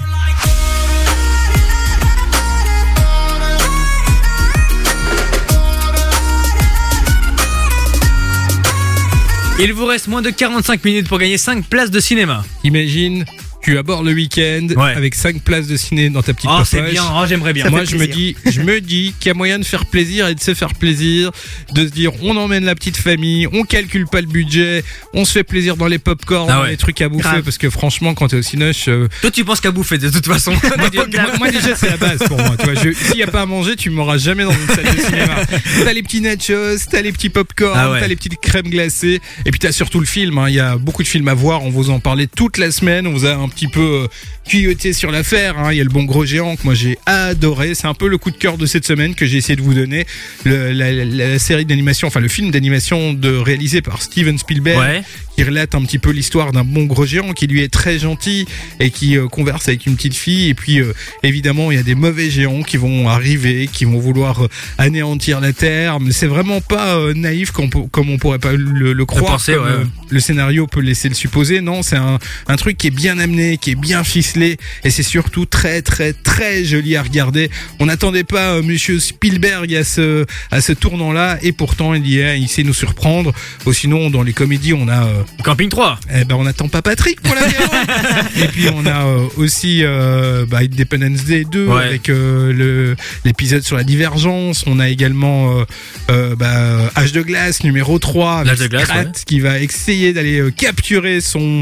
Il vous reste moins de 45 minutes pour gagner 5 places de cinéma. Imagine, tu abordes le week-end avec 5 places de ciné dans ta petite Oh, c'est bien. Oh, j'aimerais bien. Ça Moi, je me dis, je me dis qu'il y a moyen de faire plaisir et de se faire plaisir, de se dire, on emmène la petite famille, on calcule pas le budget, on se fait plaisir dans les pop-corn, Ah dans les trucs à bouffer, Grave. parce que franchement, quand t'es au cinoche, euh, Toi, tu penses qu'à bouffer de toute façon. [LAUGHS] moi, moi- moi, déjà c'est la base pour moi. Tu vois, je- s'il y a pas à manger, tu m'auras jamais dans une salle de cinéma. [LAUGHS] T'as les petits nachos, t'as les petits popcorn, Ah ouais. t'as les petites crèmes glacées, et puis t'as surtout le film. hein. Il y a beaucoup de films à voir. On vous en parlait toute la semaine. On vous a un petit peu tuyauté sur l'affaire. hein. Il y a le Bon Gros Géant que moi j'ai adoré. C'est un peu le coup de cœur de cette semaine que j'ai essayé de vous donner. La, série d'animation, enfin le film d'animation réalisé par Steven Spielberg. Qui relate un petit peu l'histoire d'un bon gros géant qui lui est très gentil et qui euh, converse avec une petite fille. Et puis euh, évidemment il y a des mauvais géants qui vont arriver qui vont vouloir euh, anéantir la terre. Mais c'est vraiment pas euh, naïf comme, on peut- comme on pourrait pas le, le croire penser, comme, ouais. euh, le scénario peut laisser le supposer. Non c'est un, un truc qui est bien amené qui est bien ficelé. Et c'est surtout très très très joli à regarder. On n'attendait pas euh, monsieur Spielberg à ce à ce tournant là et pourtant il y est. Il sait nous surprendre. Ou sinon dans les comédies on a euh, Camping 3. eh ben on attend pas Patrick pour la [LAUGHS] Et puis on a euh, aussi euh, bah, Independence Day 2 Ouais. avec euh, le l'épisode sur la divergence. On a également bah, Âge de glace numéro 3 avec glace, Scrat ouais. qui va essayer d'aller capturer son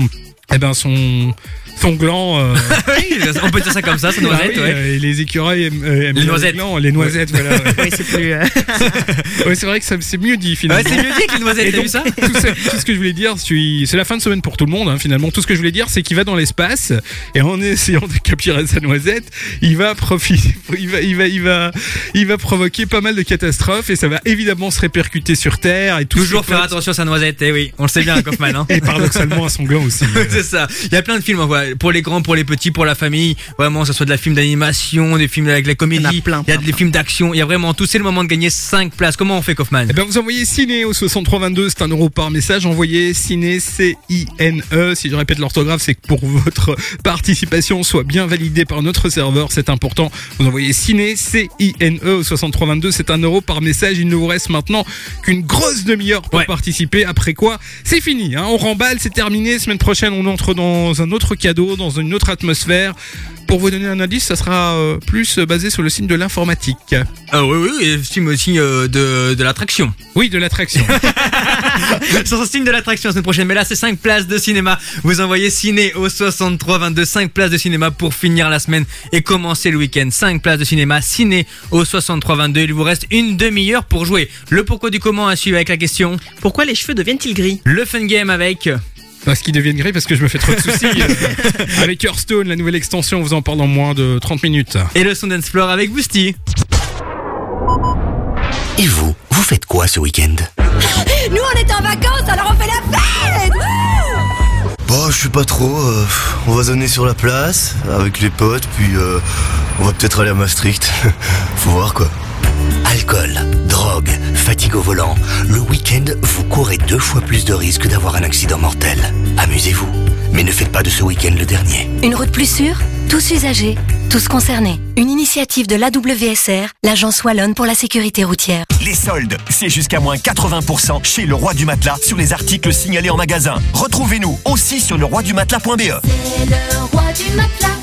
eh ben son son gland. euh, [LAUGHS] oui, on peut dire ça comme ça, ça bah noisette, oui, ouais. euh, et les écureuils aiment, euh, aiment Les noisettes. glands, les noisettes, voilà. ouais. [LAUGHS] Oui, c'est plus. euh, [LAUGHS] Ouais, c'est vrai que ça- c'est mieux dit finalement. Ouais, c'est mieux dit que les noisettes, Et t'as vu ça tout, ce, tout ce que je voulais dire, c'est la fin de semaine pour tout le monde hein, finalement. Tout ce que je voulais dire, c'est qu'il va dans l'espace et en essayant de capturer sa noisette, il va profiter, il va, il va, il va, il va provoquer pas mal de catastrophes et ça va évidemment se répercuter sur Terre et tout. Toujours faire attention à sa noisette, eh oui, on le sait bien, Kaufman. Hein. Et paradoxalement à son gland aussi. c'est ça. Il y a plein de films, hein, pour les grands, pour les petits, pour la famille. Vraiment, que ce soit de la film d'animation, des films avec la comédie. Il y a, plein, des films d'action. Il y a vraiment tout. C'est le moment de gagner 5 places. Comment on fait, Kaufman Eh ben vous envoyez ciné au 6322, c'est un euro par message. Envoyez ciné C I N E. Si je répète l'orthographe, c'est que pour votre participation soit bien validée par notre serveur, c'est important. Vous envoyez ciné C I N E au 6322, c'est un euro par message. Il ne vous reste maintenant qu'une grosse demi-heure pour participer. Après quoi, c'est fini. Hein. On remballe, c'est terminé. Semaine prochaine, on entre dans un autre cadeau, dans une autre atmosphère. Pour vous donner un indice, ça sera euh, plus basé sur le signe de l'informatique. Ah oui, oui, et film aussi euh, de, de l'attraction. Oui, de l'attraction. [LAUGHS] Sur ce signe de l'attraction la semaine prochaine. Mais là, c'est 5 places de cinéma. Vous envoyez ciné au 63 22. 5 places de cinéma pour finir la semaine et commencer le week-end. 5 places de cinéma. Ciné au 63 22. Il vous reste une demi-heure pour jouer. Le pourquoi du comment à suivre avec la question. Pourquoi les cheveux deviennent-ils gris? Le fun game avec. Parce qu'ils deviennent gris parce que je me fais trop de soucis. euh, [LAUGHS] avec Hearthstone, la nouvelle extension, on vous en parle dans moins de 30 minutes. Et le Sundance Floor avec Boosty. Et vous, vous faites quoi ce week-end? Nous, on est en vacances, alors on fait la fête Bah, je sais pas trop. euh, on va zoner sur la place avec les potes, puis euh, on va peut-être aller à Maastricht. [LAUGHS] Faut voir quoi. Alcool, drogue, fatigue au volant. Le week-end, vous courez deux fois plus de risques d'avoir un accident mortel. Amusez-vous, mais ne faites pas de ce week-end le dernier. Une route plus sûre? Tous usagers, tous concernés. Une initiative de l'AWSR, l'agence wallonne pour la sécurité routière. Les soldes, c'est jusqu'à moins 80% chez le roi du matelas sur les articles signalés en magasin. Retrouvez-nous aussi sur leroidumatelas.be. Le roi du matelas.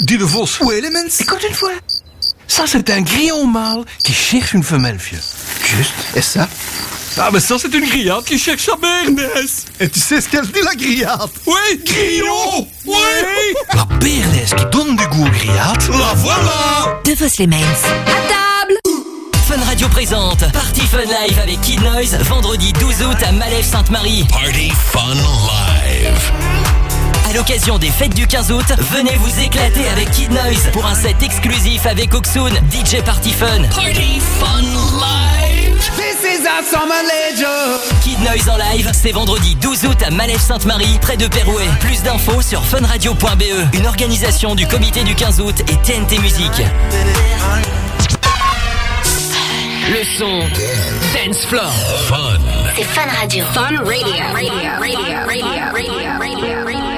Dis de Vos. Ou Elements. Écoute une fois. Ça, c'est un grillon mâle qui cherche une femelle, vieux. Juste. Et ça? Ah, mais ça, c'est une grillade qui cherche sa bernesse. Et tu sais ce qu'elle dit, la grillade? Oui, grillon Oui [LAUGHS] La bernesse qui donne du goût aux grillades. La voilà De Vos les Mains. À table Fun Radio présente Party Fun Live avec Kid Noise vendredi 12 août à Malève Sainte-Marie. Party Fun Live. À l'occasion des fêtes du 15 août, venez vous éclater avec Kid Noise pour un set exclusif avec Oksoon, DJ Party Fun. Party Fun Live. This is our summer legend. Kid Noise en live, c'est vendredi 12 août à Malève-Sainte-Marie, près de Pérouet. Plus d'infos sur funradio.be, une organisation du comité du 15 août et TNT Musique. Le son Dance Floor. Fun. C'est Fun Radio. Fun Radio. Radio. Radio. Radio. Radio. Radio. You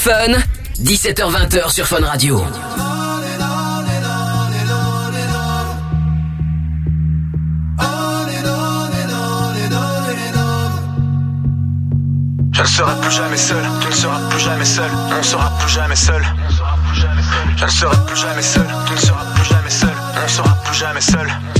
fun. 17h20h sur Fun Radio. Je ne serai plus jamais seul, tu ne seras plus jamais seul, on ne sera plus jamais seul. Je ne serai plus jamais seul, tu ne seras plus jamais seul, on ne sera plus jamais seul.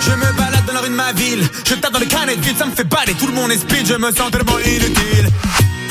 Je me balade dans la rue de ma ville. Je tape dans les canettes vides, ça me fait baler Tout le monde est je me sens tellement inutile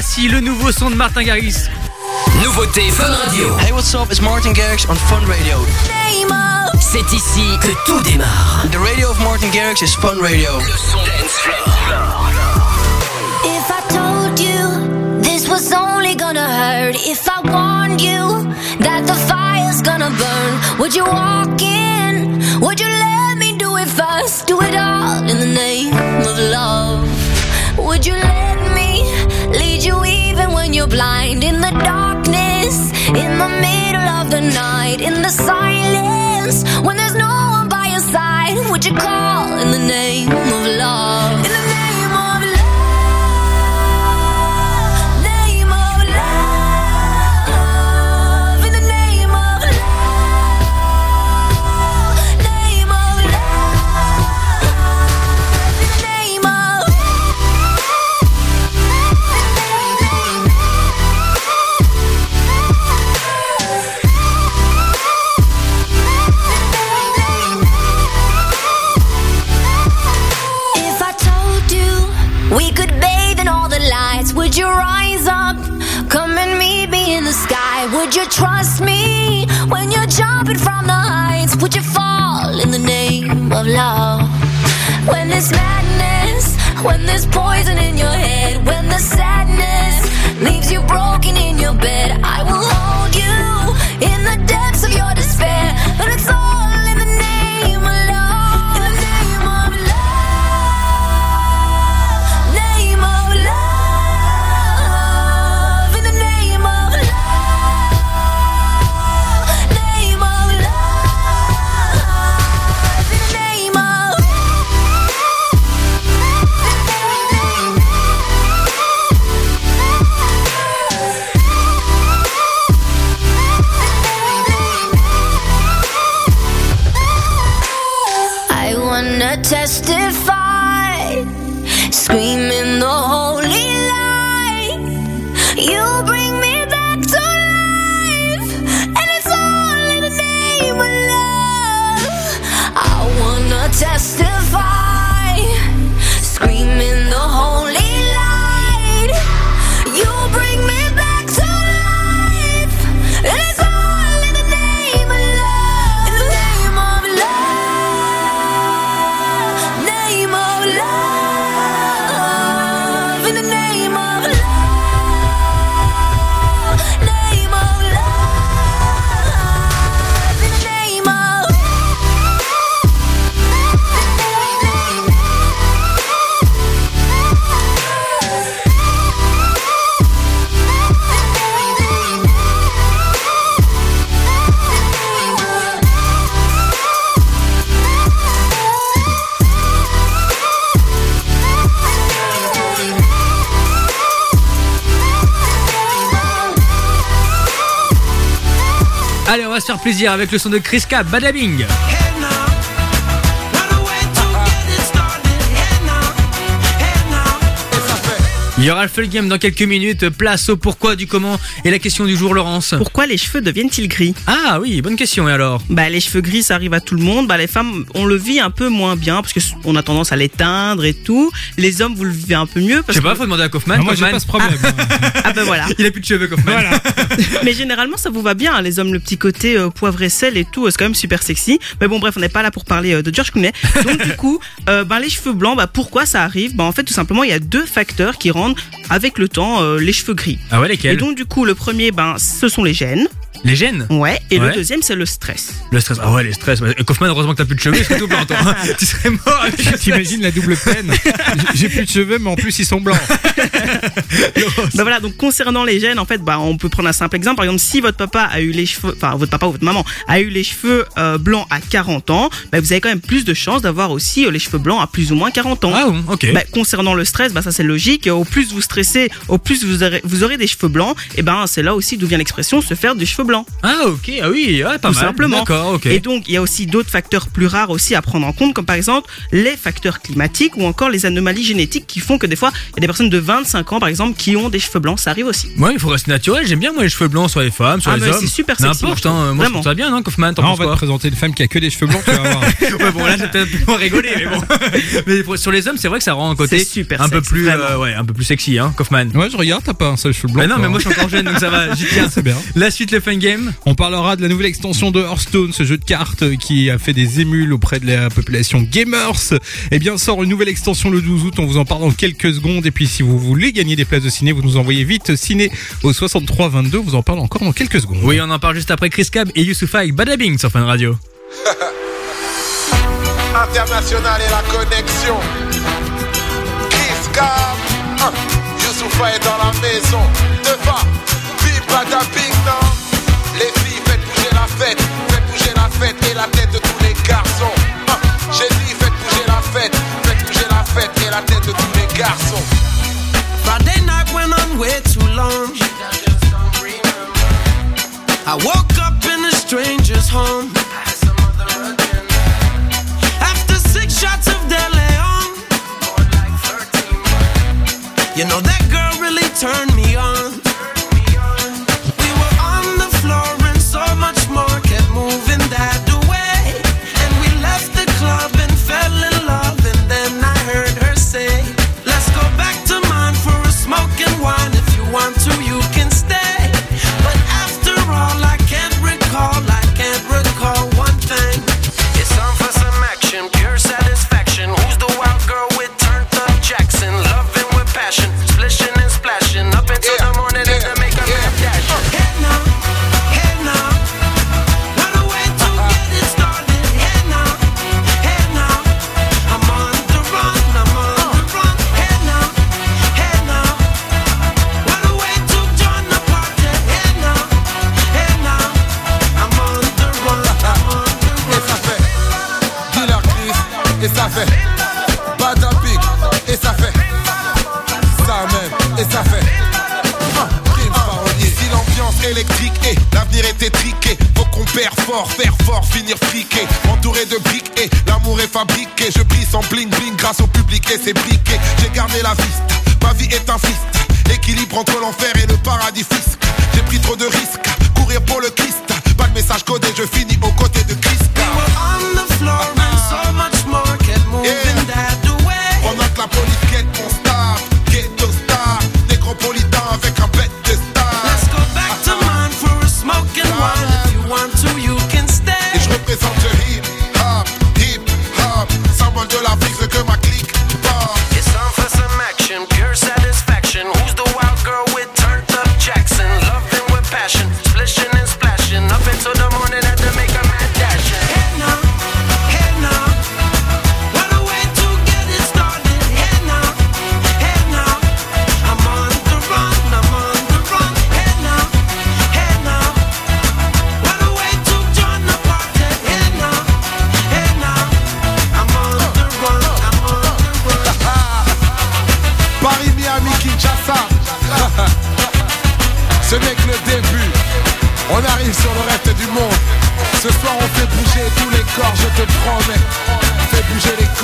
Voici le nouveau son de Martin Garrix. Nouveauté Fun Radio. Hey, what's up? It's Martin Garrix on Fun Radio. C'est ici que tout démarre. The radio of Martin Garrix is Fun Radio. If I told you this was only gonna hurt, if I warned you that the fire's gonna burn, would you walk in? Would you let me do it first? Do it all in the name of love. Would you let me when you're blind? In the darkness, in the middle of the night, in the silence, when there's no one by your side, would you call in the name of love? Trust me when you're jumping from the heights? Would you fall in the name of love? When there's madness, when there's poison in your head, when the sadness leaves you broken in your bed, va se faire plaisir avec le son de Kriska Badabing. Il y aura le full game dans quelques minutes. Place au pourquoi, du comment et la question du jour, Laurence. Pourquoi les cheveux deviennent-ils gris Ah oui, bonne question. Et alors? Bah les cheveux gris ça arrive à tout le monde. Bah les femmes on le vit un peu moins bien parce que on a tendance à les teindre et tout. Les hommes vous le vivez un peu mieux Je sais pas, que faut demander à Kaufman. Non, moi, j'ai Kaufman. pas ce problème. ah ben voilà. Il a plus de cheveux, Kaufman. [LAUGHS] Mais généralement ça vous va bien hein, les hommes le petit côté euh, poivre et sel et tout euh, c'est quand même super sexy. Mais bon bref on n'est pas là pour parler euh, de George Clooney. Donc du coup euh, bah, les cheveux blancs bah pourquoi ça arrive? Bah en fait tout simplement il y a deux facteurs qui rendent avec le temps euh, les cheveux gris. Ah ouais, lesquels? Et donc du coup le premier ben ce sont les gènes. Les gènes Ouais. Et Ouais. le deuxième c'est le stress. Le stress. Ah ouais, les stress. Bah, Kaufman, heureusement que t'as plus de cheveux, c'est tout blanc, toi. [LAUGHS] tu serais mort avec le stress. T'imagines la double peine J'ai plus de cheveux, mais en plus ils sont blancs. [LAUGHS] Bah voilà, donc concernant les gènes, en fait, bah on peut prendre un simple exemple. Par exemple, si votre papa a eu les cheveux, enfin votre papa ou votre maman a eu les cheveux euh, blancs à 40 ans, bah vous avez quand même plus de chances d'avoir aussi euh, les cheveux blancs à plus ou moins 40 ans. Ah bon, ok. Bah, concernant le stress, bah ça c'est logique. Au plus vous stressez, au plus vous aurez, vous aurez des cheveux blancs. Et ben c'est là aussi d'où vient l'expression se faire des cheveux Ah ok, ah oui, ouais, pas tout mal. simplement. D'accord, ok. Et donc, il y a aussi d'autres facteurs plus rares aussi à prendre en compte, comme par exemple les facteurs climatiques ou encore les anomalies génétiques qui font que des fois, il y a des personnes de 25 ans, par exemple, qui ont des cheveux blancs. Ça arrive aussi. Ouais, il faut rester naturel. J'aime bien moi les cheveux blancs sur les femmes, sur Ah, les mais hommes. c'est super sexy, moi, N'importe, je trouve. hein. Moi je Vraiment. trouve ça bien, non, Kaufman T'en Ah, on va te présenter une femme qui a que des cheveux blancs, tu vas voir. [LAUGHS] ouais, bon, là, c'est peut-être moins rigolé, mais bon. [LAUGHS] mais pour- sur les hommes, c'est vrai que ça rend un côté C'est super un peu plus, euh, ouais, un peu plus sexy, hein, Kaufman. Ouais, je regarde, t'as pas un seul cheveu blanc. Mais non, toi, mais hein. moi je suis encore jeune, donc ça va, j'y tiens. [LAUGHS] C'est bien. La suite, le fun game. On parlera de la nouvelle extension de Hearthstone, ce jeu de cartes qui a fait des émules auprès de la population gamers. Eh bien, sort une nouvelle extension le 12 août. On vous en parle dans quelques secondes. Et puis, si vous voulez gagner des places de ciné, vous nous envoyez vite ciné au 63 22. On vous en parle encore dans quelques secondes. Oui, on en parle juste après Chris Cab et Youssoufa avec Badabing sur Fun Radio. [LAUGHS] International et la connexion. Chris Cam, hein, Youssoufa est dans la maison. Bim garçons. Friday night went on way too long. I woke up in a stranger's home. After six shots of De Leon. You know that girl really turned est étriqué, faut qu'on perd fort, faire fort, finir friqué, entouré de briques et l'amour est fabriqué. Je brille sans bling bling grâce au public et ses briquets. J'ai gardé la vista, ma vie est un fist. Équilibre entre l'enfer et le paradis fisc. J'ai pris trop de risques,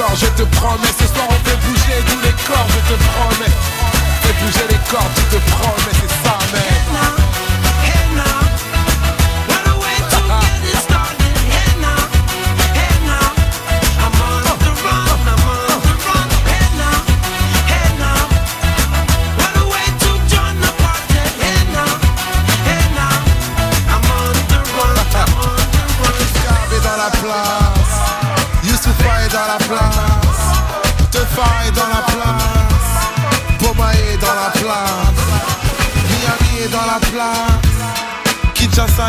corps, je te promets. Ce soir, on fait bouger tous les corps, je te promets. Fais bouger les cordes, tu te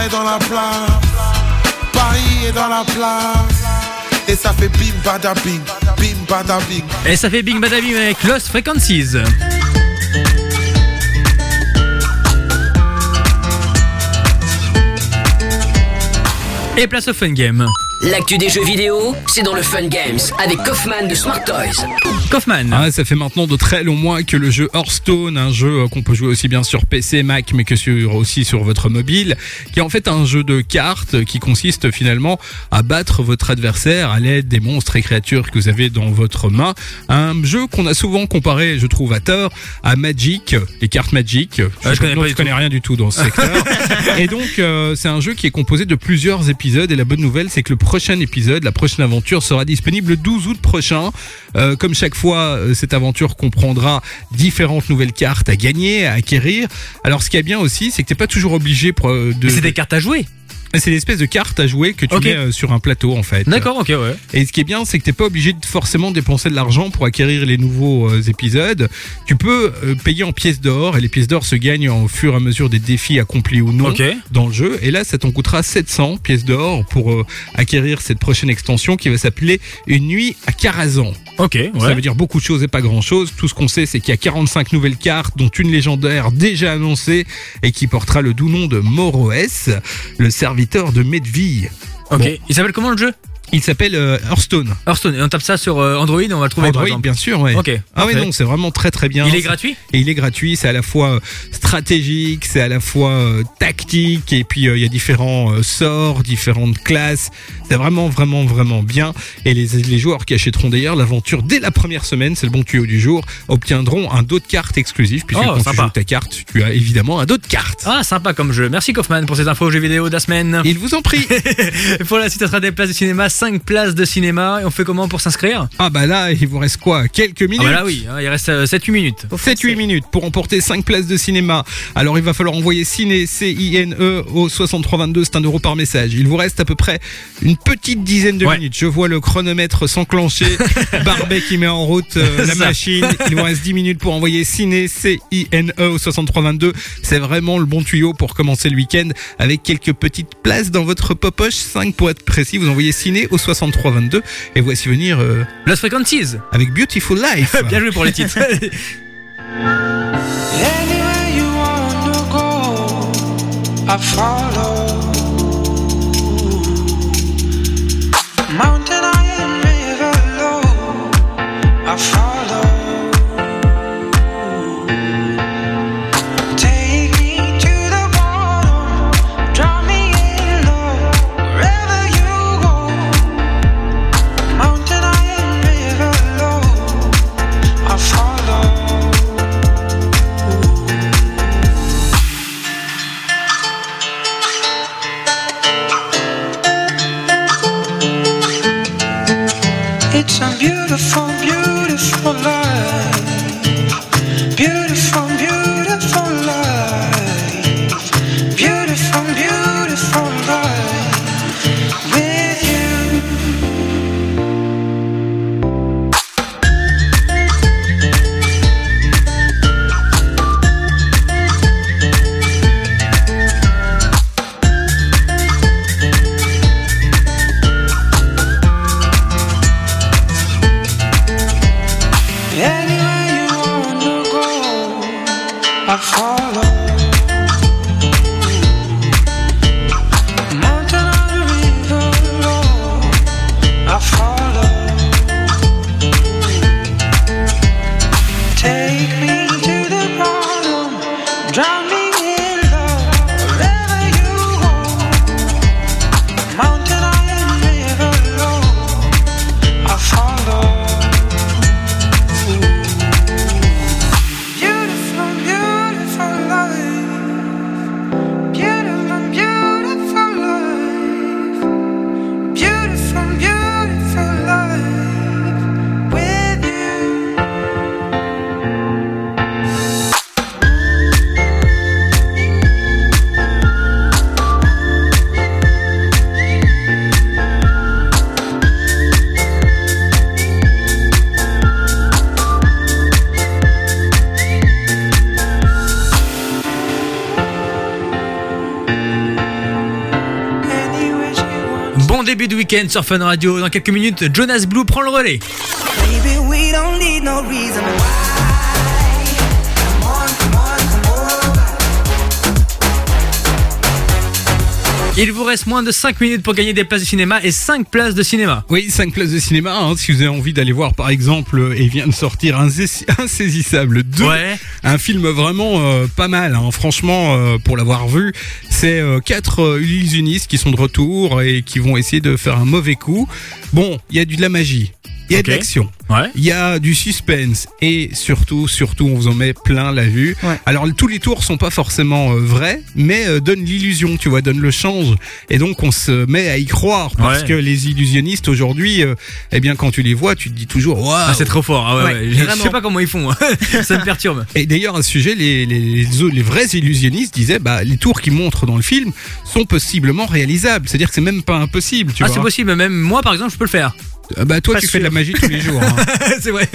est dans la place, Paris est dans la place, et ça fait bim bada bing, bim bada bing. Et ça fait Bing Badabim avec Lost Frequencies. Et place au fun game. L'actu des jeux vidéo, c'est dans le Fun Games avec Kaufman de Smart Toys. Kaufman. Ah, ça fait maintenant de très longs mois que le jeu Hearthstone, un jeu euh, qu'on peut jouer aussi bien sur PC, Mac, mais que sur, aussi sur votre mobile, qui est en fait un jeu de cartes qui consiste finalement à battre votre adversaire à l'aide des monstres et créatures que vous avez dans votre main. Un jeu qu'on a souvent comparé, je trouve à tort, à Magic, les cartes Magic. Ah, je connais non, pas tu du connais tout. rien du tout dans ce secteur. [LAUGHS] et donc, euh, c'est un jeu qui est composé de plusieurs épisodes. Et la bonne nouvelle, c'est que le prochain épisode, la prochaine aventure sera disponible le 12 août prochain. Euh, comme chaque fois, euh, cette aventure comprendra différentes nouvelles cartes à gagner, à acquérir. Alors, ce qui est bien aussi, c'est que t'es pas toujours obligé euh, de. C'est des cartes à jouer. C'est l'espèce de carte à jouer que tu mets euh, sur un plateau en fait. D'accord, ok, ouais. Et ce qui est bien, c'est que t'es pas obligé de forcément dépenser de l'argent pour acquérir les nouveaux euh, épisodes. Tu peux euh, payer en pièces d'or et les pièces d'or se gagnent au fur et à mesure des défis accomplis ou non dans le jeu. Et là, ça t'en coûtera 700 pièces d'or pour euh, acquérir cette prochaine extension qui va s'appeler Une nuit à Karazhan. Ok, Ça ouais. veut dire beaucoup de choses et pas grand chose. Tout ce qu'on sait, c'est qu'il y a 45 nouvelles cartes, dont une légendaire déjà annoncée et qui portera le doux nom de Moroès, le serviteur de Medvi. Ok. Bon. Il s'appelle comment le jeu? Il s'appelle euh, Hearthstone. Hearthstone. Et on tape ça sur euh, Android, on va le trouver par Android, exemple. bien sûr, ouais. Ok. Ah oui, parfait. non, c'est vraiment très très bien. Il est gratuit? Et il est gratuit, c'est à la fois euh, stratégique, c'est à la fois euh, tactique, et puis euh, il y a différents euh, sorts, différentes classes. C'est vraiment vraiment vraiment bien. Et les, les joueurs qui achèteront d'ailleurs l'aventure dès la première semaine, c'est le bon tuyau du jour, obtiendront un dos de cartes exclusif, puisque Oh, quand tu sympa. joues ta carte, tu as évidemment un dos de cartes. Ah, sympa comme jeu. Merci Kaufman pour ces infos jeux vidéo de la semaine. Il vous en prie. [LAUGHS] pour la suite, ça sera des places de cinéma, 5 places de cinéma. Et on fait comment pour s'inscrire Ah bah là, il vous reste quoi? Quelques Ah minutes bah là oui, hein, il reste 7-8 minutes. 7-8 minutes pour emporter 5 places de cinéma. Alors il va falloir envoyer ciné C-I-N-E au 6322, c'est un euro par message. Il vous reste à peu près une petite dizaine de Ouais. minutes. Je vois le chronomètre s'enclencher, [LAUGHS] Barbet qui met en route euh, la machine. Il vous reste 10 minutes pour envoyer ciné C-I-N-E au 6322. C'est vraiment le bon tuyau pour commencer le week-end avec quelques petites places dans votre popoche. 5 pour être précis. Vous envoyez ciné au 6322 et voici venir euh, Lost Frequencies. avec Beautiful Life. [LAUGHS] Bien joué pour les titres. [LAUGHS] I follow. It's a beautiful, début de week-end sur Fun Radio. Dans quelques minutes, Jonas Blue prend le relais. Il vous reste moins de 5 minutes pour gagner des places de cinéma et 5 places de cinéma. Oui, 5 places de cinéma. hein, si vous avez envie d'aller voir, par exemple, euh, et vient de sortir Insaisi- [LAUGHS] Insaisissable 2, Ouais. un film vraiment euh, pas mal. hein, franchement, euh, pour l'avoir vu, c'est euh, quatre euh, illusionnistes qui sont de retour et qui vont essayer de faire un mauvais coup. Bon, il y a du de la magie. Il y a de l'action. Ouais. Il y a du suspense et surtout, surtout, on vous en met plein la vue. Alors tous les tours sont pas forcément euh, vrais, mais euh, donnent l'illusion, tu vois, donnent le change. Et donc on se met à y croire parce Ouais. que les illusionnistes aujourd'hui, euh, eh bien quand tu les vois, tu te dis toujours waouh. Ah, c'est trop fort. Ah ouais, Ouais, ouais. Je- sais pas comment ils font. hein. [LAUGHS] Ça me perturbe. Et d'ailleurs, à ce sujet, les, les, les, autres- les vrais illusionnistes disaient, bah, les tours qu'ils montrent dans le film sont possiblement réalisables. C'est-à-dire que c'est même pas impossible, tu ah, c'est possible. Même moi, par exemple, je peux le faire. Euh, Bah, toi, Pas tu sûr. fais de la magie tous les jours. hein. [LAUGHS] c'est vrai.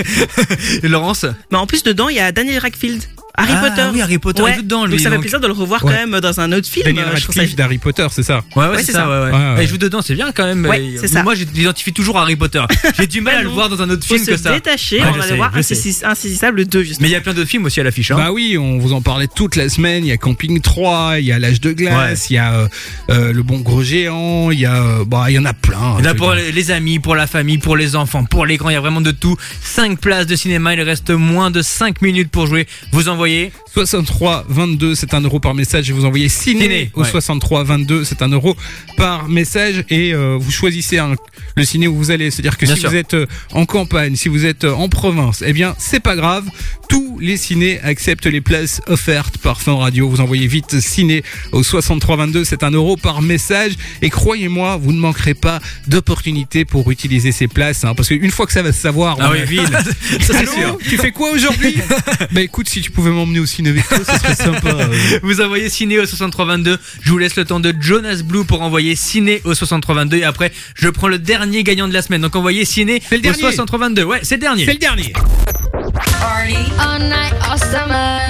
Et Laurence? Mais en plus, dedans, il y a Daniel Radcliffe. Harry Ah, Potter. oui, Harry Potter est dedans, lui, Donc ça fait donc. plaisir de le revoir Ouais. quand même dans un autre film. Daniel Euh, je trouve ça- Radcliffe d'Harry Potter, c'est ça Ouais, ouais, Ouais, c'est ça, ça. ouais, ouais. Ouais, ouais. Et je vous dedans, c'est bien quand même. Ouais, ça. Moi, j'identifie toujours Harry Potter. J'ai du mal à le voir dans un autre film que ça. détacher, Ouais, on je va sais, voir je Insaisissable 2, justement. Mais il y a plein d'autres films aussi à l'affiche. Hein. Bah oui, on vous en parlait toute la semaine. Il y a Camping 3, il y a L'âge de glace, il y a euh, euh, Le bon gros géant, il y a, bah, il y en a plein. Il y en a Je pour les amis, pour la famille, pour les enfants, pour les grands, il y a vraiment de tout. 5 places de cinéma, il reste moins de 5 minutes pour jouer. Vous envoyez 63 22, c'est un euro par message et vous envoyez ciné, Ciné, au ouais. 63 22, c'est un euro par message et euh, vous choisissez un- le ciné où vous allez. C'est-à-dire que Bien si sûr. vous êtes euh, en campagne, si vous êtes euh, en province, eh bien c'est pas grave. Tous les cinés acceptent les places offertes par Fun Radio. Vous envoyez vite ciné au 63 22, c'est un euro par message et croyez-moi, vous ne manquerez pas d'opportunités pour utiliser ces places, hein, parce qu'une fois que ça va se savoir dans Ah la oui. ville, [LAUGHS] Ça, c'est Allô, sûr. tu fais quoi aujourd'hui? [LAUGHS] Bah écoute, si tu pouvais m'emmener au ciné avec toi, ça serait [LAUGHS] sympa. euh. Vous envoyez ciné au 6322. Je vous laisse le temps de Jonas Blue pour envoyer ciné au 6322 et après je prends le dernier gagnant de la semaine. Donc envoyez ciné le au dernier. 6322. Ouais, c'est le dernier. C'est le dernier. All night, all summer.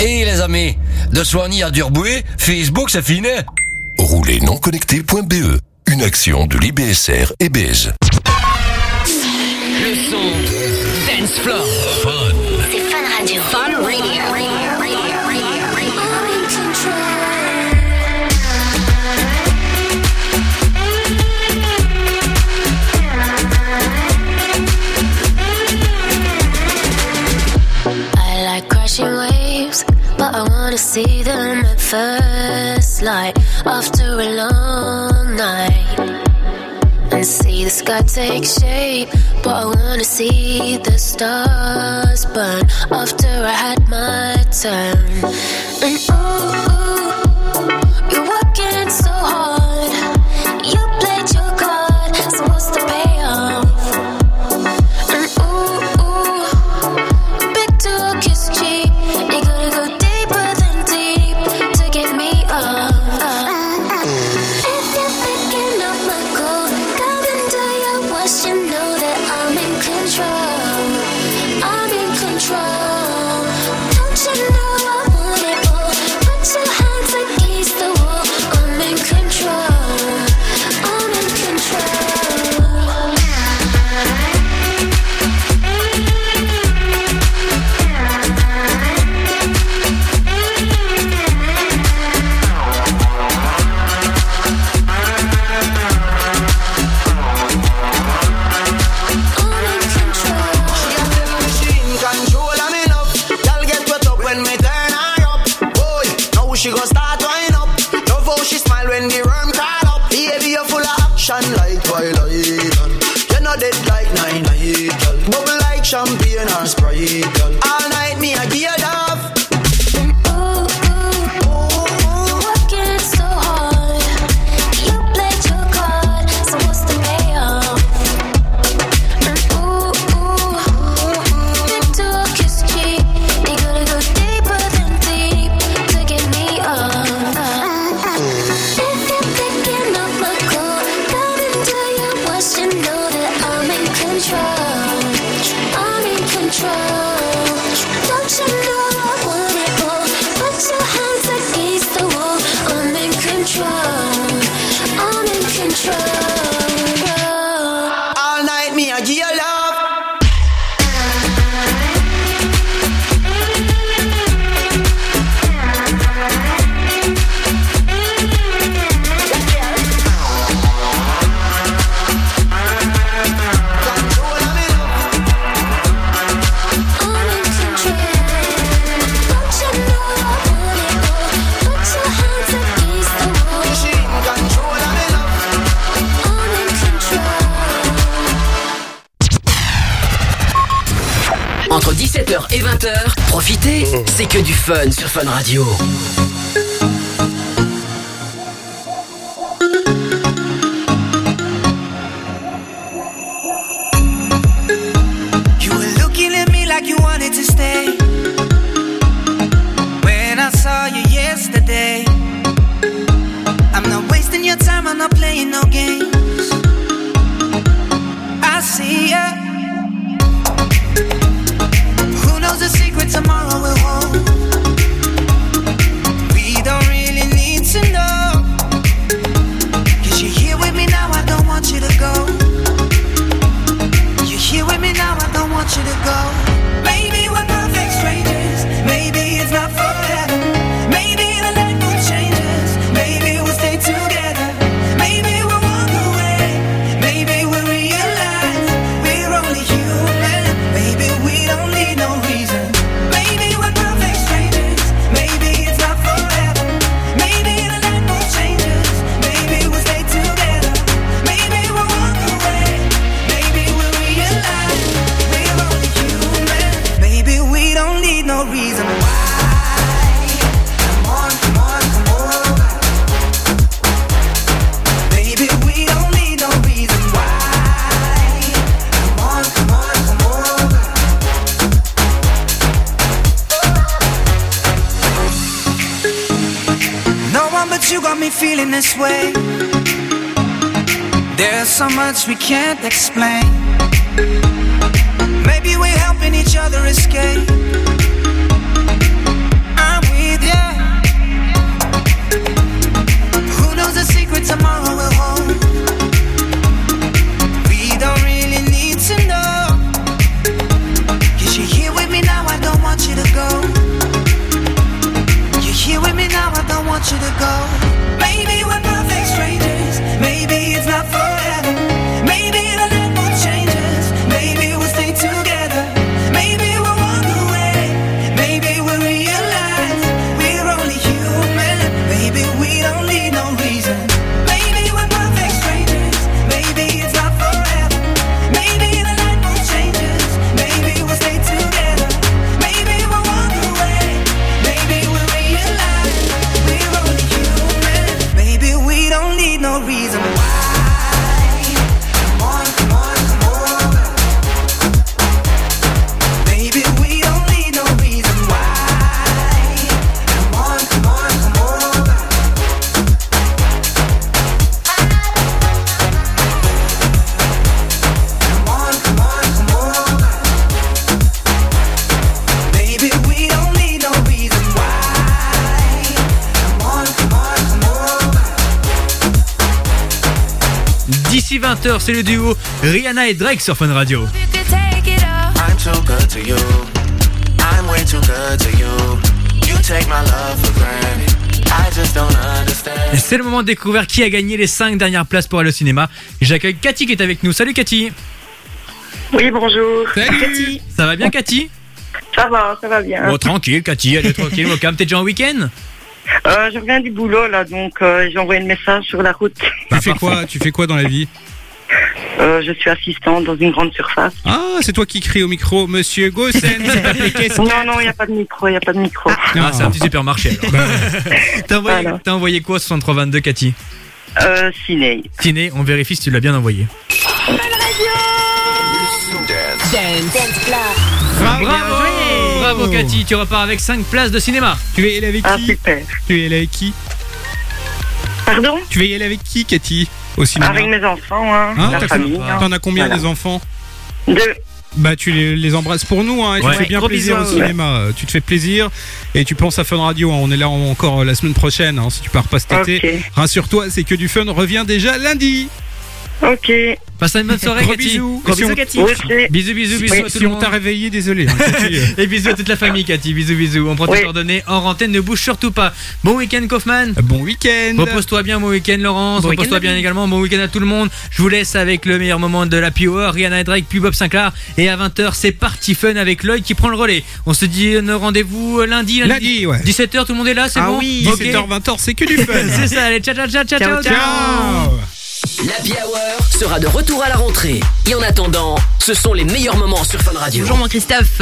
Et les amis, de soigner à Durboué, Facebook c'est fini. Roulez non connecté.be. Une action de l'IBSR et Baise. Le son Dance Floor. See them at first light after a long night. And see the sky take shape, but I wanna see the stars burn after I had my turn. And ooh, you're working so hard. Et 20h, profitez, c'est que du fun sur Fun Radio. We can't explain. c'est le duo Rihanna et Drake sur Fun Radio. C'est le moment de découvrir qui a gagné les 5 dernières places pour aller au cinéma. J'accueille Cathy qui est avec nous. Salut Cathy Oui, bonjour. Salut Cathy Ça va bien Cathy? Ça va, ça va bien. Bon, tranquille Cathy, allez tranquille, au calme, t'es déjà en week-end? Euh, je reviens du boulot là, donc euh, j'ai envoyé le message sur la route. Bah, tu fais quoi Tu fais quoi dans la vie? Euh, je suis assistante dans une grande surface. Ah, c'est toi qui crie au micro, Monsieur Gossen. [LAUGHS] Non, non, il n'y a pas de micro, il n'y a pas de micro. Ah, c'est un petit supermarché alors. [LAUGHS] T'as envoyé, t'as envoyé quoi 6322 Cathy Euh, ciné. Ciné, on vérifie si tu l'as bien envoyé. Bravo Bravo Cathy, tu repars avec 5 places de cinéma. Tu vas y aller avec Ah, qui super. Tu vas y aller avec qui Pardon? Tu vas y aller avec qui, Cathy? Avec mes enfants, hein, Hein, la famille. hein. T'en as combien Voilà. des enfants? Deux. Bah tu les, les embrasses pour nous, hein, et tu te fais bien Gros plaisir bisous, au cinéma. Tu te fais plaisir et tu penses à Fun Radio. hein, On est là encore euh, la semaine prochaine. hein, si tu pars pas cet été, Ok. rassure-toi, c'est que du fun. Reviens déjà lundi. Ok. Passe une bonne soirée Gros Cathy. bisous. Gros on- Cathy. Bisous bisous bisous Oui, à tout si le on monde. t'a réveillé, désolé. hein, Cathy. [LAUGHS] Et bisous à toute la famille Cathy, bisous bisous. On prend tes Oui. coordonnées hors antenne, ne bouge surtout pas. Bon week-end Kaufman. Bon week-end. Repose-toi bien, bon week-end Laurence. Bon Repose-toi bien David. également, bon week-end à tout le monde. Je vous laisse avec le meilleur moment de la Power, Rihanna et Drake, puis Bob Sinclair. Et à 20h, c'est parti fun avec Lloyd qui prend le relais. On se dit euh, rendez-vous lundi, Lundi, ouais. 17h, tout le monde est là, c'est Ah bon oui, Ok. 17h, 20h, c'est que du fun. [LAUGHS] C'est ça, allez, ciao ciao ciao ciao Ciao, ciao. L'Happy Hour sera de retour à la rentrée. Et en attendant, ce sont les meilleurs moments sur Fun Radio. Bonjour mon Christophe.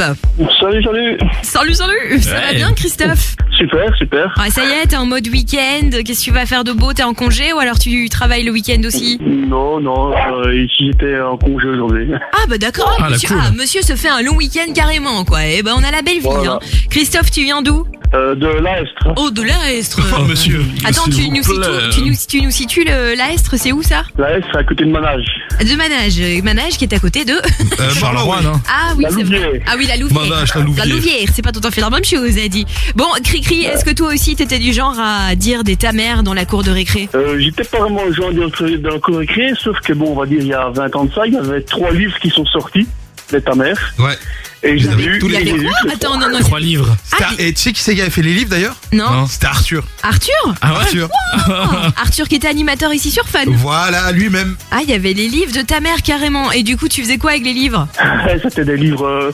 Salut, salut. Salut, salut. Ça va Ouais. bien Christophe Super, super. Ouais, ça y est, t'es en mode week-end. Qu'est-ce que tu vas faire de beau? T'es en congé ou alors tu travailles le week-end aussi? Non, non, euh, ici j'étais en congé aujourd'hui. Ah bah d'accord, Ah, la monsieur, cool. ah, monsieur se fait un long week-end carrément quoi. Et ben on a la belle vie. Voilà. hein. Christophe, tu viens d'où? Euh, de l'Aestre. Oh de l'Aestre. Oh, monsieur, Attends, tu vous nous, plaît. situes, tu, nous, tu nous situes le- l'Aestre, c'est où ça L'Aestre à côté de Manage. De Manage. Euh, Manage qui est à côté de. [LAUGHS] Charleroi, non Ah oui, La c'est vrai. Louvière. Ah oui, la Louvière. Manage, la Louvière. Louvière, c'est pas tout à fait la même chose, a dit. Bon, Cricri, est-ce que toi aussi t'étais du genre à dire des ta mère dans la cour de récré? Euh, J'étais pas vraiment le genre d'un d'un cours écrit, sauf que bon, on va dire, il y a 20 ans de ça, il y avait trois livres qui sont sortis, de ta mère. Ouais. Et j'ai vu Il y avait quoi Attends, non, non. Trois livres. Ah, Et tu sais qui c'est qui avait fait les livres d'ailleurs Non. C'était Arthur. Arthur Ah ouais Arthur. Ah, Arthur qui était animateur ici sur Fun. Voilà, lui-même. Ah, il y avait les livres de ta mère carrément. Et du coup, tu faisais quoi avec les livres [LAUGHS] C'était des livres, euh,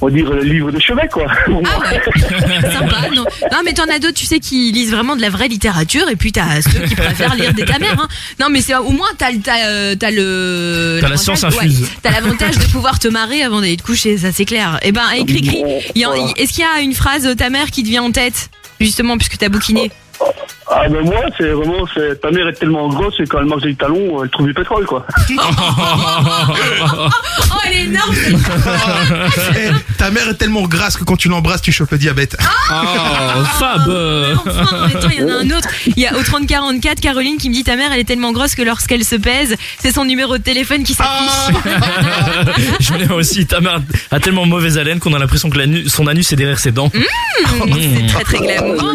on va dire, des livres de chevet, quoi. [LAUGHS] Sympa, non. Non, mais t'en as d'autres, tu sais, qui lisent vraiment de la vraie littérature, et puis t'as ceux qui préfèrent lire des ta mère. Hein. Non, mais c'est au moins t'as le t'as, euh, t'as le T'as la l'avantage- science infuse. t'as l'avantage de pouvoir te marrer avant d'aller te coucher, ça c'est clair. Et ben, écris, écris. Il y en- Est-ce qu'il y a une phrase de ta mère qui te vient en tête, justement, puisque t'as bouquiné? Ah ben moi, c'est vraiment, c'est, ta mère est tellement grosse et quand elle marche des talons, elle trouve du pétrole, quoi. Oh, elle est énorme. Eh, ta mère est tellement grasse que quand tu l'embrasses, tu chopes le diabète. Oh, Fab Enfin, attends, il y en a un autre. Il y a au 3044, Caroline qui me dit ta mère, elle est tellement grosse que lorsqu'elle se pèse, c'est son numéro de téléphone qui s'affiche. [LAUGHS] Je l'ai aussi. Ta mère a tellement mauvaise haleine qu'on a l'impression que l'anu- son anus est derrière ses dents. c'est très très glamour.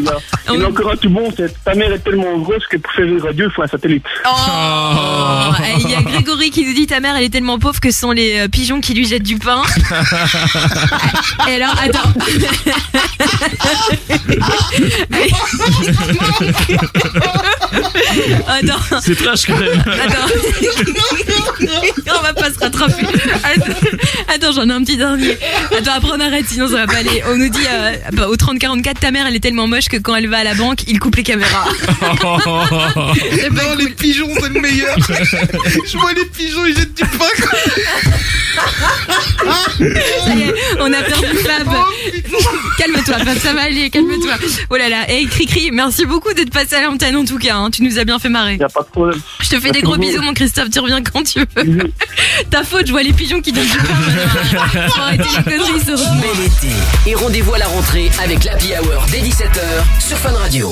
Il y en a encore un tout bon, c'est ta mère est tellement grosse que pour faire vivre radio, il faut un satellite. Oh, et Il y a Grégory qui nous dit ta mère elle est tellement pauvre que ce sont les euh, pigeons qui lui jettent du pain. [LAUGHS] Et alors attends. [LAUGHS] attends. C'est trash quand même. Attends. [LAUGHS] on va pas se rattraper. Attends, Attends, j'en ai un petit dernier. Attends, après on arrête, sinon ça va pas aller. On nous dit euh, bah, au 3044, ta mère elle est tellement moche que quand elle va à la banque, il coupe les caméras. Pas non, les pigeons, c'est le meilleur. [LAUGHS] Je vois les pigeons, ils jettent du pain. quoi. Ça y est, on a perdu Fab. calme-toi, Fab, ça va aller, calme-toi. Oh là là, et Cricri, merci beaucoup d'être passé à l'antenne en tout cas, hein, tu nous as bien fait marrer. Y a pas de problème. Je te fais des gros bisous, mon Christophe, tu reviens quand tu veux. Ta faute, je vois les pigeons qui donnent du pain. Faut arrêter les conneries, ce. Et rendez-vous à la rentrée avec l'Happy Hour dès 17h sur Fun Radio.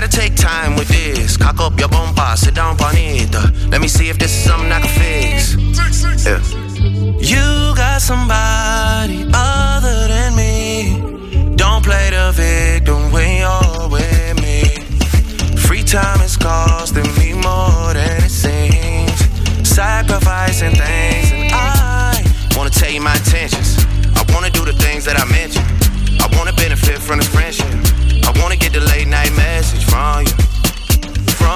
Gotta take time with this. Cock up your bomba, sit down, bonita. Let me see if this is something I can fix. Yeah. You got somebody other than me. Don't play the victim when you're with me. Free time is costing me more than it seems. Sacrificing things, and I wanna tell you my intentions. I wanna do the things that I mentioned. I wanna benefit from this friendship.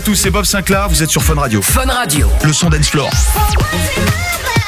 À tous, c'est Bob Sinclair, vous êtes sur Fun Radio. Fun Radio. Le son dance floor. Fun